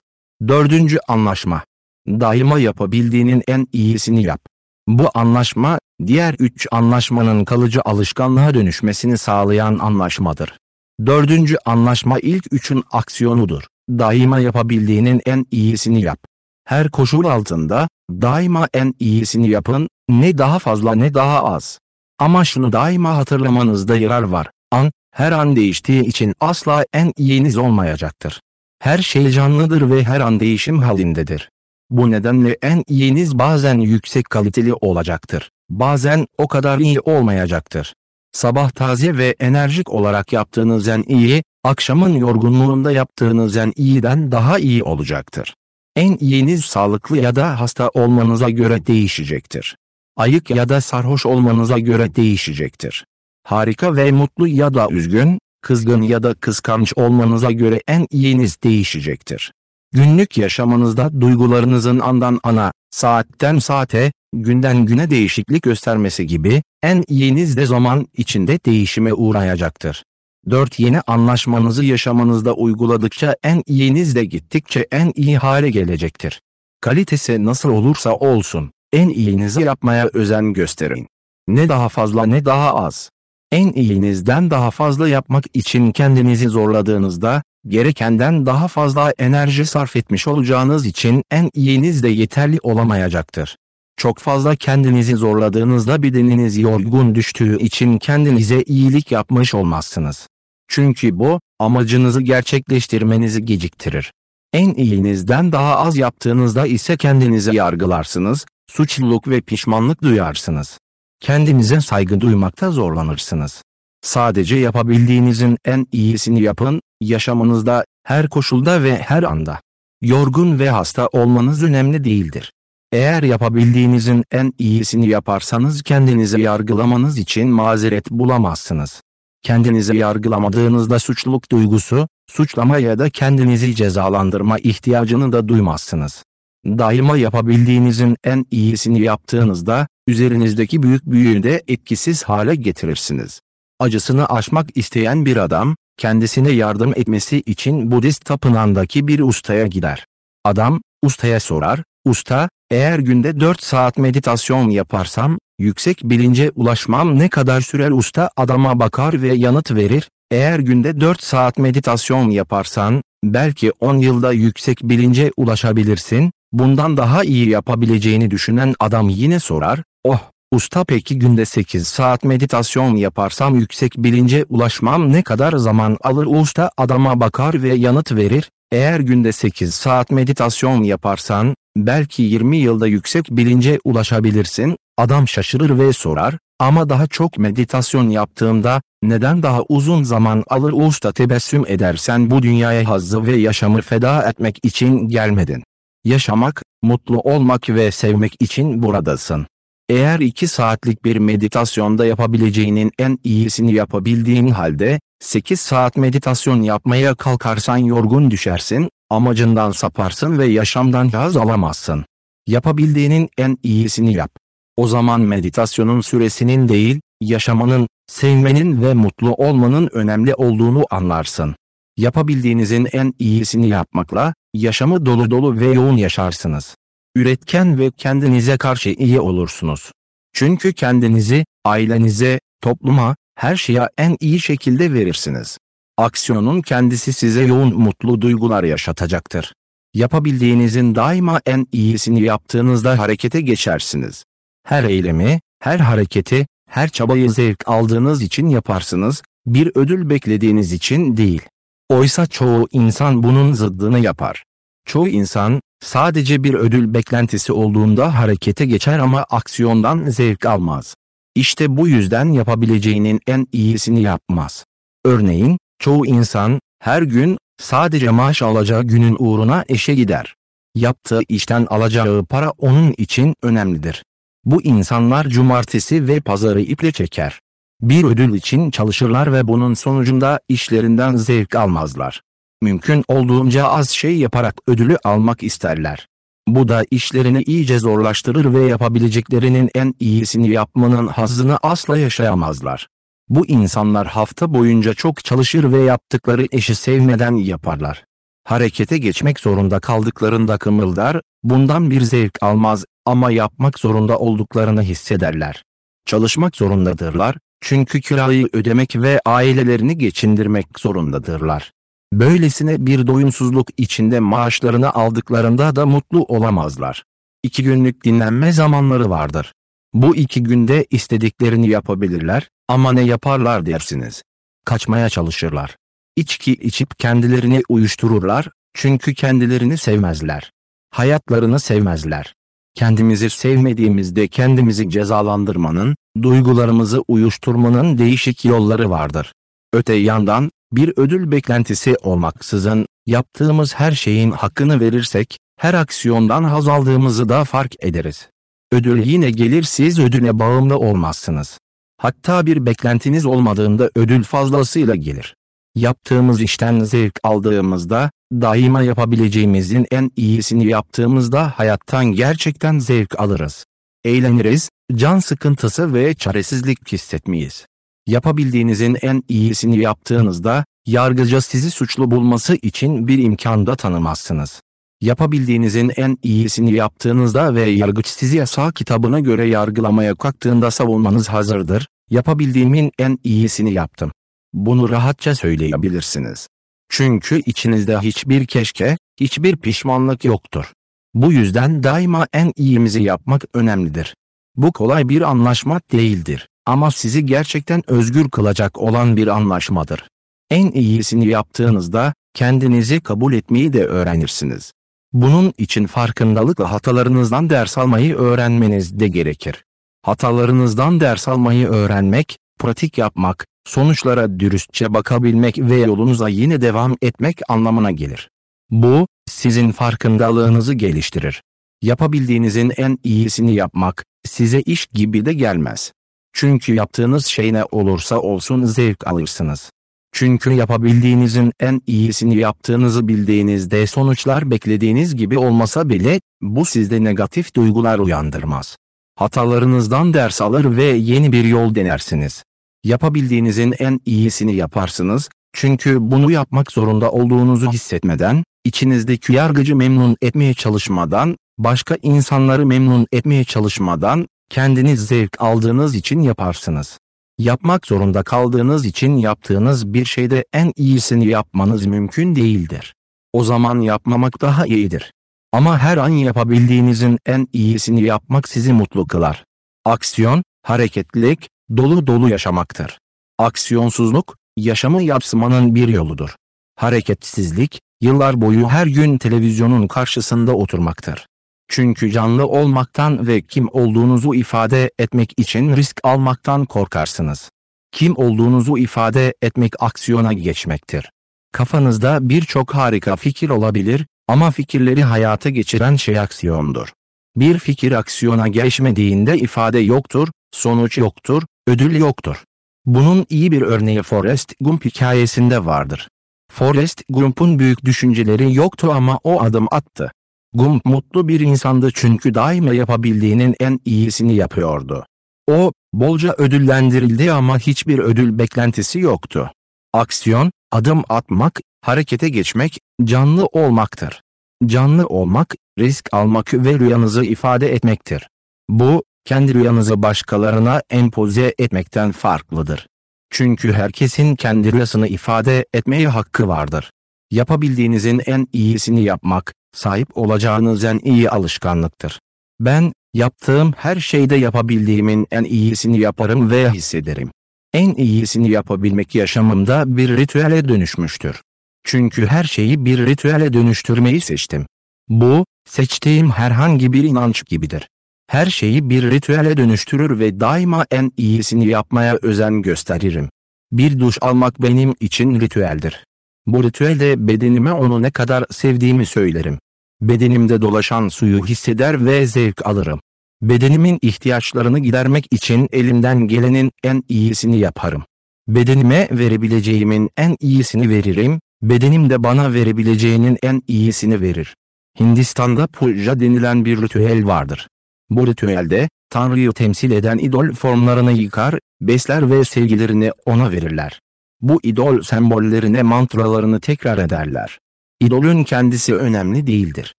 Dördüncü anlaşma. Daima yapabildiğinin en iyisini yap. Bu anlaşma, diğer üç anlaşmanın kalıcı alışkanlığa dönüşmesini sağlayan anlaşmadır. Dördüncü anlaşma ilk üçün aksiyonudur. Daima yapabildiğinin en iyisini yap. Her koşul altında, daima en iyisini yapın, ne daha fazla ne daha az. Ama şunu daima hatırlamanızda yarar var. An, her an değiştiği için asla en iyiniz olmayacaktır. Her şey canlıdır ve her an değişim halindedir. Bu nedenle en iyiniz bazen yüksek kaliteli olacaktır. Bazen o kadar iyi olmayacaktır. Sabah taze ve enerjik olarak yaptığınız en iyi, akşamın yorgunluğunda yaptığınız en iyiden daha iyi olacaktır. En iyiniz sağlıklı ya da hasta olmanıza göre değişecektir. Ayık ya da sarhoş olmanıza göre değişecektir. Harika ve mutlu ya da üzgün, kızgın ya da kıskanç olmanıza göre en iyiniz değişecektir. Günlük yaşamınızda duygularınızın andan ana, saatten saate, günden güne değişiklik göstermesi gibi, en iyiniz de zaman içinde değişime uğrayacaktır. 4 yeni anlaşmanızı yaşamanızda uyguladıkça en iyiniz de gittikçe en iyi hale gelecektir. Kalitesi nasıl olursa olsun, en iyinizi yapmaya özen gösterin. Ne daha fazla ne daha az. En iyinizden daha fazla yapmak için kendinizi zorladığınızda, gerekenden daha fazla enerji sarf etmiş olacağınız için en iyiniz de yeterli olamayacaktır. Çok fazla kendinizi zorladığınızda bedeniniz yorgun düştüğü için kendinize iyilik yapmış olmazsınız. Çünkü bu, amacınızı gerçekleştirmenizi geciktirir. En iyinizden daha az yaptığınızda ise kendinizi yargılarsınız, suçluluk ve pişmanlık duyarsınız. Kendinize saygı duymakta zorlanırsınız. Sadece yapabildiğinizin en iyisini yapın, yaşamınızda, her koşulda ve her anda. Yorgun ve hasta olmanız önemli değildir. Eğer yapabildiğinizin en iyisini yaparsanız kendinizi yargılamanız için mazeret bulamazsınız. Kendinizi yargılamadığınızda suçluluk duygusu, suçlama ya da kendinizi cezalandırma ihtiyacını da duymazsınız. Daima yapabildiğinizin en iyisini yaptığınızda, üzerinizdeki büyük büyüğü de etkisiz hale getirirsiniz. Acısını aşmak isteyen bir adam, kendisine yardım etmesi için Budist tapınağındaki bir ustaya gider. Adam, ustaya sorar, usta, eğer günde 4 saat meditasyon yaparsam, yüksek bilince ulaşmam ne kadar sürer usta adama bakar ve yanıt verir, eğer günde 4 saat meditasyon yaparsan, belki 10 yılda yüksek bilince ulaşabilirsin, bundan daha iyi yapabileceğini düşünen adam yine sorar, oh, usta peki günde 8 saat meditasyon yaparsam yüksek bilince ulaşmam ne kadar zaman alır? Usta adama bakar ve yanıt verir, eğer günde 8 saat meditasyon yaparsan, belki 20 yılda yüksek bilince ulaşabilirsin, adam şaşırır ve sorar, ama daha çok meditasyon yaptığımda, neden daha uzun zaman alır? Usta tebessüm edersen bu dünyaya hazzı ve yaşamı feda etmek için gelmedin. Yaşamak, mutlu olmak ve sevmek için buradasın. Eğer 2 saatlik bir meditasyonda yapabileceğinin en iyisini yapabildiğin halde, 8 saat meditasyon yapmaya kalkarsan yorgun düşersin, amacından saparsın ve yaşamdan haz alamazsın. Yapabildiğinin en iyisini yap. O zaman meditasyonun süresinin değil, yaşamanın, sevmenin ve mutlu olmanın önemli olduğunu anlarsın. Yapabildiğinizin en iyisini yapmakla, yaşamı dolu dolu ve yoğun yaşarsınız. Üretken ve kendinize karşı iyi olursunuz. Çünkü kendinizi, ailenize, topluma, her şeye en iyi şekilde verirsiniz. Aksiyonun kendisi size yoğun mutlu duygular yaşatacaktır. Yapabildiğinizin daima en iyisini yaptığınızda harekete geçersiniz. Her eylemi, her hareketi, her çabayı zevk aldığınız için yaparsınız, Bir ödül beklediğiniz için değil. Oysa çoğu insan bunun zıddını yapar. Çoğu insan, sadece bir ödül beklentisi olduğunda harekete geçer ama aksiyondan zevk almaz. İşte bu yüzden yapabileceğinin en iyisini yapmaz. Örneğin, çoğu insan, her gün, sadece maaş alacağı günün uğruna eşe gider. Yaptığı işten alacağı para onun için önemlidir. Bu insanlar cumartesi ve pazarı iple çeker. Bir ödül için çalışırlar ve bunun sonucunda işlerinden zevk almazlar. Mümkün olduğunca az şey yaparak ödülü almak isterler. Bu da işlerini iyice zorlaştırır ve yapabileceklerinin en iyisini yapmanın hazzını asla yaşayamazlar. Bu insanlar hafta boyunca çok çalışır ve yaptıkları işi sevmeden yaparlar. Harekete geçmek zorunda kaldıklarında kımıldar, bundan bir zevk almaz ama yapmak zorunda olduklarını hissederler. Çalışmak zorundadırlar, çünkü kirayı ödemek ve ailelerini geçindirmek zorundadırlar. Böylesine bir doyumsuzluk içinde maaşlarını aldıklarında da mutlu olamazlar. İki günlük dinlenme zamanları vardır. Bu iki günde istediklerini yapabilirler, ama ne yaparlar dersiniz. Kaçmaya çalışırlar. İçki içip kendilerini uyuştururlar, çünkü kendilerini sevmezler. Hayatlarını sevmezler. Kendimizi sevmediğimizde kendimizi cezalandırmanın, duygularımızı uyuşturmanın değişik yolları vardır. Öte yandan, bir ödül beklentisi olmaksızın, yaptığımız her şeyin hakkını verirsek, her aksiyondan haz aldığımızı da fark ederiz. Ödül yine gelir siz ödüle bağımlı olmazsınız. Hatta bir beklentiniz olmadığında ödül fazlasıyla gelir. Yaptığımız işten zevk aldığımızda, daima yapabileceğimizin en iyisini yaptığımızda hayattan gerçekten zevk alırız. Eğleniriz, can sıkıntısı ve çaresizlik hissetmeyiz. Yapabildiğinizin en iyisini yaptığınızda, yargıca sizi suçlu bulması için bir imkanda tanımazsınız. Yapabildiğinizin en iyisini yaptığınızda ve yargıç sizi yasa kitabına göre yargılamaya kalktığında savunmanız hazırdır, yapabildiğimin en iyisini yaptım. Bunu rahatça söyleyebilirsiniz. Çünkü içinizde hiçbir keşke, hiçbir pişmanlık yoktur. Bu yüzden daima en iyimizi yapmak önemlidir. Bu kolay bir anlaşma değildir ama sizi gerçekten özgür kılacak olan bir anlaşmadır. En iyisini yaptığınızda kendinizi kabul etmeyi de öğrenirsiniz. Bunun için farkındalıkla hatalarınızdan ders almayı öğrenmeniz de gerekir. Hatalarınızdan ders almayı öğrenmek, pratik yapmak, sonuçlara dürüstçe bakabilmek ve yolunuza yine devam etmek anlamına gelir. Bu, sizin farkındalığınızı geliştirir. Yapabildiğinizin en iyisini yapmak, size iş gibi de gelmez. Çünkü yaptığınız şey ne olursa olsun zevk alırsınız. Çünkü yapabildiğinizin en iyisini yaptığınızı bildiğinizde sonuçlar beklediğiniz gibi olmasa bile, bu sizde negatif duygular uyandırmaz. Hatalarınızdan ders alır ve yeni bir yol denersiniz. Yapabildiğinizin en iyisini yaparsınız, çünkü bunu yapmak zorunda olduğunuzu hissetmeden, içinizdeki yargıcı memnun etmeye çalışmadan, başka insanları memnun etmeye çalışmadan, kendiniz zevk aldığınız için yaparsınız. Yapmak zorunda kaldığınız için yaptığınız bir şeyde en iyisini yapmanız mümkün değildir. O zaman yapmamak daha iyidir. Ama her an yapabildiğinizin en iyisini yapmak sizi mutlu kılar. Aksiyon, hareketlilik, dolu dolu yaşamaktır. Aksiyonsuzluk, yaşamı yapsımanın bir yoludur. Hareketsizlik, yıllar boyu her gün televizyonun karşısında oturmaktır. Çünkü canlı olmaktan ve kim olduğunuzu ifade etmek için risk almaktan korkarsınız. Kim olduğunuzu ifade etmek aksiyona geçmektir. Kafanızda birçok harika fikir olabilir ama fikirleri hayata geçiren şey aksiyondur. Bir fikir aksiyona geçmediğinde ifade yoktur, sonuç yoktur, ödül yoktur. Bunun iyi bir örneği Forrest Gump hikayesinde vardır. Forrest Gump'un büyük düşünceleri yoktu ama o adım attı. Gump mutlu bir insandı çünkü daima yapabildiğinin en iyisini yapıyordu. O, bolca ödüllendirildi ama hiçbir ödül beklentisi yoktu. Aksiyon, adım atmak, harekete geçmek, canlı olmaktır. Canlı olmak, risk almak ve rüyanızı ifade etmektir. Bu, kendi rüyanızı başkalarına empoze etmekten farklıdır. Çünkü herkesin kendi rüyasını ifade etmeye hakkı vardır. Yapabildiğinizin en iyisini yapmak, sahip olacağınız en iyi alışkanlıktır. Ben, yaptığım her şeyde yapabildiğimin en iyisini yaparım ve hissederim. En iyisini yapabilmek yaşamımda bir ritüele dönüşmüştür. Çünkü her şeyi bir ritüele dönüştürmeyi seçtim. Bu, seçtiğim herhangi bir inanç gibidir. Her şeyi bir ritüele dönüştürür ve daima en iyisini yapmaya özen gösteririm. Bir duş almak benim için ritüeldir. Bu ritüelde bedenime onu ne kadar sevdiğimi söylerim. Bedenimde dolaşan suyu hisseder ve zevk alırım. Bedenimin ihtiyaçlarını gidermek için elimden gelenin en iyisini yaparım. Bedenime verebileceğimin en iyisini veririm, bedenim de bana verebileceğinin en iyisini verir. Hindistan'da puja denilen bir ritüel vardır. Bu ritüelde, Tanrı'yı temsil eden idol formlarını yıkar, besler ve sevgilerini ona verirler. Bu idol sembollerine mantralarını tekrar ederler. İdolün kendisi önemli değildir.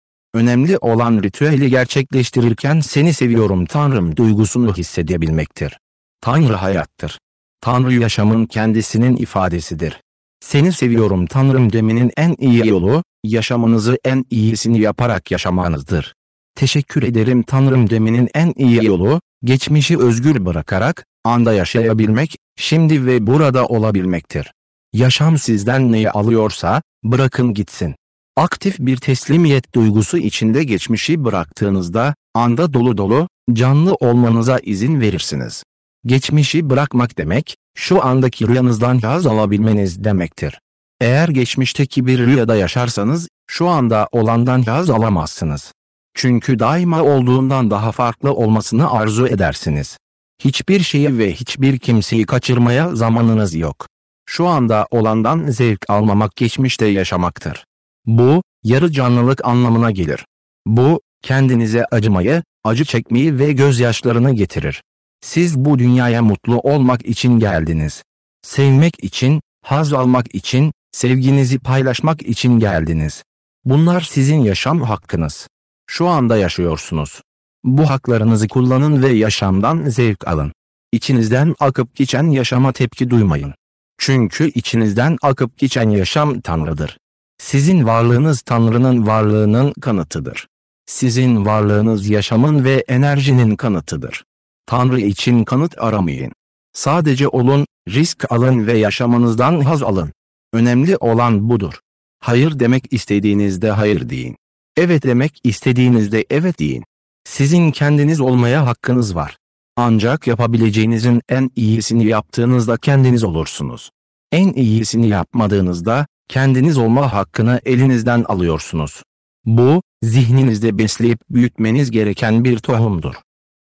Önemli olan ritüeli gerçekleştirirken seni seviyorum Tanrım duygusunu hissedebilmektir. Tanrı hayattır. Tanrı yaşamın kendisinin ifadesidir. Seni seviyorum Tanrım demenin en iyi yolu, yaşamınızı en iyisini yaparak yaşamanızdır. Teşekkür ederim Tanrım demenin en iyi yolu, geçmişi özgür bırakarak, anda yaşayabilmek, şimdi ve burada olabilmektir. Yaşam sizden neyi alıyorsa, bırakın gitsin. Aktif bir teslimiyet duygusu içinde geçmişi bıraktığınızda, anda dolu dolu, canlı olmanıza izin verirsiniz. Geçmişi bırakmak demek, şu andaki rüyanızdan haz alabilmeniz demektir. Eğer geçmişteki bir rüyada yaşarsanız, şu anda olandan haz alamazsınız. Çünkü daima olduğundan daha farklı olmasını arzu edersiniz. Hiçbir şeyi ve hiçbir kimseyi kaçırmaya zamanınız yok. Şu anda olandan zevk almamak geçmişte yaşamaktır. Bu, yarı canlılık anlamına gelir. Bu, kendinize acımayı, acı çekmeyi ve gözyaşlarını getirir. Siz bu dünyaya mutlu olmak için geldiniz. Sevmek için, haz almak için, sevginizi paylaşmak için geldiniz. Bunlar sizin yaşam hakkınız. Şu anda yaşıyorsunuz. Bu haklarınızı kullanın ve yaşamdan zevk alın. İçinizden akıp geçen yaşama tepki duymayın. Çünkü içinizden akıp geçen yaşam Tanrı'dır. Sizin varlığınız Tanrı'nın varlığının kanıtıdır. Sizin varlığınız yaşamın ve enerjinin kanıtıdır. Tanrı için kanıt aramayın. Sadece olun, risk alın ve yaşamanızdan haz alın. Önemli olan budur. Hayır demek istediğinizde hayır deyin. Evet demek istediğinizde evet deyin. Sizin kendiniz olmaya hakkınız var. Ancak yapabileceğinizin en iyisini yaptığınızda kendiniz olursunuz. En iyisini yapmadığınızda, kendiniz olma hakkını elinizden alıyorsunuz. Bu, zihninizde besleyip büyütmeniz gereken bir tohumdur.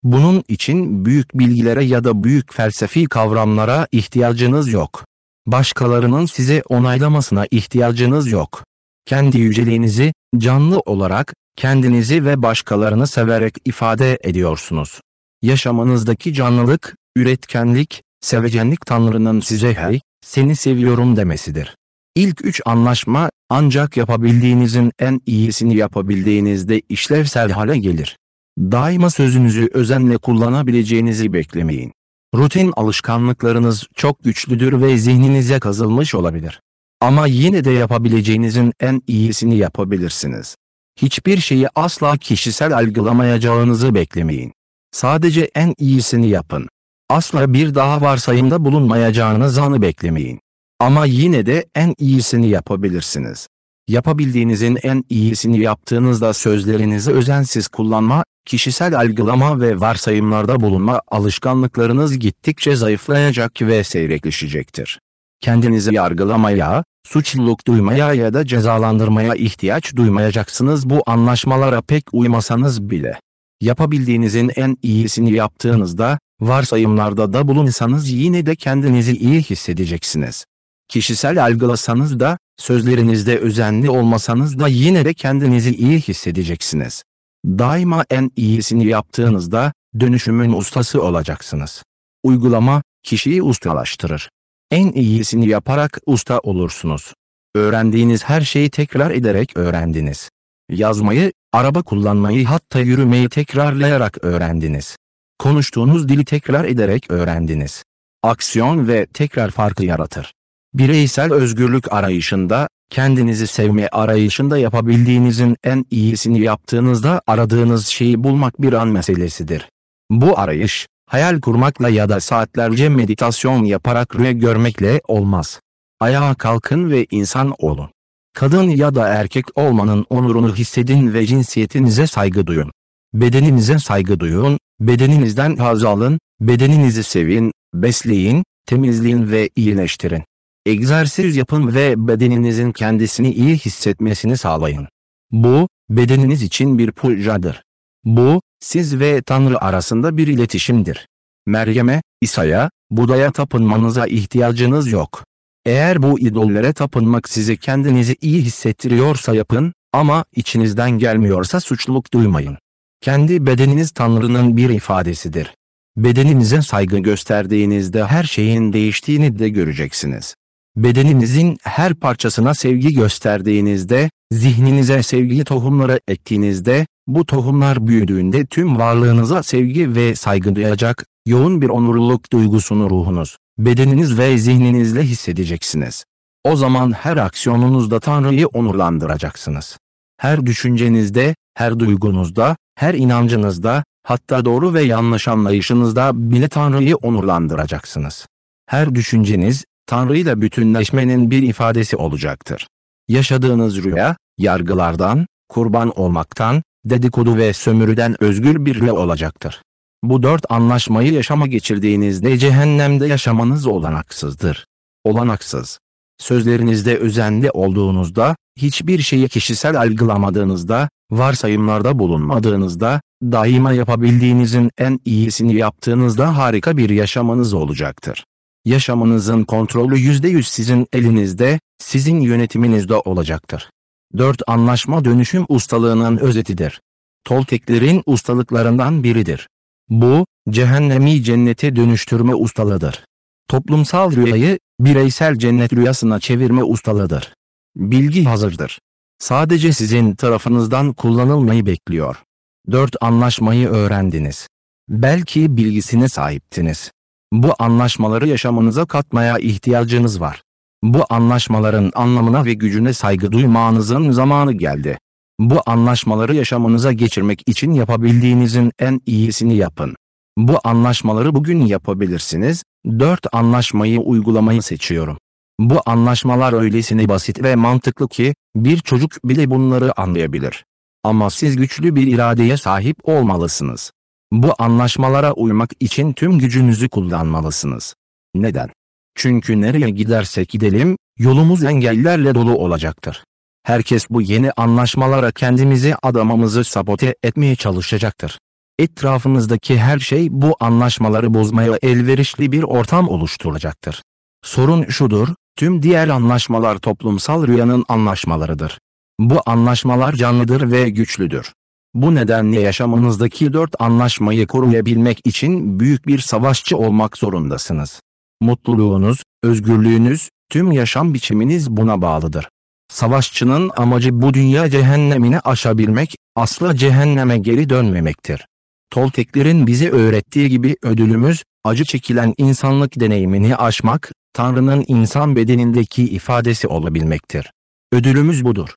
Bunun için büyük bilgilere ya da büyük felsefi kavramlara ihtiyacınız yok. Başkalarının size onaylamasına ihtiyacınız yok. Kendi yüceliğinizi, canlı olarak, kendinizi ve başkalarını severek ifade ediyorsunuz. Yaşamınızdaki canlılık, üretkenlik, sevecenlik Tanrı'nın size hey, seni seviyorum demesidir. İlk üç anlaşma, ancak yapabildiğinizin en iyisini yapabildiğinizde işlevsel hale gelir. Daima sözünüzü özenle kullanabileceğinizi beklemeyin. Rutin alışkanlıklarınız çok güçlüdür ve zihninize kazılmış olabilir. Ama yine de yapabileceğinizin en iyisini yapabilirsiniz. Hiçbir şeyi asla kişisel algılamayacağınızı beklemeyin. Sadece en iyisini yapın. Asla bir daha varsayımda bulunmayacağınız anı beklemeyin. Ama yine de en iyisini yapabilirsiniz. Yapabildiğinizin en iyisini yaptığınızda sözlerinizi özensiz kullanma, kişisel algılama ve varsayımlarda bulunma alışkanlıklarınız gittikçe zayıflayacak ve seyrekleşecektir. Kendinizi yargılamaya, suçluluk duymaya ya da cezalandırmaya ihtiyaç duymayacaksınız bu anlaşmalara pek uymasanız bile. Yapabildiğinizin en iyisini yaptığınızda, varsayımlarda da bulunsanız yine de kendinizi iyi hissedeceksiniz. Kişisel algılasanız da, sözlerinizde özenli olmasanız da yine de kendinizi iyi hissedeceksiniz. Daima en iyisini yaptığınızda, dönüşümün ustası olacaksınız. Uygulama, kişiyi ustalaştırır. En iyisini yaparak usta olursunuz. Öğrendiğiniz her şeyi tekrar ederek öğrendiniz. Yazmayı, araba kullanmayı hatta yürümeyi tekrarlayarak öğrendiniz. Konuştuğunuz dili tekrar ederek öğrendiniz. Aksiyon ve tekrar farkı yaratır. Bireysel özgürlük arayışında, kendinizi sevme arayışında yapabildiğinizin en iyisini yaptığınızda aradığınız şeyi bulmak bir an meselesidir. Bu arayış, Hayal kurmakla ya da saatlerce meditasyon yaparak rüya görmekle olmaz. Ayağa kalkın ve insan olun. Kadın ya da erkek olmanın onurunu hissedin ve cinsiyetinize saygı duyun. Bedeninize saygı duyun, bedeninizden haz alın, bedeninizi sevin, besleyin, temizleyin ve iyileştirin. Egzersiz yapın ve bedeninizin kendisini iyi hissetmesini sağlayın. Bu, bedeniniz için bir pujadır. Bu, siz ve Tanrı arasında bir iletişimdir. Meryem'e, İsa'ya, Buda'ya tapınmanıza ihtiyacınız yok. Eğer bu idollere tapınmak sizi kendinizi iyi hissettiriyorsa yapın, ama içinizden gelmiyorsa suçluluk duymayın. Kendi bedeniniz Tanrı'nın bir ifadesidir. Bedeninize saygı gösterdiğinizde her şeyin değiştiğini de göreceksiniz. Bedeninizin her parçasına sevgi gösterdiğinizde, zihninize sevgi tohumları ektiğinizde, bu tohumlar büyüdüğünde tüm varlığınıza sevgi ve saygı duyacak, yoğun bir onurluluk duygusunu ruhunuz, bedeniniz ve zihninizle hissedeceksiniz. O zaman her aksiyonunuzda Tanrı'yı onurlandıracaksınız. Her düşüncenizde, her duygunuzda, her inancınızda, hatta doğru ve yanlış anlayışınızda bile Tanrı'yı onurlandıracaksınız. Her düşünceniz, Tanrı ile bütünleşmenin bir ifadesi olacaktır. Yaşadığınız rüya, yargılardan, kurban olmaktan, dedikodu ve sömürüden özgür bir rüya olacaktır. Bu dört anlaşmayı yaşama geçirdiğinizde cehennemde yaşamanız olanaksızdır. Olanaksız. Sözlerinizde özenli olduğunuzda, hiçbir şeyi kişisel algılamadığınızda, varsayımlarda bulunmadığınızda, daima yapabildiğinizin en iyisini yaptığınızda harika bir yaşamanız olacaktır. Yaşamınızın kontrolü %100 sizin elinizde, sizin yönetiminizde olacaktır. Dört anlaşma dönüşüm ustalığının özetidir. Tolteklerin ustalıklarından biridir. Bu, cehennemi cennete dönüştürme ustalığıdır. Toplumsal rüyayı, bireysel cennet rüyasına çevirme ustalığıdır. Bilgi hazırdır. Sadece sizin tarafınızdan kullanılmayı bekliyor. Dört anlaşmayı öğrendiniz. Belki bilgisine sahiptiniz. Bu anlaşmaları yaşamınıza katmaya ihtiyacınız var. Bu anlaşmaların anlamına ve gücüne saygı duymanızın zamanı geldi. Bu anlaşmaları yaşamınıza geçirmek için yapabildiğinizin en iyisini yapın. Bu anlaşmaları bugün yapabilirsiniz. Dört anlaşmayı uygulamayı seçiyorum. Bu anlaşmalar öylesine basit ve mantıklı ki, bir çocuk bile bunları anlayabilir. Ama siz güçlü bir iradeye sahip olmalısınız. Bu anlaşmalara uymak için tüm gücünüzü kullanmalısınız. Neden? Çünkü nereye gidersek gidelim, yolumuz engellerle dolu olacaktır. Herkes bu yeni anlaşmalara kendimizi adamamızı sabote etmeye çalışacaktır. Etrafınızdaki her şey bu anlaşmaları bozmaya elverişli bir ortam oluşturacaktır. Sorun şudur, tüm diğer anlaşmalar toplumsal rüyanın anlaşmalarıdır. Bu anlaşmalar canlıdır ve güçlüdür. Bu nedenle yaşamınızdaki dört anlaşmayı koruyabilmek için büyük bir savaşçı olmak zorundasınız. Mutluluğunuz, özgürlüğünüz, tüm yaşam biçiminiz buna bağlıdır. Savaşçının amacı bu dünya cehennemini aşabilmek, asla cehenneme geri dönmemektir. Tolteklerin bize öğrettiği gibi ödülümüz, acı çekilen insanlık deneyimini aşmak, Tanrı'nın insan bedenindeki ifadesi olabilmektir. Ödülümüz budur.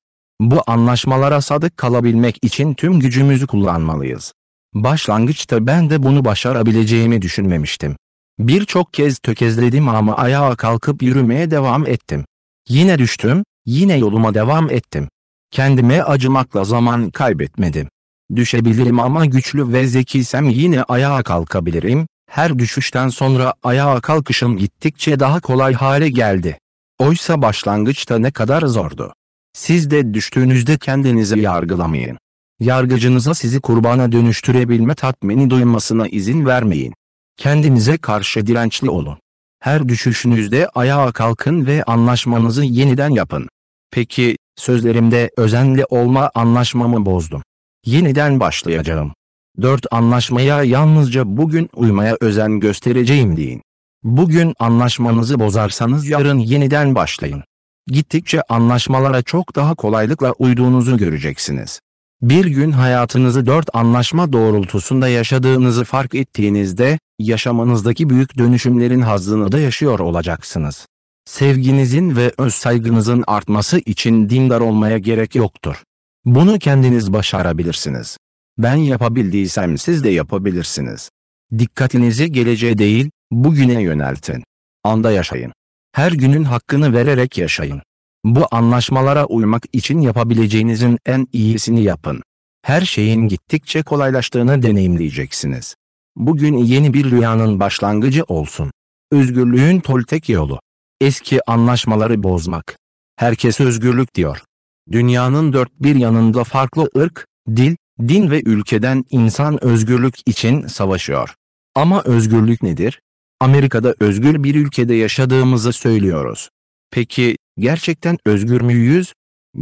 Bu anlaşmalara sadık kalabilmek için tüm gücümüzü kullanmalıyız. Başlangıçta ben de bunu başarabileceğimi düşünmemiştim. Birçok kez tökezledim ama ayağa kalkıp yürümeye devam ettim. Yine düştüm, yine yoluma devam ettim. Kendime acımakla zaman kaybetmedim. Düşebilirim ama güçlü ve zekiysem yine ayağa kalkabilirim. Her düşüşten sonra ayağa kalkışım gittikçe daha kolay hale geldi. Oysa başlangıçta ne kadar zordu. Siz de düştüğünüzde kendinizi yargılamayın. Yargıcınıza sizi kurbana dönüştürebilme tatmini duymasına izin vermeyin. Kendinize karşı dirençli olun. Her düşüşünüzde ayağa kalkın ve anlaşmanızı yeniden yapın. Peki, sözlerimde özenli olma anlaşmamı bozdum. Yeniden başlayacağım. Dört anlaşmaya yalnızca bugün uymaya özen göstereceğim deyin. Bugün anlaşmanızı bozarsanız yarın yeniden başlayın. Gittikçe anlaşmalara çok daha kolaylıkla uyduğunuzu göreceksiniz. Bir gün hayatınızı dört anlaşma doğrultusunda yaşadığınızı fark ettiğinizde, yaşamanızdaki büyük dönüşümlerin hazzını da yaşıyor olacaksınız. Sevginizin ve öz saygınızın artması için dindar olmaya gerek yoktur. Bunu kendiniz başarabilirsiniz. Ben yapabildiysem siz de yapabilirsiniz. Dikkatinizi geleceğe değil, bugüne yöneltin. Anda yaşayın. Her günün hakkını vererek yaşayın. Bu anlaşmalara uymak için yapabileceğinizin en iyisini yapın. Her şeyin gittikçe kolaylaştığını deneyimleyeceksiniz. Bugün yeni bir rüyanın başlangıcı olsun. Özgürlüğün toltek yolu. Eski anlaşmaları bozmak. Herkes özgürlük diyor. Dünyanın dört bir yanında farklı ırk, dil, din ve ülkeden insan özgürlük için savaşıyor. Ama özgürlük nedir? Amerika'da özgür bir ülkede yaşadığımızı söylüyoruz. Peki, gerçekten özgür müyüz?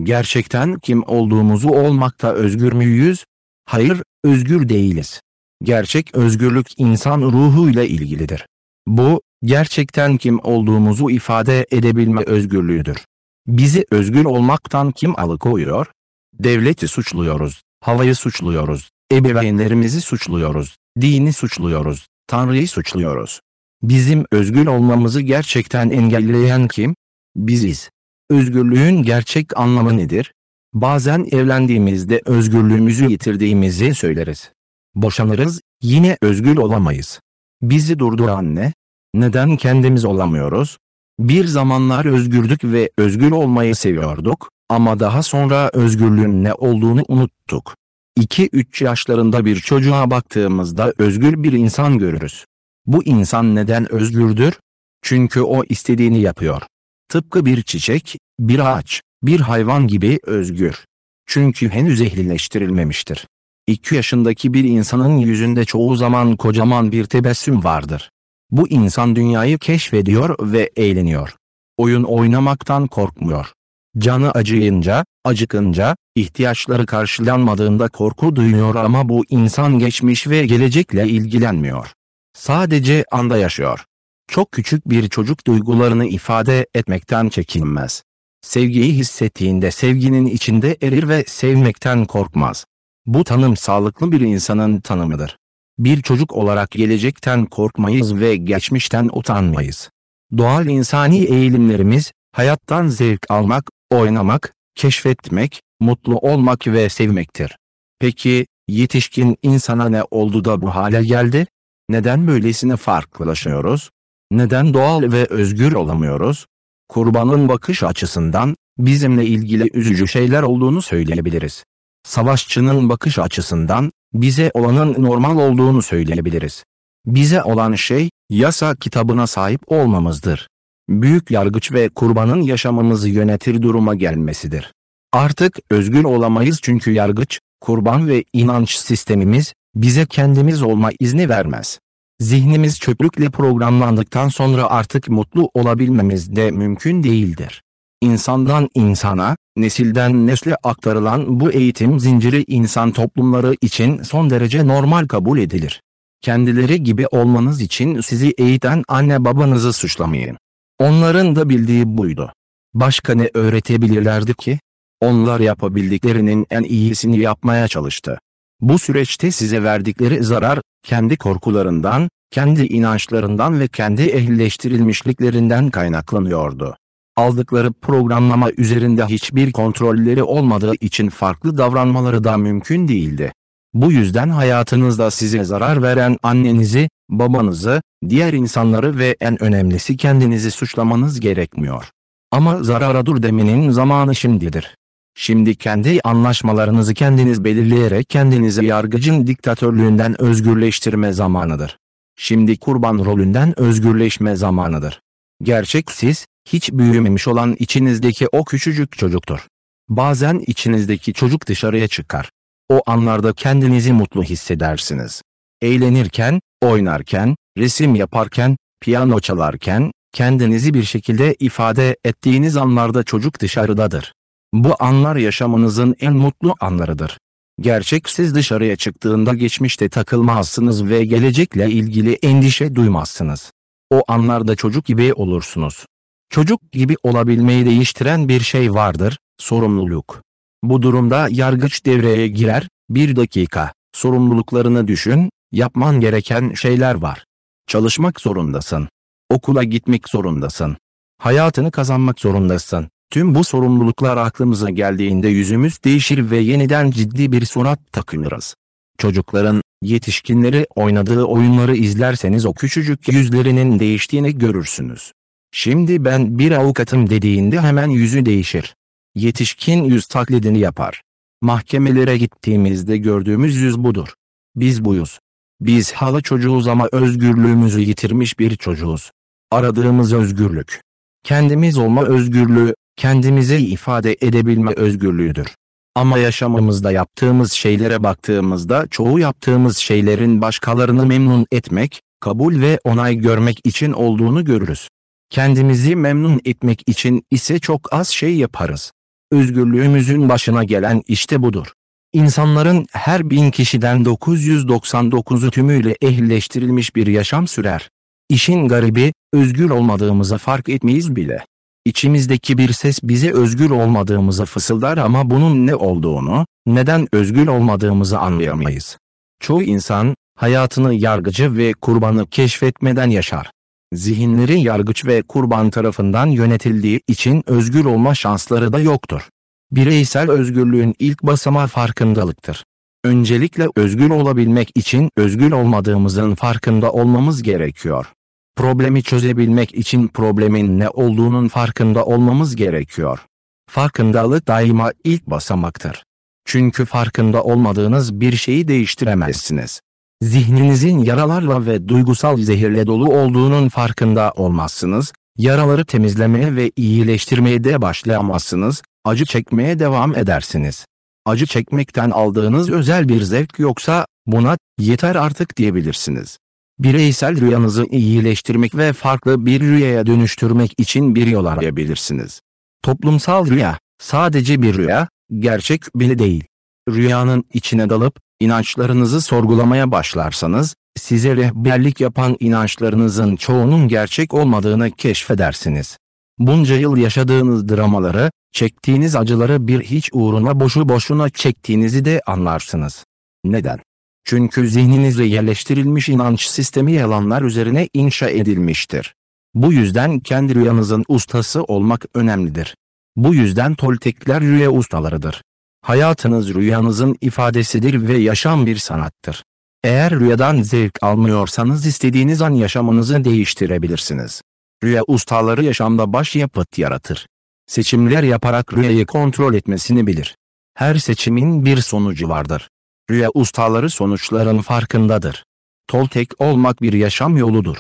Gerçekten kim olduğumuzu olmakta özgür müyüz? Hayır, özgür değiliz. Gerçek özgürlük insan ruhuyla ilgilidir. Bu, gerçekten kim olduğumuzu ifade edebilme özgürlüğüdür. Bizi özgür olmaktan kim alıkoyuyor? Devleti suçluyoruz, havayı suçluyoruz, ebeveynlerimizi suçluyoruz, dini suçluyoruz, Tanrı'yı suçluyoruz. Bizim özgür olmamızı gerçekten engelleyen kim? Biziz. Özgürlüğün gerçek anlamı nedir? Bazen evlendiğimizde özgürlüğümüzü yitirdiğimizi söyleriz. Boşanırız, yine özgür olamayız. Bizi durduran ne? Neden kendimiz olamıyoruz? Bir zamanlar özgürdük ve özgür olmayı seviyorduk ama daha sonra özgürlüğün ne olduğunu unuttuk. 2-3 yaşlarında bir çocuğa baktığımızda özgür bir insan görürüz. Bu insan neden özgürdür? Çünkü o istediğini yapıyor. Tıpkı bir çiçek, bir ağaç, bir hayvan gibi özgür. Çünkü henüz ehlileştirilmemiştir. 2 yaşındaki bir insanın yüzünde çoğu zaman kocaman bir tebessüm vardır. Bu insan dünyayı keşfediyor ve eğleniyor. Oyun oynamaktan korkmuyor. Canı acıyınca, acıkınca, ihtiyaçları karşılanmadığında korku duyuyor ama bu insan geçmiş ve gelecekle ilgilenmiyor. Sadece anda yaşıyor. Çok küçük bir çocuk duygularını ifade etmekten çekinmez. Sevgiyi hissettiğinde sevginin içinde erir ve sevmekten korkmaz. Bu tanım sağlıklı bir insanın tanımıdır. Bir çocuk olarak gelecekten korkmayız ve geçmişten utanmayız. Doğal insani eğilimlerimiz, hayattan zevk almak, oynamak, keşfetmek, mutlu olmak ve sevmektir. Peki, yetişkin insana ne oldu da bu hale geldi? Neden böylesine farklılaşıyoruz? Neden doğal ve özgür olamıyoruz? Kurbanın bakış açısından, bizimle ilgili üzücü şeyler olduğunu söyleyebiliriz. Savaşçının bakış açısından, bize olanın normal olduğunu söyleyebiliriz. Bize olan şey, yasa kitabına sahip olmamızdır. Büyük yargıç ve kurbanın yaşamımızı yönetir duruma gelmesidir. Artık özgür olamayız çünkü yargıç, kurban ve inanç sistemimiz, bize kendimiz olma izni vermez. Zihnimiz çöplükle programlandıktan sonra artık mutlu olabilmemiz de mümkün değildir. İnsandan insana, nesilden nesle aktarılan bu eğitim zinciri insan toplumları için son derece normal kabul edilir. Kendileri gibi olmanız için sizi eğiten anne babanızı suçlamayın. Onların da bildiği buydu. Başka ne öğretebilirlerdi ki? Onlar yapabildiklerinin en iyisini yapmaya çalıştı. Bu süreçte size verdikleri zarar, kendi korkularından, kendi inançlarından ve kendi ehlileştirilmişliklerinden kaynaklanıyordu. Aldıkları programlama üzerinde hiçbir kontrolleri olmadığı için farklı davranmaları da mümkün değildi. Bu yüzden hayatınızda size zarar veren annenizi, babanızı, diğer insanları ve en önemlisi kendinizi suçlamanız gerekmiyor. Ama zarara dur demenin zamanı şimdidir. Şimdi kendi anlaşmalarınızı kendiniz belirleyerek kendinizi yargıcın diktatörlüğünden özgürleştirme zamanıdır. Şimdi kurban rolünden özgürleşme zamanıdır. Gerçek siz, hiç büyümemiş olan içinizdeki o küçücük çocuktur. Bazen içinizdeki çocuk dışarıya çıkar. O anlarda kendinizi mutlu hissedersiniz. Eğlenirken, oynarken, resim yaparken, piyano çalarken, kendinizi bir şekilde ifade ettiğiniz anlarda çocuk dışarıdadır. Bu anlar yaşamınızın en mutlu anlarıdır. Gerçek siz dışarıya çıktığında geçmişte takılmazsınız ve gelecekle ilgili endişe duymazsınız. O anlarda çocuk gibi olursunuz. Çocuk gibi olabilmeyi değiştiren bir şey vardır, sorumluluk. Bu durumda yargıç devreye girer, bir dakika, sorumluluklarını düşün, yapman gereken şeyler var. Çalışmak zorundasın. Okula gitmek zorundasın. Hayatını kazanmak zorundasın. Tüm bu sorumluluklar aklımıza geldiğinde yüzümüz değişir ve yeniden ciddi bir surat takınırız. Çocukların, Yetişkinleri oynadığı oyunları izlerseniz o küçücük yüzlerinin değiştiğini görürsünüz. Şimdi ben bir avukatım dediğinde hemen yüzü değişir. Yetişkin yüz taklidini yapar. Mahkemelere gittiğimizde gördüğümüz yüz budur. Biz buyuz. Biz hala çocuğuz ama özgürlüğümüzü yitirmiş bir çocuğuz. Aradığımız özgürlük. Kendimiz olma özgürlüğü, kendimizi ifade edebilme özgürlüğüdür. Ama yaşamımızda yaptığımız şeylere baktığımızda çoğu yaptığımız şeylerin başkalarını memnun etmek, kabul ve onay görmek için olduğunu görürüz. Kendimizi memnun etmek için ise çok az şey yaparız. Özgürlüğümüzün başına gelen işte budur. İnsanların her bin kişiden 999'u tümüyle ehlileştirilmiş bir yaşam sürer. İşin garibi, özgür olmadığımızı fark etmeyiz bile. İçimizdeki bir ses bize özgür olmadığımızı fısıldar ama bunun ne olduğunu, neden özgür olmadığımızı anlayamayız. Çoğu insan, hayatını yargıcı ve kurbanı keşfetmeden yaşar. Zihinleri yargıç ve kurban tarafından yönetildiği için özgür olma şansları da yoktur. Bireysel özgürlüğün ilk basamağı farkındalıktır. Öncelikle özgür olabilmek için özgür olmadığımızın farkında olmamız gerekiyor. Problemi çözebilmek için problemin ne olduğunun farkında olmamız gerekiyor. Farkındalık daima ilk basamaktır. Çünkü farkında olmadığınız bir şeyi değiştiremezsiniz. Zihninizin yaralarla ve duygusal zehirle dolu olduğunun farkında olmazsınız, yaraları temizlemeye ve iyileştirmeye de başlayamazsınız, acı çekmeye devam edersiniz. Acı çekmekten aldığınız özel bir zevk yoksa, buna, yeter artık diyebilirsiniz. Bireysel rüyanızı iyileştirmek ve farklı bir rüyaya dönüştürmek için bir yol arayabilirsiniz. Toplumsal rüya, sadece bir rüya, gerçek bile değil. Rüyanın içine dalıp, inançlarınızı sorgulamaya başlarsanız, size rehberlik yapan inançlarınızın çoğunun gerçek olmadığını keşfedersiniz. Bunca yıl yaşadığınız dramaları, çektiğiniz acıları bir hiç uğruna boşu boşuna çektiğinizi de anlarsınız. Neden? Çünkü zihninize yerleştirilmiş inanç sistemi yalanlar üzerine inşa edilmiştir. Bu yüzden kendi rüyanızın ustası olmak önemlidir. Bu yüzden Toltekler rüya ustalarıdır. Hayatınız rüyanızın ifadesidir ve yaşam bir sanattır. Eğer rüyadan zevk almıyorsanız istediğiniz an yaşamınızı değiştirebilirsiniz. Rüya ustaları yaşamda başyapıt yaratır. Seçimler yaparak rüyayı kontrol etmesini bilir. Her seçimin bir sonucu vardır. Rüya ustaları sonuçların farkındadır. Toltek olmak bir yaşam yoludur.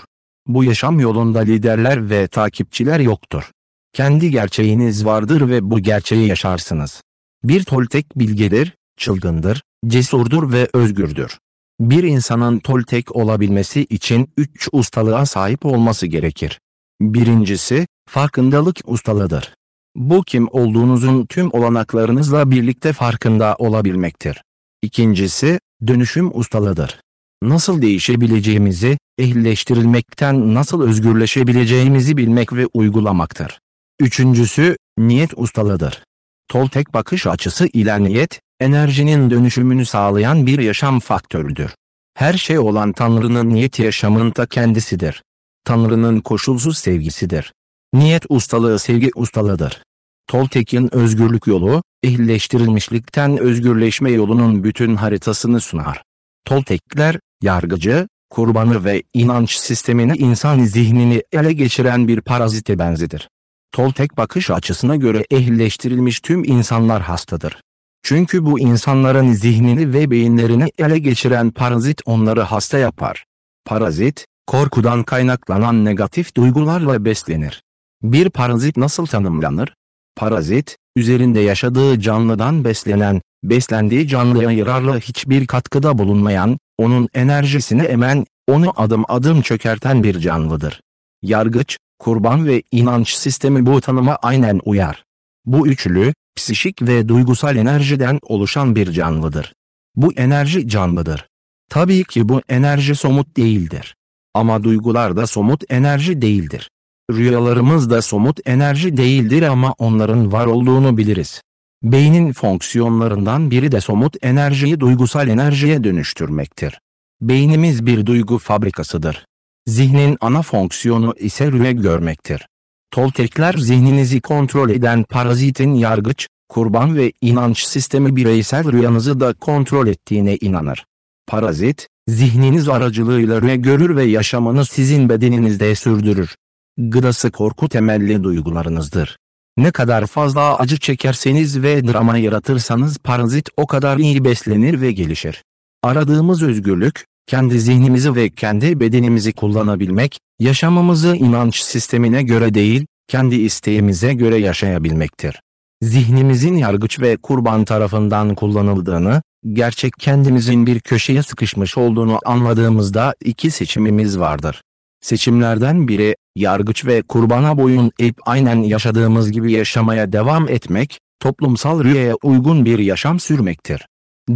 Bu yaşam yolunda liderler ve takipçiler yoktur. Kendi gerçeğiniz vardır ve bu gerçeği yaşarsınız. Bir Toltek bilgedir, çılgındır, cesurdur ve özgürdür. Bir insanın Toltek olabilmesi için üç ustalığa sahip olması gerekir. Birincisi, farkındalık ustalığıdır. Bu kim olduğunuzun tüm olanaklarınızla birlikte farkında olabilmektir. İkincisi, dönüşüm ustalığıdır. Nasıl değişebileceğimizi, ehlileştirilmekten nasıl özgürleşebileceğimizi bilmek ve uygulamaktır. Üçüncüsü, niyet ustalığıdır. Toltek bakış açısı ile niyet, enerjinin dönüşümünü sağlayan bir yaşam faktörüdür. Her şey olan Tanrı'nın niyeti yaşamın ta kendisidir. Tanrı'nın koşulsuz sevgisidir. Niyet ustalığı sevgi ustalığıdır. Toltek'in özgürlük yolu, ehlileştirilmişlikten özgürleşme yolunun bütün haritasını sunar. Toltekler, yargıcı, kurbanı ve inanç sistemini insan zihnini ele geçiren bir parazite benzidir. Toltek bakış açısına göre ehlileştirilmiş tüm insanlar hastadır. Çünkü bu insanların zihnini ve beyinlerini ele geçiren parazit onları hasta yapar. Parazit, korkudan kaynaklanan negatif duygularla beslenir. Bir parazit nasıl tanımlanır? Parazit, üzerinde yaşadığı canlıdan beslenen, beslendiği canlıya yararlı hiçbir katkıda bulunmayan, onun enerjisini emen, onu adım adım çökerten bir canlıdır. Yargıç, kurban ve inanç sistemi bu tanıma aynen uyar. Bu üçlü, psişik ve duygusal enerjiden oluşan bir canlıdır. Bu enerji canlıdır. Tabii ki bu enerji somut değildir. Ama duygular da somut enerji değildir. Rüyalarımız da somut enerji değildir ama onların var olduğunu biliriz. Beynin fonksiyonlarından biri de somut enerjiyi duygusal enerjiye dönüştürmektir. Beynimiz bir duygu fabrikasıdır. Zihnin ana fonksiyonu ise rüya görmektir. Toltekler zihninizi kontrol eden parazitin yargıç, kurban ve inanç sistemi bireysel rüyanızı da kontrol ettiğine inanır. Parazit, zihniniz aracılığıyla rüya görür ve yaşamını sizin bedeninizde sürdürür. Gıdası korku temelli duygularınızdır. Ne kadar fazla acı çekerseniz ve drama yaratırsanız parazit o kadar iyi beslenir ve gelişir. Aradığımız özgürlük, kendi zihnimizi ve kendi bedenimizi kullanabilmek, yaşamımızı inanç sistemine göre değil, kendi isteğimize göre yaşayabilmektir. Zihnimizin yargıç ve kurban tarafından kullanıldığını, gerçek kendimizin bir köşeye sıkışmış olduğunu anladığımızda iki seçimimiz vardır. Seçimlerden biri, yargıç ve kurbana boyun eğip aynen yaşadığımız gibi yaşamaya devam etmek, toplumsal rüyaya uygun bir yaşam sürmektir.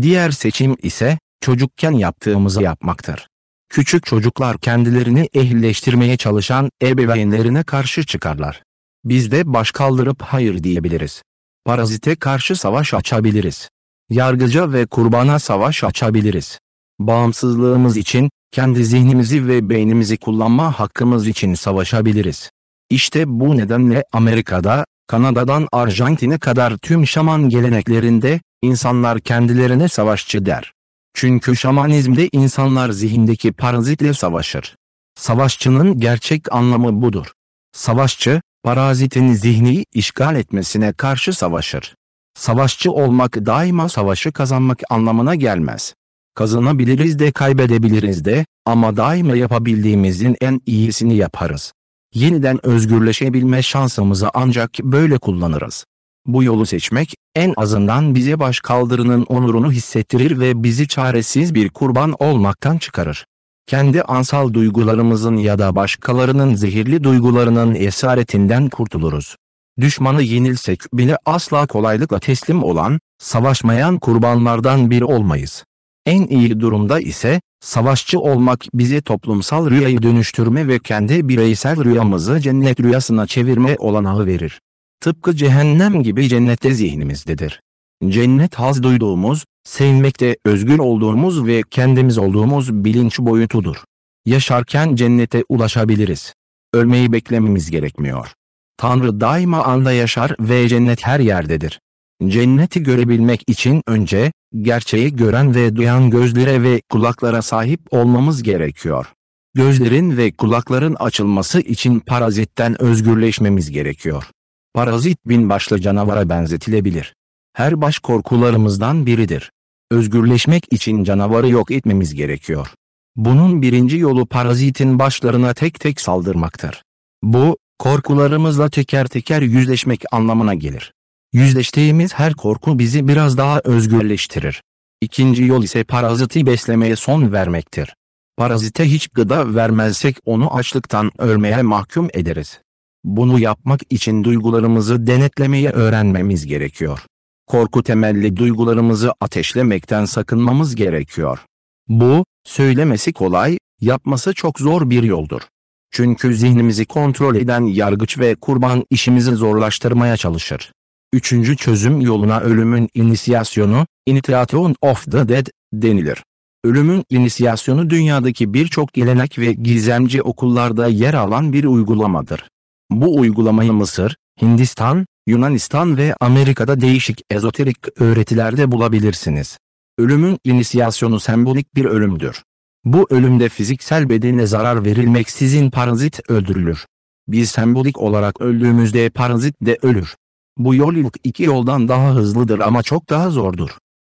Diğer seçim ise, çocukken yaptığımızı yapmaktır. Küçük çocuklar kendilerini ehlileştirmeye çalışan ebeveynlerine karşı çıkarlar. Biz de baş kaldırıp hayır diyebiliriz. Parazite karşı savaş açabiliriz. Yargıca ve kurbana savaş açabiliriz. Bağımsızlığımız için, kendi zihnimizi ve beynimizi kullanma hakkımız için savaşabiliriz. İşte bu nedenle Amerika'da, Kanada'dan Arjantin'e kadar tüm şaman geleneklerinde, insanlar kendilerine savaşçı der. Çünkü şamanizmde insanlar zihindeki parazitle savaşır. Savaşçının gerçek anlamı budur. Savaşçı, parazitin zihni işgal etmesine karşı savaşır. Savaşçı olmak daima savaşı kazanmak anlamına gelmez. Kazanabiliriz de kaybedebiliriz de, ama daima yapabildiğimizin en iyisini yaparız. Yeniden özgürleşebilme şansımızı ancak böyle kullanırız. Bu yolu seçmek, en azından bize başkaldırının onurunu hissettirir ve bizi çaresiz bir kurban olmaktan çıkarır. Kendi ansal duygularımızın ya da başkalarının zehirli duygularının esaretinden kurtuluruz. Düşmanı yenilsek bile asla kolaylıkla teslim olan, savaşmayan kurbanlardan biri olmayız. En iyi durumda ise, savaşçı olmak bize toplumsal rüyayı dönüştürme ve kendi bireysel rüyamızı cennet rüyasına çevirme olanağı verir. Tıpkı cehennem gibi cennette zihnimizdedir. Cennet haz duyduğumuz, sevmekte özgür olduğumuz ve kendimiz olduğumuz bilinç boyutudur. Yaşarken cennete ulaşabiliriz. Ölmeyi beklememiz gerekmiyor. Tanrı daima anda yaşar ve cennet her yerdedir. Cenneti görebilmek için önce, gerçeği gören ve duyan gözlere ve kulaklara sahip olmamız gerekiyor. Gözlerin ve kulakların açılması için parazitten özgürleşmemiz gerekiyor. Parazit bin başlı canavara benzetilebilir. Her baş korkularımızdan biridir. Özgürleşmek için canavarı yok etmemiz gerekiyor. Bunun birinci yolu parazitin başlarına tek tek saldırmaktır. Bu, korkularımızla teker teker yüzleşmek anlamına gelir. Yüzleştiğimiz her korku bizi biraz daha özgürleştirir. İkinci yol ise paraziti beslemeye son vermektir. Parazite hiç gıda vermezsek onu açlıktan ölmeye mahkum ederiz. Bunu yapmak için duygularımızı denetlemeyi öğrenmemiz gerekiyor. Korku temelli duygularımızı ateşlemekten sakınmamız gerekiyor. Bu, söylemesi kolay, yapması çok zor bir yoldur. Çünkü zihnimizi kontrol eden yargıç ve kurban işimizi zorlaştırmaya çalışır. Üçüncü çözüm yoluna ölümün inisiyasyonu, Initiation of the Dead, denilir. Ölümün inisiyasyonu dünyadaki birçok gelenek ve gizemci okullarda yer alan bir uygulamadır. Bu uygulamayı Mısır, Hindistan, Yunanistan ve Amerika'da değişik ezoterik öğretilerde bulabilirsiniz. Ölümün inisiyasyonu sembolik bir ölümdür. Bu ölümde fiziksel bedene zarar verilmeksizin parazit öldürülür. Biz sembolik olarak öldüğümüzde parazit de ölür. Bu yol ilk iki yoldan daha hızlıdır ama çok daha zordur.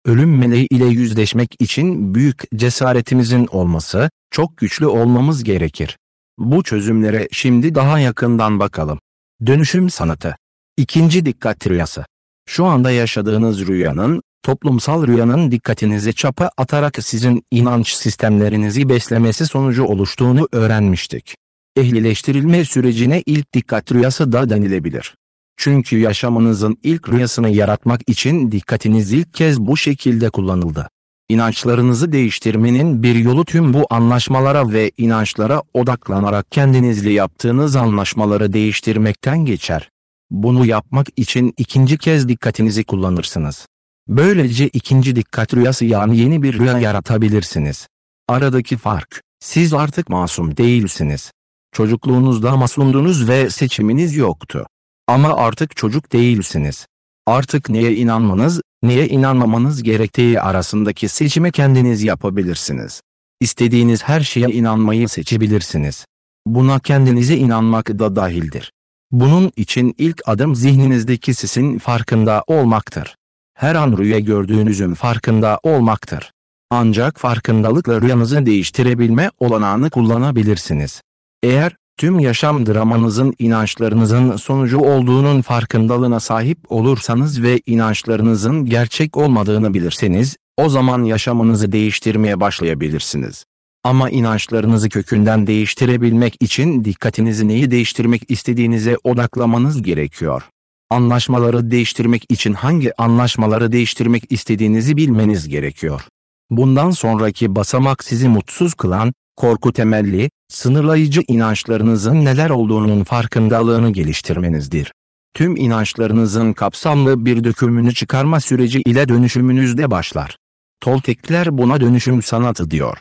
Ölüm meleği ile yüzleşmek için büyük cesaretimizin olması, çok güçlü olmamız gerekir. Bu çözümlere şimdi daha yakından bakalım. Dönüşüm sanatı. İkinci dikkat rüyası. Şu anda yaşadığınız rüyanın, toplumsal rüyanın dikkatinizi çapa atarak sizin inanç sistemlerinizi beslemesi sonucu oluştuğunu öğrenmiştik. Ehlileştirilme sürecine ilk dikkat rüyası da denilebilir. Çünkü yaşamınızın ilk rüyasını yaratmak için dikkatiniz ilk kez bu şekilde kullanıldı. İnançlarınızı değiştirmenin bir yolu tüm bu anlaşmalara ve inançlara odaklanarak kendinizle yaptığınız anlaşmaları değiştirmekten geçer. Bunu yapmak için ikinci kez dikkatinizi kullanırsınız. Böylece ikinci dikkat rüyası yani yeni bir rüya yaratabilirsiniz. Aradaki fark, siz artık masum değilsiniz. Çocukluğunuzda masumdunuz ve seçiminiz yoktu. Ama artık çocuk değilsiniz. Artık neye inanmanız, Neye inanmamanız gerektiği arasındaki seçimi kendiniz yapabilirsiniz. İstediğiniz her şeye inanmayı seçebilirsiniz. Buna kendinize inanmak da dahildir. Bunun için ilk adım zihninizdeki sesin farkında olmaktır. Her an rüya gördüğünüzün farkında olmaktır. Ancak farkındalıkla rüyanızı değiştirebilme olanağını kullanabilirsiniz. Eğer tüm yaşam dramanızın inançlarınızın sonucu olduğunun farkındalığına sahip olursanız ve inançlarınızın gerçek olmadığını bilirseniz, o zaman yaşamınızı değiştirmeye başlayabilirsiniz. Ama inançlarınızı kökünden değiştirebilmek için dikkatinizi neyi değiştirmek istediğinize odaklamanız gerekiyor. Anlaşmaları değiştirmek için hangi anlaşmaları değiştirmek istediğinizi bilmeniz gerekiyor. Bundan sonraki basamak sizi mutsuz kılan, korku temelli, sınırlayıcı inançlarınızın neler olduğunun farkındalığını geliştirmenizdir. Tüm inançlarınızın kapsamlı bir dökümünü çıkarma süreci ile dönüşümünüzde başlar. Toltekler buna dönüşüm sanatı diyor.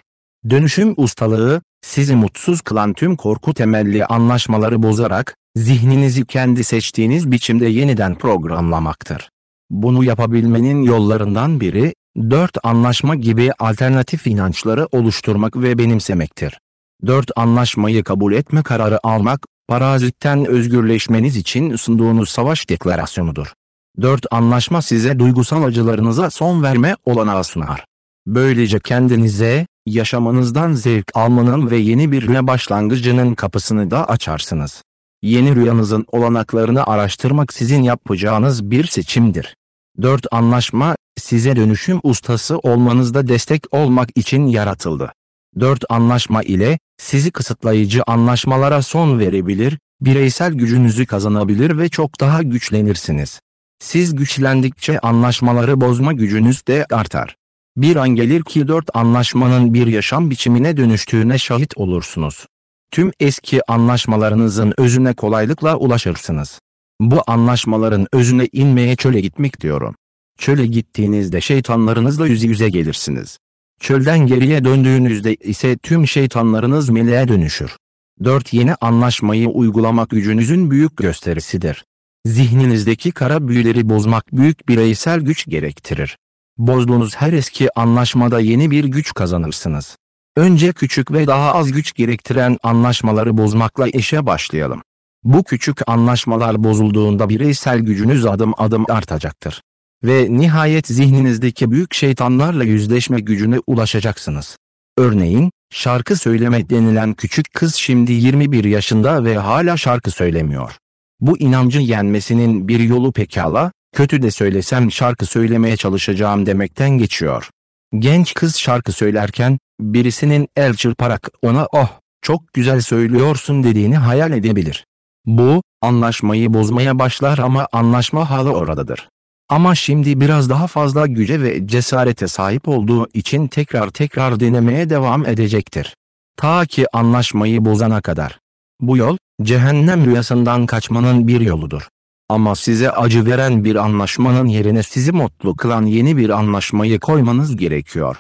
Dönüşüm ustalığı, sizi mutsuz kılan tüm korku temelli anlaşmaları bozarak, zihninizi kendi seçtiğiniz biçimde yeniden programlamaktır. Bunu yapabilmenin yollarından biri, dört anlaşma gibi alternatif inançları oluşturmak ve benimsemektir. Dört anlaşmayı kabul etme kararı almak, parazitten özgürleşmeniz için sunduğunuz savaş deklarasyonudur. Dört anlaşma size duygusal acılarınıza son verme olanağı sunar. Böylece kendinize, yaşamanızdan zevk almanın ve yeni bir rüya başlangıcının kapısını da açarsınız. Yeni rüyanızın olanaklarını araştırmak sizin yapacağınız bir seçimdir. Dört anlaşma, size dönüşüm ustası olmanızda destek olmak için yaratıldı. Dört anlaşma ile, sizi kısıtlayıcı anlaşmalara son verebilir, bireysel gücünüzü kazanabilir ve çok daha güçlenirsiniz. Siz güçlendikçe anlaşmaları bozma gücünüz de artar. Bir an gelir ki dört anlaşmanın bir yaşam biçimine dönüştüğüne şahit olursunuz. Tüm eski anlaşmalarınızın özüne kolaylıkla ulaşırsınız. Bu anlaşmaların özüne inmeye çöle gitmek diyorum. Çöle gittiğinizde şeytanlarınızla yüz yüze gelirsiniz. Çölden geriye döndüğünüzde ise tüm şeytanlarınız meleğe dönüşür. Dört yeni anlaşmayı uygulamak gücünüzün büyük gösterisidir. Zihninizdeki kara büyüleri bozmak büyük bireysel güç gerektirir. Bozduğunuz her eski anlaşmada yeni bir güç kazanırsınız. Önce küçük ve daha az güç gerektiren anlaşmaları bozmakla işe başlayalım. Bu küçük anlaşmalar bozulduğunda bireysel gücünüz adım adım artacaktır. Ve nihayet zihninizdeki büyük şeytanlarla yüzleşme gücüne ulaşacaksınız. Örneğin, şarkı söyleme denilen küçük kız şimdi 21 yaşında ve hala şarkı söylemiyor. Bu inancı yenmesinin bir yolu pekala, kötü de söylesem şarkı söylemeye çalışacağım demekten geçiyor. Genç kız şarkı söylerken, birisinin el çırparak ona oh, çok güzel söylüyorsun dediğini hayal edebilir. Bu, anlaşmayı bozmaya başlar ama anlaşma hala oradadır. Ama şimdi biraz daha fazla güce ve cesarete sahip olduğu için tekrar tekrar denemeye devam edecektir. Ta ki anlaşmayı bozana kadar. Bu yol, cehennem rüyasından kaçmanın bir yoludur. Ama size acı veren bir anlaşmanın yerine sizi mutlu kılan yeni bir anlaşmayı koymanız gerekiyor.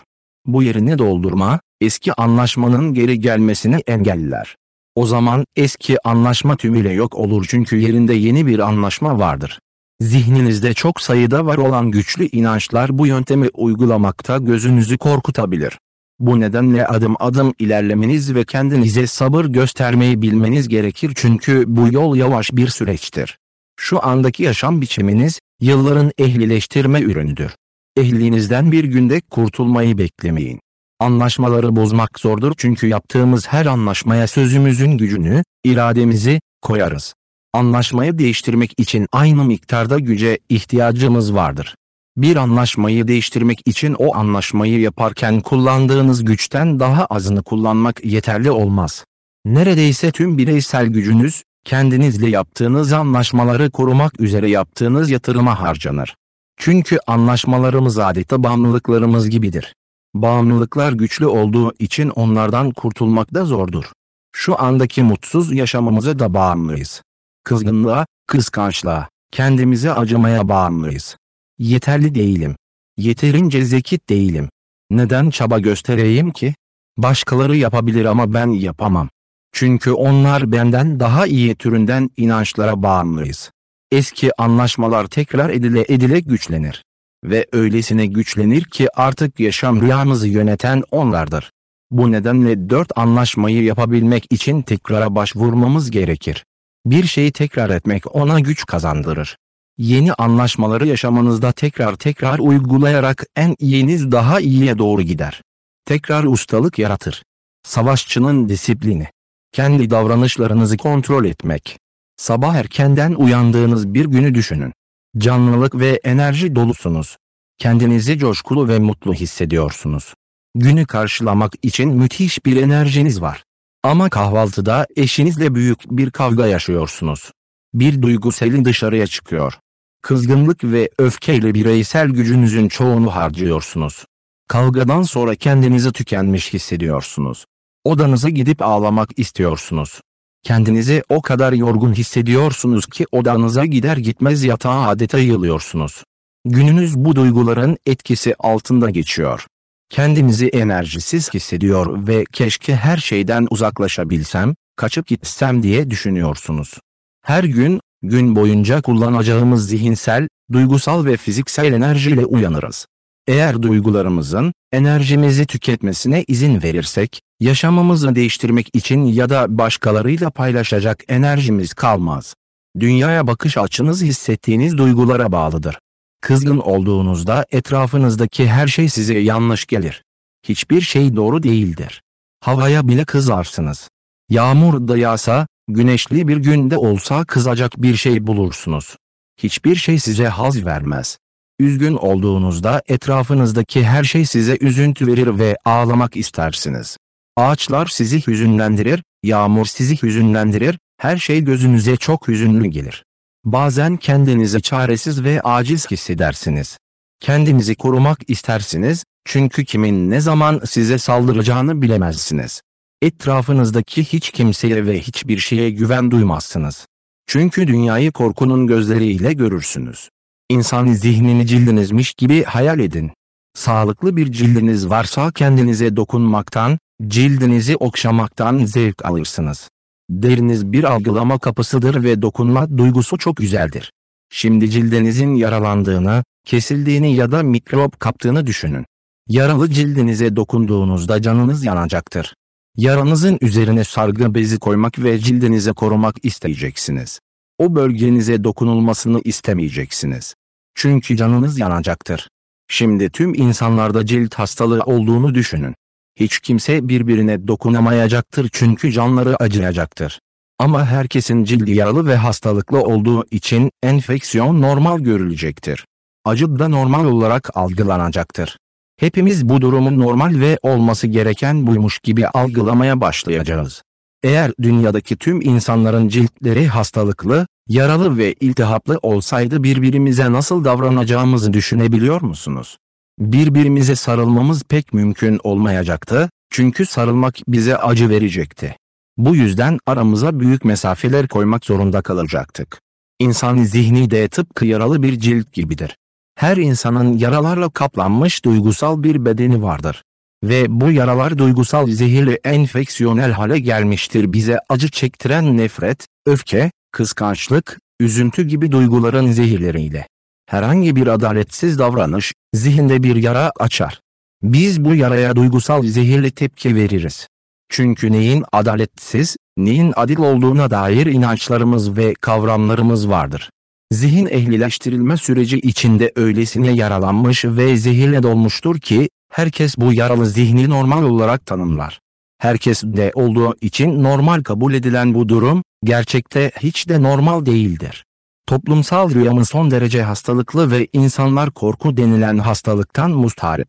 Bu yerini doldurma, eski anlaşmanın geri gelmesini engeller. O zaman eski anlaşma tümüyle yok olur çünkü yerinde yeni bir anlaşma vardır. Zihninizde çok sayıda var olan güçlü inançlar bu yöntemi uygulamakta gözünüzü korkutabilir. Bu nedenle adım adım ilerlemeniz ve kendinize sabır göstermeyi bilmeniz gerekir çünkü bu yol yavaş bir süreçtir. Şu andaki yaşam biçiminiz, yılların ehlileştirme ürünüdür. Ehliğinizden bir günde kurtulmayı beklemeyin. Anlaşmaları bozmak zordur çünkü yaptığımız her anlaşmaya sözümüzün gücünü, irademizi, koyarız. Anlaşmayı değiştirmek için aynı miktarda güce ihtiyacımız vardır. Bir anlaşmayı değiştirmek için o anlaşmayı yaparken kullandığınız güçten daha azını kullanmak yeterli olmaz. Neredeyse tüm bireysel gücünüz, kendinizle yaptığınız anlaşmaları korumak üzere yaptığınız yatırıma harcanır. Çünkü anlaşmalarımız adeta bağımlılıklarımız gibidir. Bağımlılıklar güçlü olduğu için onlardan kurtulmak da zordur. Şu andaki mutsuz yaşamımıza da bağımlıyız. Kızgınlığa, kıskançlığa, kendimize acımaya bağımlıyız. Yeterli değilim. Yeterince zekit değilim. Neden çaba göstereyim ki? Başkaları yapabilir ama ben yapamam. Çünkü onlar benden daha iyi türünden inançlara bağımlıyız. Eski anlaşmalar tekrar edile edile güçlenir. Ve öylesine güçlenir ki artık yaşam rüyamızı yöneten onlardır. Bu nedenle dört anlaşmayı yapabilmek için tekrara başvurmamız gerekir. Bir şeyi tekrar etmek ona güç kazandırır. Yeni anlaşmaları yaşamanızda tekrar tekrar uygulayarak en iyiniz daha iyiye doğru gider. Tekrar ustalık yaratır. Savaşçının disiplini. Kendi davranışlarınızı kontrol etmek. Sabah erkenden uyandığınız bir günü düşünün. Canlılık ve enerji dolusunuz. Kendinizi coşkulu ve mutlu hissediyorsunuz. Günü karşılamak için müthiş bir enerjiniz var. Ama kahvaltıda eşinizle büyük bir kavga yaşıyorsunuz. Bir duygu seli dışarıya çıkıyor. Kızgınlık ve öfkeyle bireysel gücünüzün çoğunu harcıyorsunuz. Kavgadan sonra kendinizi tükenmiş hissediyorsunuz. Odanıza gidip ağlamak istiyorsunuz. Kendinizi o kadar yorgun hissediyorsunuz ki odanıza gider gitmez yatağa adeta yığılıyorsunuz. Gününüz bu duyguların etkisi altında geçiyor. Kendinizi enerjisiz hissediyor ve keşke her şeyden uzaklaşabilsem, kaçıp gitsem diye düşünüyorsunuz. Her gün, gün boyunca kullanacağımız zihinsel, duygusal ve fiziksel enerjiyle uyanırız. Eğer duygularımızın, enerjimizi tüketmesine izin verirsek, yaşamımızı değiştirmek için ya da başkalarıyla paylaşacak enerjimiz kalmaz. Dünyaya bakış açınız hissettiğiniz duygulara bağlıdır. Kızgın olduğunuzda etrafınızdaki her şey size yanlış gelir. Hiçbir şey doğru değildir. Havaya bile kızarsınız. Yağmur da yağsa, güneşli bir günde olsa kızacak bir şey bulursunuz. Hiçbir şey size haz vermez. Üzgün olduğunuzda etrafınızdaki her şey size üzüntü verir ve ağlamak istersiniz. Ağaçlar sizi hüzünlendirir, yağmur sizi hüzünlendirir, her şey gözünüze çok hüzünlü gelir. Bazen kendinizi çaresiz ve aciz hissedersiniz. Kendinizi korumak istersiniz, çünkü kimin ne zaman size saldıracağını bilemezsiniz. Etrafınızdaki hiç kimseye ve hiçbir şeye güven duymazsınız. Çünkü dünyayı korkunun gözleriyle görürsünüz. İnsan zihnini cildinizmiş gibi hayal edin. Sağlıklı bir cildiniz varsa kendinize dokunmaktan, cildinizi okşamaktan zevk alırsınız. Deriniz bir algılama kapısıdır ve dokunma duygusu çok güzeldir. Şimdi cildinizin yaralandığını, kesildiğini ya da mikrop kaptığını düşünün. Yaralı cildinize dokunduğunuzda canınız yanacaktır. Yaranızın üzerine sargı bezi koymak ve cildinizi korumak isteyeceksiniz. O bölgenize dokunulmasını istemeyeceksiniz. Çünkü canınız yanacaktır. Şimdi tüm insanlarda cilt hastalığı olduğunu düşünün. Hiç kimse birbirine dokunamayacaktır çünkü canları acıyacaktır. Ama herkesin cildi yaralı ve hastalıklı olduğu için enfeksiyon normal görülecektir. Acı da normal olarak algılanacaktır. Hepimiz bu durumun normal ve olması gereken buymuş gibi algılamaya başlayacağız. Eğer dünyadaki tüm insanların ciltleri hastalıklı, yaralı ve iltihaplı olsaydı birbirimize nasıl davranacağımızı düşünebiliyor musunuz? Birbirimize sarılmamız pek mümkün olmayacaktı, çünkü sarılmak bize acı verecekti. Bu yüzden aramıza büyük mesafeler koymak zorunda kalacaktık. İnsan zihni de tıpkı yaralı bir cilt gibidir. Her insanın yaralarla kaplanmış duygusal bir bedeni vardır. Ve bu yaralar duygusal zehirli enfeksiyonel hale gelmiştir bize acı çektiren nefret, öfke, kıskançlık, üzüntü gibi duyguların zehirleriyle. Herhangi bir adaletsiz davranış, zihinde bir yara açar. Biz bu yaraya duygusal zehirli tepki veririz. Çünkü neyin adaletsiz, neyin adil olduğuna dair inançlarımız ve kavramlarımız vardır. Zihin ehlileştirilme süreci içinde öylesine yaralanmış ve zehirle dolmuştur ki, herkes bu yaralı zihni normal olarak tanımlar. Herkes de olduğu için normal kabul edilen bu durum, gerçekte hiç de normal değildir. Toplumsal rüyamın son derece hastalıklı ve insanlar korku denilen hastalıktan mustarip.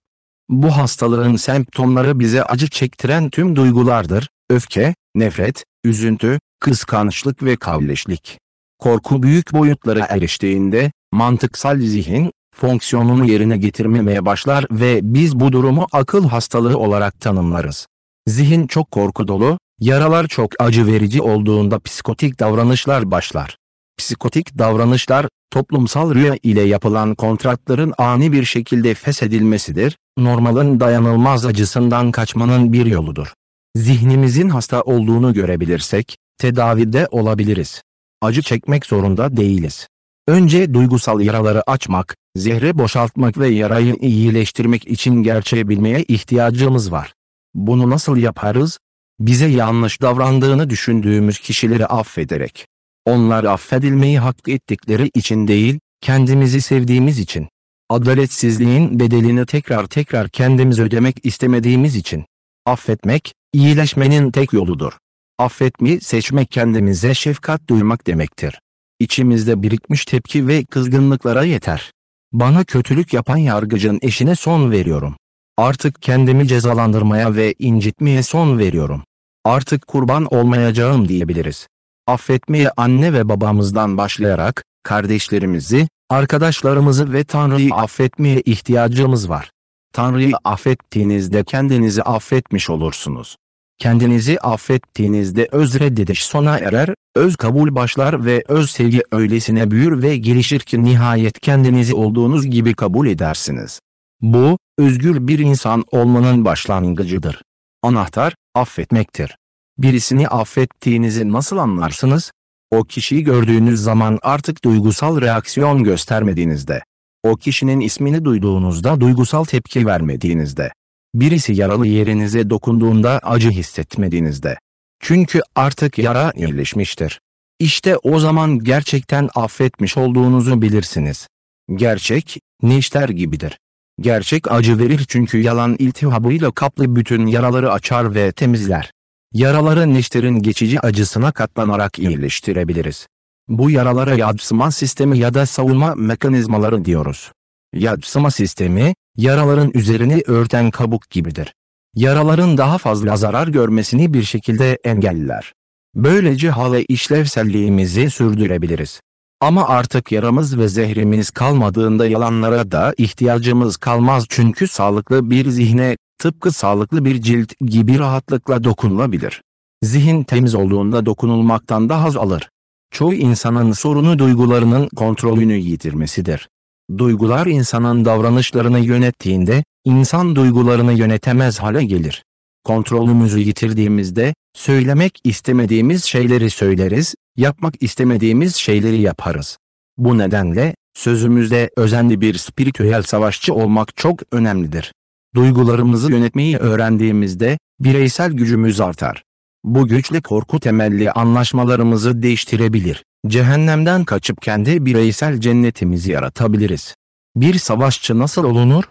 Bu hastalığın semptomları bize acı çektiren tüm duygulardır, öfke, nefret, üzüntü, kıskançlık ve kavleşlik. Korku büyük boyutlara eriştiğinde, mantıksal zihin, fonksiyonunu yerine getirmemeye başlar ve biz bu durumu akıl hastalığı olarak tanımlarız. Zihin çok korku dolu, yaralar çok acı verici olduğunda psikotik davranışlar başlar. Psikotik davranışlar, toplumsal rüya ile yapılan kontratların ani bir şekilde feshedilmesidir, normalin dayanılmaz acısından kaçmanın bir yoludur. Zihnimizin hasta olduğunu görebilirsek, tedavide olabiliriz. Acı çekmek zorunda değiliz. Önce duygusal yaraları açmak, Zehri boşaltmak ve yarayı iyileştirmek için gerçeği bilmeye ihtiyacımız var. Bunu nasıl yaparız? Bize yanlış davrandığını düşündüğümüz kişileri affederek. Onlar affedilmeyi hak ettikleri için değil, kendimizi sevdiğimiz için. Adaletsizliğin bedelini tekrar tekrar kendimiz ödemek istemediğimiz için. Affetmek, iyileşmenin tek yoludur. Affetmeyi seçmek kendimize şefkat duymak demektir. İçimizde birikmiş tepki ve kızgınlıklara yeter. Bana kötülük yapan yargıcın eşine son veriyorum. Artık kendimi cezalandırmaya ve incitmeye son veriyorum. Artık kurban olmayacağım diyebiliriz. Affetmeye anne ve babamızdan başlayarak, kardeşlerimizi, arkadaşlarımızı ve Tanrı'yı affetmeye ihtiyacımız var. Tanrı'yı affettiğinizde kendinizi affetmiş olursunuz. Kendinizi affettiğinizde öz reddediş sona erer, öz kabul başlar ve öz sevgi öylesine büyür ve gelişir ki nihayet kendinizi olduğunuz gibi kabul edersiniz. Bu, özgür bir insan olmanın başlangıcıdır. Anahtar, affetmektir. Birisini affettiğinizi nasıl anlarsınız? O kişiyi gördüğünüz zaman artık duygusal reaksiyon göstermediğinizde. O kişinin ismini duyduğunuzda duygusal tepki vermediğinizde. Birisi yaralı yerinize dokunduğunda acı hissetmediğinizde. Çünkü artık yara iyileşmiştir. İşte o zaman gerçekten affetmiş olduğunuzu bilirsiniz. Gerçek, neşter gibidir. Gerçek acı verir çünkü yalan iltihabıyla kaplı bütün yaraları açar ve temizler. Yaraları neşterin geçici acısına katlanarak iyileştirebiliriz. Bu yaralara yadsıma sistemi ya da savunma mekanizmaları diyoruz. Yadsıma sistemi, yaraların üzerini örten kabuk gibidir. Yaraların daha fazla zarar görmesini bir şekilde engeller. Böylece hal işlevselliğimizi sürdürebiliriz. Ama artık yaramız ve zehrimiz kalmadığında yalanlara da ihtiyacımız kalmaz çünkü sağlıklı bir zihne, tıpkı sağlıklı bir cilt gibi rahatlıkla dokunulabilir. Zihin temiz olduğunda dokunulmaktan da haz alır. Çoğu insanın sorunu duygularının kontrolünü yitirmesidir. Duygular insanın davranışlarını yönettiğinde, insan duygularını yönetemez hale gelir. Kontrolümüzü yitirdiğimizde, söylemek istemediğimiz şeyleri söyleriz, yapmak istemediğimiz şeyleri yaparız. Bu nedenle, sözümüzde özenli bir spiritüel savaşçı olmak çok önemlidir. Duygularımızı yönetmeyi öğrendiğimizde, bireysel gücümüz artar. Bu güçle korku temelli anlaşmalarımızı değiştirebilir. Cehennemden kaçıp kendi bireysel cennetimizi yaratabiliriz. Bir savaşçı nasıl olunur?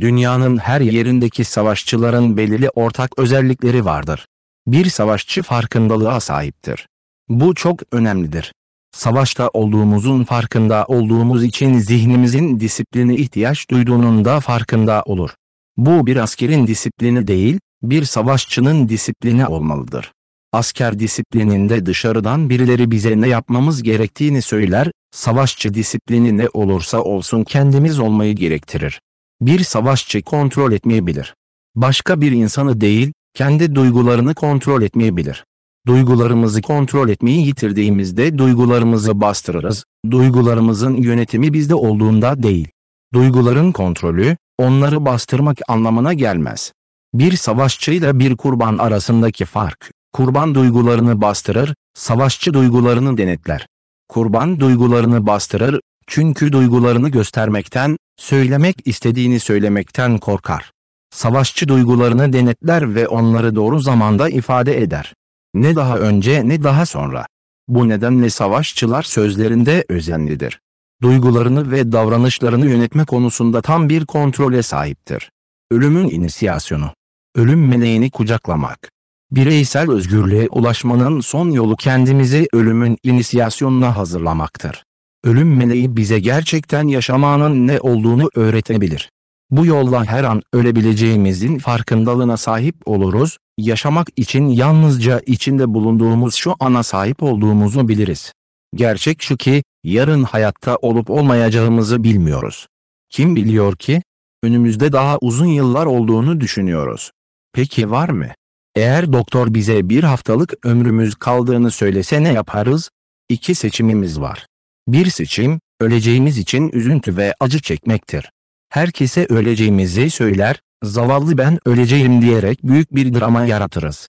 Dünyanın her yerindeki savaşçıların belirli ortak özellikleri vardır. Bir savaşçı farkındalığa sahiptir. Bu çok önemlidir. Savaşta olduğumuzun farkında olduğumuz için zihnimizin disipline ihtiyaç duyduğunun da farkında olur. Bu bir askerin disiplini değil, bir savaşçının disiplini olmalıdır. Asker disiplininde dışarıdan birileri bize ne yapmamız gerektiğini söyler, savaşçı disiplini ne olursa olsun kendimiz olmayı gerektirir. Bir savaşçı kontrol etmeyebilir. Başka bir insanı değil, kendi duygularını kontrol etmeyebilir. Duygularımızı kontrol etmeyi yitirdiğimizde duygularımızı bastırırız, duygularımızın yönetimi bizde olduğunda değil. Duyguların kontrolü, onları bastırmak anlamına gelmez. Bir savaşçıyla bir kurban arasındaki fark, kurban duygularını bastırır, savaşçı duygularını denetler. Kurban duygularını bastırır, çünkü duygularını göstermekten, söylemek istediğini söylemekten korkar. Savaşçı duygularını denetler ve onları doğru zamanda ifade eder. Ne daha önce ne daha sonra. Bu nedenle savaşçılar sözlerinde özenlidir. Duygularını ve davranışlarını yönetme konusunda tam bir kontrole sahiptir. Ölümün inisiyasyonu. Ölüm meleğini kucaklamak. Bireysel özgürlüğe ulaşmanın son yolu kendimizi ölümün inisiyasyonuna hazırlamaktır. Ölüm meleği bize gerçekten yaşamanın ne olduğunu öğretebilir. Bu yolla her an ölebileceğimizin farkındalığına sahip oluruz, yaşamak için yalnızca içinde bulunduğumuz şu ana sahip olduğumuzu biliriz. Gerçek şu ki, yarın hayatta olup olmayacağımızı bilmiyoruz. Kim biliyor ki? Önümüzde daha uzun yıllar olduğunu düşünüyoruz. Peki var mı? Eğer doktor bize bir haftalık ömrümüz kaldığını söylese ne yaparız? İki seçimimiz var. Bir seçim, öleceğimiz için üzüntü ve acı çekmektir. Herkese öleceğimizi söyler, zavallı ben öleceğim diyerek büyük bir drama yaratırız.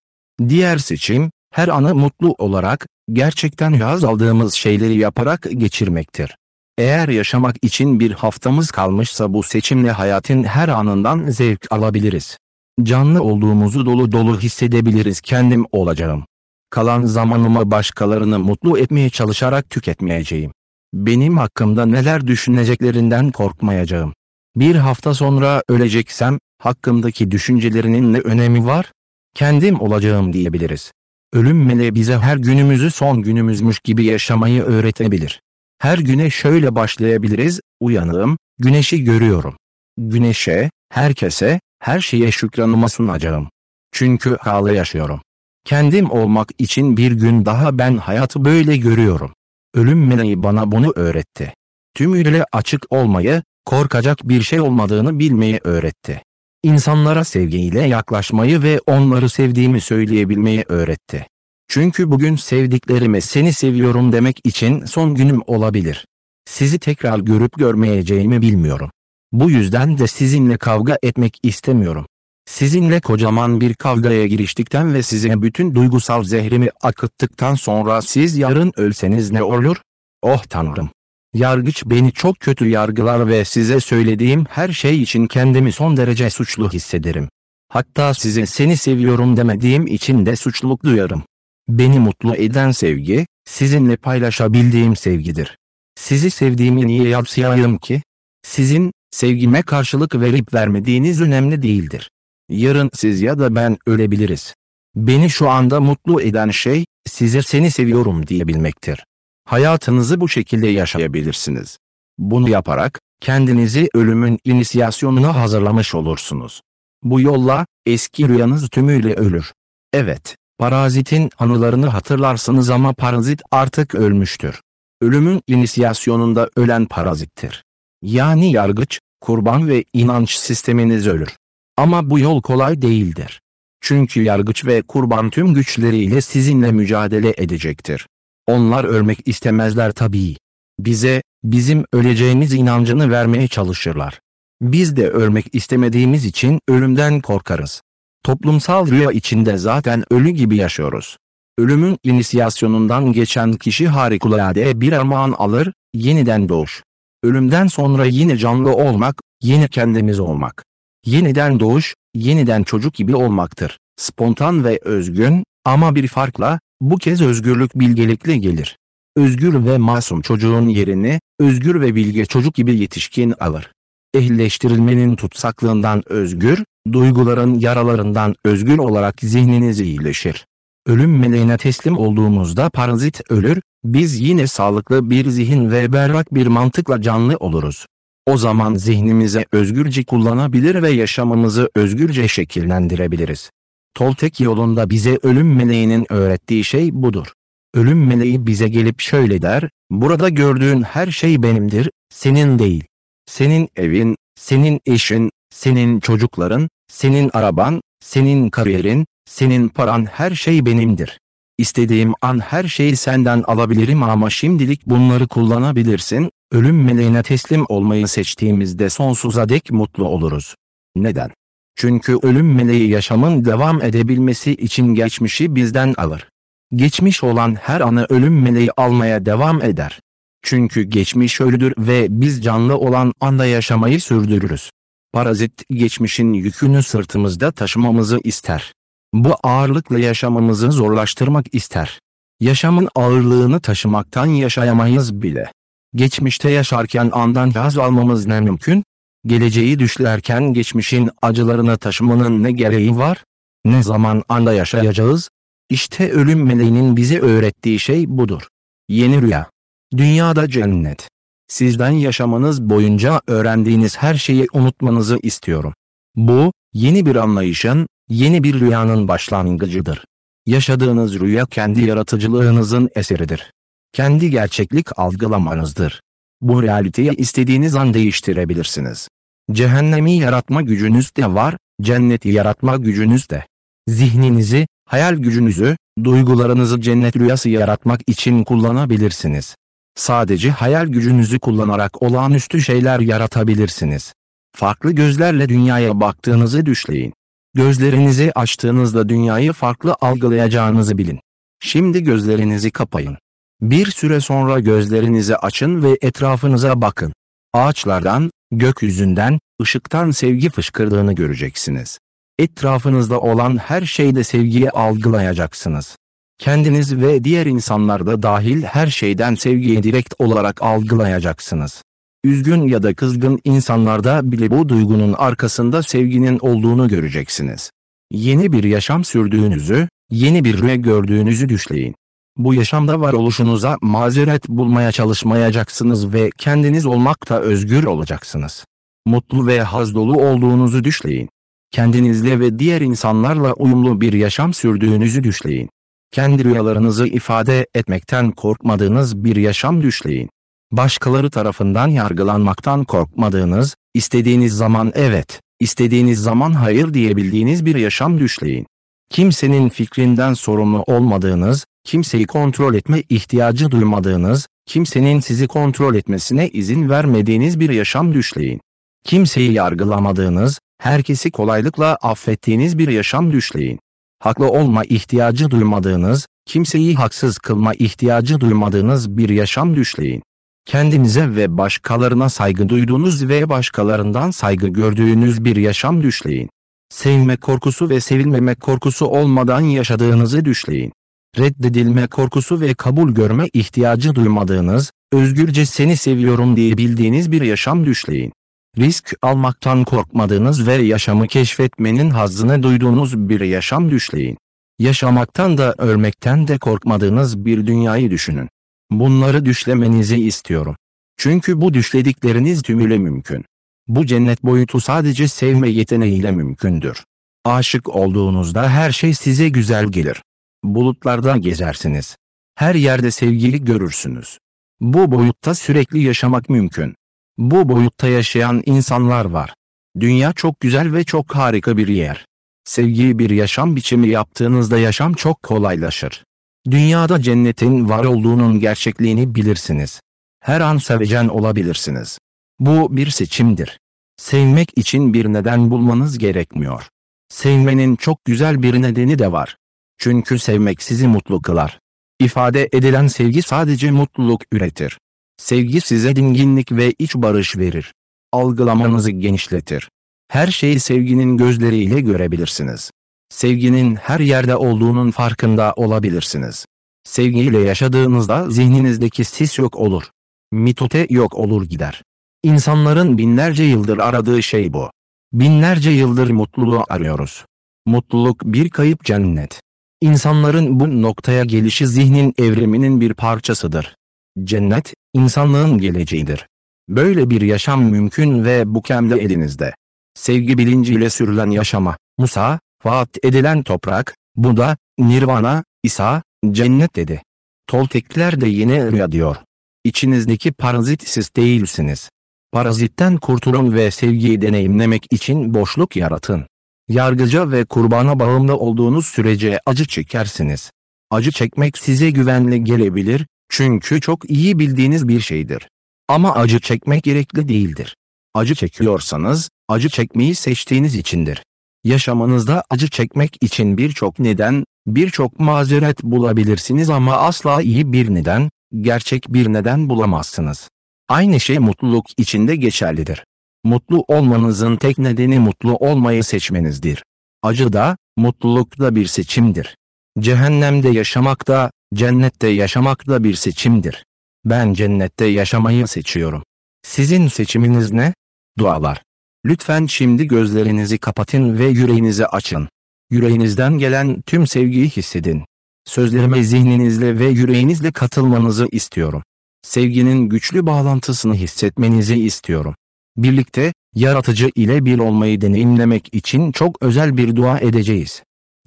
Diğer seçim, her anı mutlu olarak, gerçekten haz aldığımız şeyleri yaparak geçirmektir. Eğer yaşamak için bir haftamız kalmışsa bu seçimle hayatın her anından zevk alabiliriz. Canlı olduğumuzu dolu dolu hissedebiliriz kendim olacağım. Kalan zamanımı başkalarını mutlu etmeye çalışarak tüketmeyeceğim. Benim hakkımda neler düşüneceklerinden korkmayacağım. Bir hafta sonra öleceksem, hakkımdaki düşüncelerinin ne önemi var? Kendim olacağım diyebiliriz. Ölüm meleği bize her günümüzü son günümüzmüş gibi yaşamayı öğretebilir. Her güne şöyle başlayabiliriz, uyanığım, güneşi görüyorum. Güneşe, herkese, her şeye şükranımı sunacağım. Çünkü hala yaşıyorum. Kendim olmak için bir gün daha ben hayatı böyle görüyorum. Ölüm meleği bana bunu öğretti. Tümüyle açık olmayı, korkacak bir şey olmadığını bilmeyi öğretti. İnsanlara sevgiyle yaklaşmayı ve onları sevdiğimi söyleyebilmeyi öğretti. Çünkü bugün sevdiklerime seni seviyorum demek için son günüm olabilir. Sizi tekrar görüp görmeyeceğimi bilmiyorum. Bu yüzden de sizinle kavga etmek istemiyorum. Sizinle kocaman bir kavgaya giriştikten ve size bütün duygusal zehrimi akıttıktan sonra siz yarın ölseniz ne olur? Oh tanrım! Yargıç beni çok kötü yargılar ve size söylediğim her şey için kendimi son derece suçlu hissederim. Hatta size seni seviyorum demediğim için de suçluluk duyarım. Beni mutlu eden sevgi, sizinle paylaşabildiğim sevgidir. Sizi sevdiğimi niye yadsıyayım ki? Sizin, sevgime karşılık verip vermediğiniz önemli değildir. Yarın siz ya da ben ölebiliriz. Beni şu anda mutlu eden şey, size seni seviyorum diyebilmektir. Hayatınızı bu şekilde yaşayabilirsiniz. Bunu yaparak, kendinizi ölümün inisiyasyonuna hazırlamış olursunuz. Bu yolla, eski rüyanız tümüyle ölür. Evet, parazitin anılarını hatırlarsınız ama parazit artık ölmüştür. Ölümün inisiyasyonunda ölen parazittir. Yani yargıç, kurban ve inanç sisteminiz ölür. Ama bu yol kolay değildir. Çünkü yargıç ve kurban tüm güçleriyle sizinle mücadele edecektir. Onlar ölmek istemezler tabii. Bize, bizim öleceğimiz inancını vermeye çalışırlar. Biz de ölmek istemediğimiz için ölümden korkarız. Toplumsal rüya içinde zaten ölü gibi yaşıyoruz. Ölümün inisiyasyonundan geçen kişi harikulade bir armağan alır, yeniden doğuş. Ölümden sonra yine canlı olmak, yine kendimiz olmak. Yeniden doğuş, yeniden çocuk gibi olmaktır. Spontan ve özgün, ama bir farkla, bu kez özgürlük bilgelikle gelir. Özgür ve masum çocuğun yerini, özgür ve bilge çocuk gibi yetişkin alır. Ehilleştirilmenin tutsaklığından özgür, duyguların yaralarından özgür olarak zihniniz iyileşir. Ölüm meleğine teslim olduğumuzda parazit ölür, biz yine sağlıklı bir zihin ve berrak bir mantıkla canlı oluruz. O zaman zihnimize özgürce kullanabilir ve yaşamımızı özgürce şekillendirebiliriz. Toltek yolunda bize ölüm meleğinin öğrettiği şey budur. Ölüm meleği bize gelip şöyle der, burada gördüğün her şey benimdir, senin değil. Senin evin, senin eşin, senin çocukların, senin araban, senin kariyerin, senin paran her şey benimdir. İstediğim an her şeyi senden alabilirim ama şimdilik bunları kullanabilirsin, ölüm meleğine teslim olmayı seçtiğimizde sonsuza dek mutlu oluruz. Neden? Çünkü ölüm meleği yaşamın devam edebilmesi için geçmişi bizden alır. Geçmiş olan her anı ölüm meleği almaya devam eder. Çünkü geçmiş ölüdür ve biz canlı olan anda yaşamayı sürdürürüz. Parazit geçmişin yükünü sırtımızda taşımamızı ister. Bu ağırlıkla yaşamamızı zorlaştırmak ister. Yaşamın ağırlığını taşımaktan yaşayamayız bile. Geçmişte yaşarken andan haz almamız ne mümkün? Geleceği düşlerken geçmişin acılarını taşımanın ne gereği var? Ne zaman anda yaşayacağız? İşte ölüm meleğinin bize öğrettiği şey budur. Yeni rüya. Dünyada cennet. Sizden yaşamanız boyunca öğrendiğiniz her şeyi unutmanızı istiyorum. Bu, yeni bir anlayışın, yeni bir rüyanın başlangıcıdır. Yaşadığınız rüya kendi yaratıcılığınızın eseridir. Kendi gerçeklik algılamanızdır. Bu realiteyi istediğiniz an değiştirebilirsiniz. Cehennemi yaratma gücünüz de var, cenneti yaratma gücünüz de. Zihninizi, hayal gücünüzü, duygularınızı cennet rüyası yaratmak için kullanabilirsiniz. Sadece hayal gücünüzü kullanarak olağanüstü şeyler yaratabilirsiniz. Farklı gözlerle dünyaya baktığınızı düşleyin. Gözlerinizi açtığınızda dünyayı farklı algılayacağınızı bilin. Şimdi gözlerinizi kapayın. Bir süre sonra gözlerinizi açın ve etrafınıza bakın. Ağaçlardan, gökyüzünden, ışıktan sevgi fışkırdığını göreceksiniz. Etrafınızda olan her şeyde sevgiyi algılayacaksınız. Kendiniz ve diğer insanlar da dahil her şeyden sevgiyi direkt olarak algılayacaksınız. Üzgün ya da kızgın insanlarda bile bu duygunun arkasında sevginin olduğunu göreceksiniz. Yeni bir yaşam sürdüğünüzü, yeni bir rüya gördüğünüzü düşleyin. Bu yaşamda varoluşunuza mazeret bulmaya çalışmayacaksınız ve kendiniz olmakta özgür olacaksınız. Mutlu ve haz dolu olduğunuzu düşleyin. Kendinizle ve diğer insanlarla uyumlu bir yaşam sürdüğünüzü düşleyin. Kendi rüyalarınızı ifade etmekten korkmadığınız bir yaşam düşleyin. Başkaları tarafından yargılanmaktan korkmadığınız, istediğiniz zaman evet, istediğiniz zaman hayır diyebildiğiniz bir yaşam düşleyin. Kimsenin fikrinden sorumlu olmadığınız, kimseyi kontrol etme ihtiyacı duymadığınız, kimsenin sizi kontrol etmesine izin vermediğiniz bir yaşam düşleyin. Kimseyi yargılamadığınız, herkesi kolaylıkla affettiğiniz bir yaşam düşleyin. Haklı olma ihtiyacı duymadığınız, kimseyi haksız kılma ihtiyacı duymadığınız bir yaşam düşleyin. Kendinize ve başkalarına saygı duyduğunuz ve başkalarından saygı gördüğünüz bir yaşam düşleyin. Sevme korkusu ve sevilmeme korkusu olmadan yaşadığınızı düşleyin. Reddedilme korkusu ve kabul görme ihtiyacı duymadığınız, özgürce seni seviyorum diye bildiğiniz bir yaşam düşleyin. Risk almaktan korkmadığınız ve yaşamı keşfetmenin hazzını duyduğunuz bir yaşam düşleyin. Yaşamaktan da ölmekten de korkmadığınız bir dünyayı düşünün. Bunları düşlemenizi istiyorum. Çünkü bu düşledikleriniz tümüyle mümkün. Bu cennet boyutu sadece sevme yeteneğiyle mümkündür. Aşık olduğunuzda her şey size güzel gelir. Bulutlarda gezersiniz. Her yerde sevgili görürsünüz. Bu boyutta sürekli yaşamak mümkün. Bu boyutta yaşayan insanlar var. Dünya çok güzel ve çok harika bir yer. Sevgiyi bir yaşam biçimi yaptığınızda yaşam çok kolaylaşır. Dünyada cennetin var olduğunun gerçekliğini bilirsiniz. Her an sevecen olabilirsiniz. Bu bir seçimdir. Sevmek için bir neden bulmanız gerekmiyor. Sevmenin çok güzel bir nedeni de var. Çünkü sevmek sizi mutlu kılar. İfade edilen sevgi sadece mutluluk üretir. Sevgi size dinginlik ve iç barış verir. Algılamanızı genişletir. Her şeyi sevginin gözleriyle görebilirsiniz. Sevginin her yerde olduğunun farkında olabilirsiniz. Sevgiyle yaşadığınızda zihninizdeki sis yok olur. Mitote yok olur gider. İnsanların binlerce yıldır aradığı şey bu. Binlerce yıldır mutluluğu arıyoruz. Mutluluk bir kayıp cennet. İnsanların bu noktaya gelişi zihnin evriminin bir parçasıdır. Cennet, insanlığın geleceğidir. Böyle bir yaşam mümkün ve bu kendi elinizde. Sevgi bilinciyle sürülen yaşama, Musa, vaat edilen toprak, Buda, Nirvana, İsa, cennet dedi. Toltekler de yine rüya diyor. İçinizdeki parazit siz değilsiniz. Parazitten kurtulun ve sevgiyi deneyimlemek için boşluk yaratın. Yargıca ve kurbana bağımlı olduğunuz sürece acı çekersiniz. Acı çekmek size güvenli gelebilir, çünkü çok iyi bildiğiniz bir şeydir. Ama acı çekmek gerekli değildir. Acı çekiyorsanız, acı çekmeyi seçtiğiniz içindir. Yaşamanızda acı çekmek için birçok neden, birçok mazeret bulabilirsiniz ama asla iyi bir neden, gerçek bir neden bulamazsınız. Aynı şey mutluluk içinde geçerlidir. Mutlu olmanızın tek nedeni mutlu olmayı seçmenizdir. Acı da, mutluluk da bir seçimdir. Cehennemde yaşamak da, cennette yaşamak da bir seçimdir. Ben cennette yaşamayı seçiyorum. Sizin seçiminiz ne? Dualar. Lütfen şimdi gözlerinizi kapatın ve yüreğinizi açın. Yüreğinizden gelen tüm sevgiyi hissedin. Sözlerime zihninizle ve yüreğinizle katılmanızı istiyorum. Sevginin güçlü bağlantısını hissetmenizi istiyorum. Birlikte, yaratıcı ile bir olmayı deneyimlemek için çok özel bir dua edeceğiz.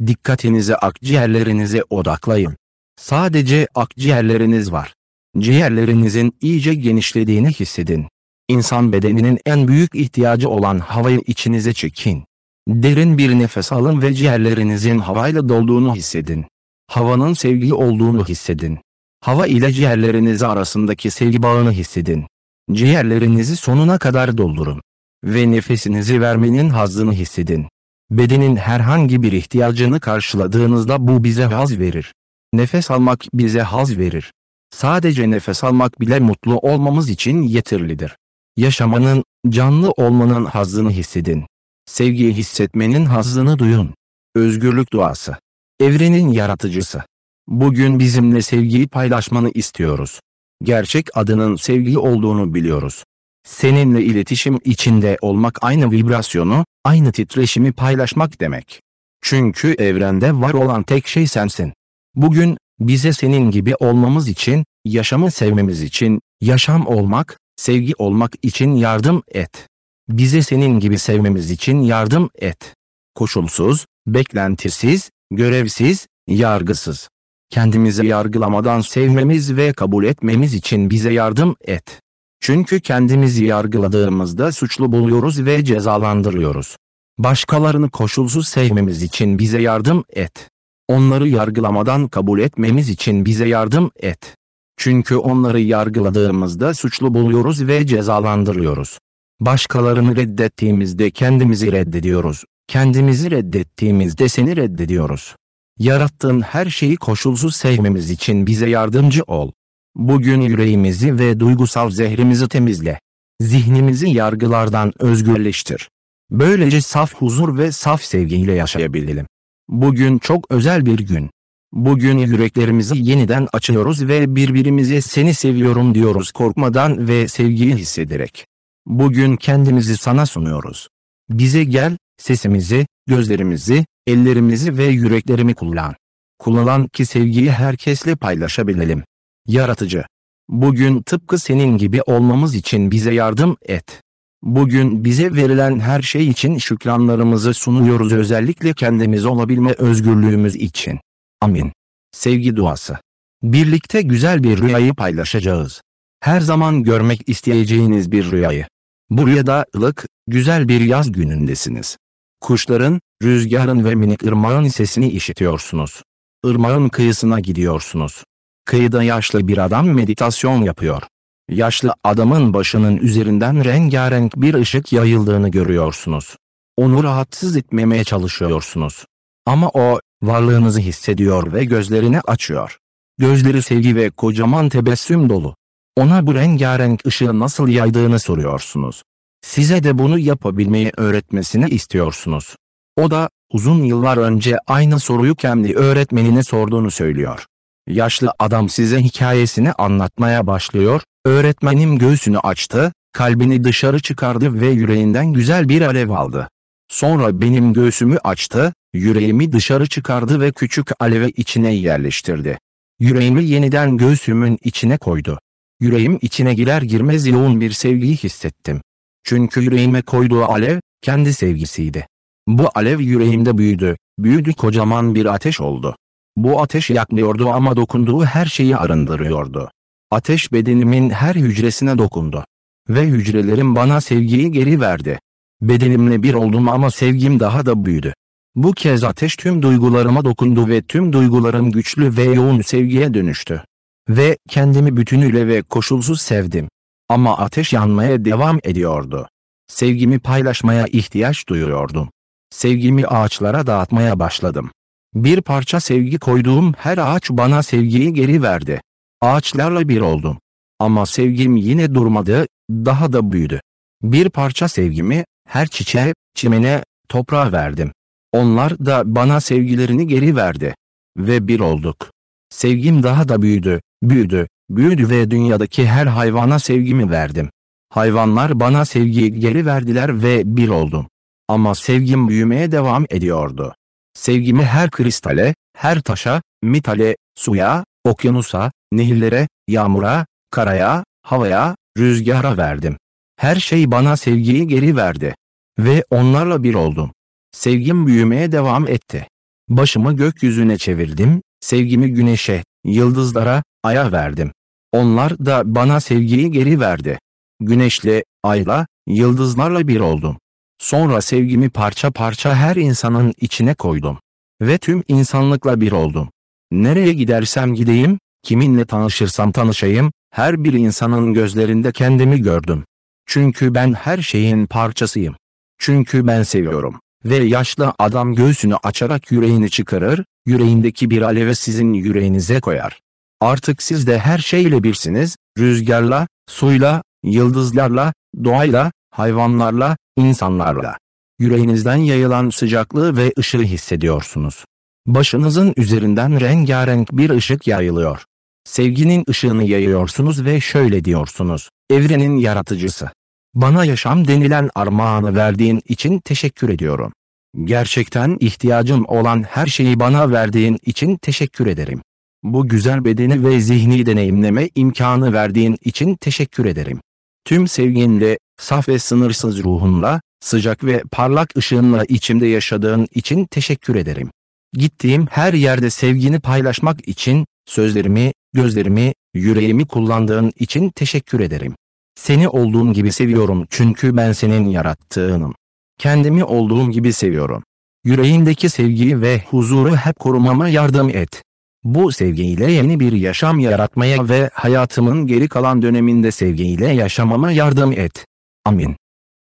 Dikkatinizi akciğerlerinize odaklayın. Sadece akciğerleriniz var. Ciğerlerinizin iyice genişlediğini hissedin. İnsan bedeninin en büyük ihtiyacı olan havayı içinize çekin. Derin bir nefes alın ve ciğerlerinizin havayla dolduğunu hissedin. Havanın sevgi olduğunu hissedin. Hava ile ciğerleriniz arasındaki sevgi bağını hissedin. Ciğerlerinizi sonuna kadar doldurun. Ve nefesinizi vermenin hazzını hissedin. Bedenin herhangi bir ihtiyacını karşıladığınızda bu bize haz verir. Nefes almak bize haz verir. Sadece nefes almak bile mutlu olmamız için yeterlidir. Yaşamanın, canlı olmanın hazzını hissedin. Sevgiyi hissetmenin hazzını duyun. Özgürlük duası. Evrenin yaratıcısı. Bugün bizimle sevgiyi paylaşmanı istiyoruz. Gerçek adının sevgi olduğunu biliyoruz. Seninle iletişim içinde olmak aynı vibrasyonu, aynı titreşimi paylaşmak demek. Çünkü evrende var olan tek şey sensin. Bugün, bize senin gibi olmamız için, yaşamı sevmemiz için, yaşam olmak, sevgi olmak için yardım et. Bize senin gibi sevmemiz için yardım et. Koşulsuz, beklentisiz, görevsiz, yargısız. Kendimizi yargılamadan sevmemiz ve kabul etmemiz için bize yardım et. Çünkü kendimizi yargıladığımızda suçlu buluyoruz ve cezalandırıyoruz. Başkalarını koşulsuz sevmemiz için bize yardım et. Onları yargılamadan kabul etmemiz için bize yardım et. Çünkü onları yargıladığımızda suçlu buluyoruz ve cezalandırıyoruz. Başkalarını reddettiğimizde kendimizi reddediyoruz. Kendimizi reddettiğimizde seni reddediyoruz. Yarattığın her şeyi koşulsuz sevmemiz için bize yardımcı ol. Bugün yüreğimizi ve duygusal zehrimizi temizle. Zihnimizi yargılardan özgürleştir. Böylece saf huzur ve saf sevgiyle yaşayabilelim. Bugün çok özel bir gün. Bugün yüreklerimizi yeniden açıyoruz ve birbirimize seni seviyorum diyoruz korkmadan ve sevgiyi hissederek. Bugün kendimizi sana sunuyoruz. Bize gel, sesimizi, gözlerimizi, ellerimizi ve yüreklerimi kullan. Kullan ki sevgiyi herkesle paylaşabilelim. Yaratıcı. Bugün tıpkı senin gibi olmamız için bize yardım et. Bugün bize verilen her şey için şükranlarımızı sunuyoruz özellikle kendimiz olabilme özgürlüğümüz için. Amin. Sevgi duası. Birlikte güzel bir rüyayı paylaşacağız. Her zaman görmek isteyeceğiniz bir rüyayı. Bu rüyada ılık, güzel bir yaz günündesiniz. Kuşların, rüzgarın ve minik ırmağın sesini işitiyorsunuz. Irmağın kıyısına gidiyorsunuz. Kıyıda yaşlı bir adam meditasyon yapıyor. Yaşlı adamın başının üzerinden rengarenk bir ışık yayıldığını görüyorsunuz. Onu rahatsız etmemeye çalışıyorsunuz. Ama o, varlığınızı hissediyor ve gözlerini açıyor. Gözleri sevgi ve kocaman tebessüm dolu. Ona bu rengarenk ışığı nasıl yaydığını soruyorsunuz. Size de bunu yapabilmeyi öğretmesini istiyorsunuz. O da, uzun yıllar önce aynı soruyu kendi öğretmenine sorduğunu söylüyor. Yaşlı adam size hikayesini anlatmaya başlıyor, öğretmenim göğsünü açtı, kalbini dışarı çıkardı ve yüreğinden güzel bir alev aldı. Sonra benim göğsümü açtı, yüreğimi dışarı çıkardı ve küçük alevi içine yerleştirdi. Yüreğimi yeniden göğsümün içine koydu. Yüreğim içine girer girmez yoğun bir sevgiyi hissettim. Çünkü yüreğime koyduğu alev, kendi sevgisiydi. Bu alev yüreğimde büyüdü, büyüdü kocaman bir ateş oldu. Bu ateş yakmıyordu ama dokunduğu her şeyi arındırıyordu. Ateş bedenimin her hücresine dokundu. Ve hücrelerim bana sevgiyi geri verdi. Bedenimle bir oldum ama sevgim daha da büyüdü. Bu kez ateş tüm duygularıma dokundu ve tüm duygularım güçlü ve yoğun sevgiye dönüştü. Ve kendimi bütünüyle ve koşulsuz sevdim. Ama ateş yanmaya devam ediyordu. Sevgimi paylaşmaya ihtiyaç duyuyordum. Sevgimi ağaçlara dağıtmaya başladım. Bir parça sevgi koyduğum her ağaç bana sevgiyi geri verdi. Ağaçlarla bir oldum. Ama sevgim yine durmadı, daha da büyüdü. Bir parça sevgimi, her çiçeğe, çimene, toprağa verdim. Onlar da bana sevgilerini geri verdi. Ve bir olduk. Sevgim daha da büyüdü, büyüdü, büyüdü ve dünyadaki her hayvana sevgimi verdim. Hayvanlar bana sevgiyi geri verdiler ve bir oldum. Ama sevgim büyümeye devam ediyordu. Sevgimi her kristale, her taşa, mitale, suya, okyanusa, nehirlere, yağmura, karaya, havaya, rüzgara verdim. Her şey bana sevgiyi geri verdi. Ve onlarla bir oldum. Sevgim büyümeye devam etti. Başımı gökyüzüne çevirdim, sevgimi güneşe, yıldızlara, aya verdim. Onlar da bana sevgiyi geri verdi. Güneşle, ayla, yıldızlarla bir oldum. Sonra sevgimi parça parça her insanın içine koydum. Ve tüm insanlıkla bir oldum. Nereye gidersem gideyim, kiminle tanışırsam tanışayım, her bir insanın gözlerinde kendimi gördüm. Çünkü ben her şeyin parçasıyım. Çünkü ben seviyorum. Ve yaşlı adam göğsünü açarak yüreğini çıkarır, yüreğindeki bir aleve sizin yüreğinize koyar. Artık siz de her şeyle birsiniz, rüzgarla, suyla, yıldızlarla, doğayla, hayvanlarla, insanlarla. Yüreğinizden yayılan sıcaklığı ve ışığı hissediyorsunuz. Başınızın üzerinden rengarenk bir ışık yayılıyor. Sevginin ışığını yayıyorsunuz ve şöyle diyorsunuz. Evrenin yaratıcısı. Bana yaşam denilen armağanı verdiğin için teşekkür ediyorum. Gerçekten ihtiyacım olan her şeyi bana verdiğin için teşekkür ederim. Bu güzel bedeni ve zihni deneyimleme imkanı verdiğin için teşekkür ederim. Tüm sevginle, saf ve sınırsız ruhunla, sıcak ve parlak ışığınla içimde yaşadığın için teşekkür ederim. Gittiğim her yerde sevgini paylaşmak için, sözlerimi, gözlerimi, yüreğimi kullandığın için teşekkür ederim. Seni olduğum gibi seviyorum çünkü ben senin yarattığınım. Kendimi olduğum gibi seviyorum. Yüreğimdeki sevgiyi ve huzuru hep korumama yardım et. Bu sevgiyle yeni bir yaşam yaratmaya ve hayatımın geri kalan döneminde sevgiyle yaşamama yardım et. Amin.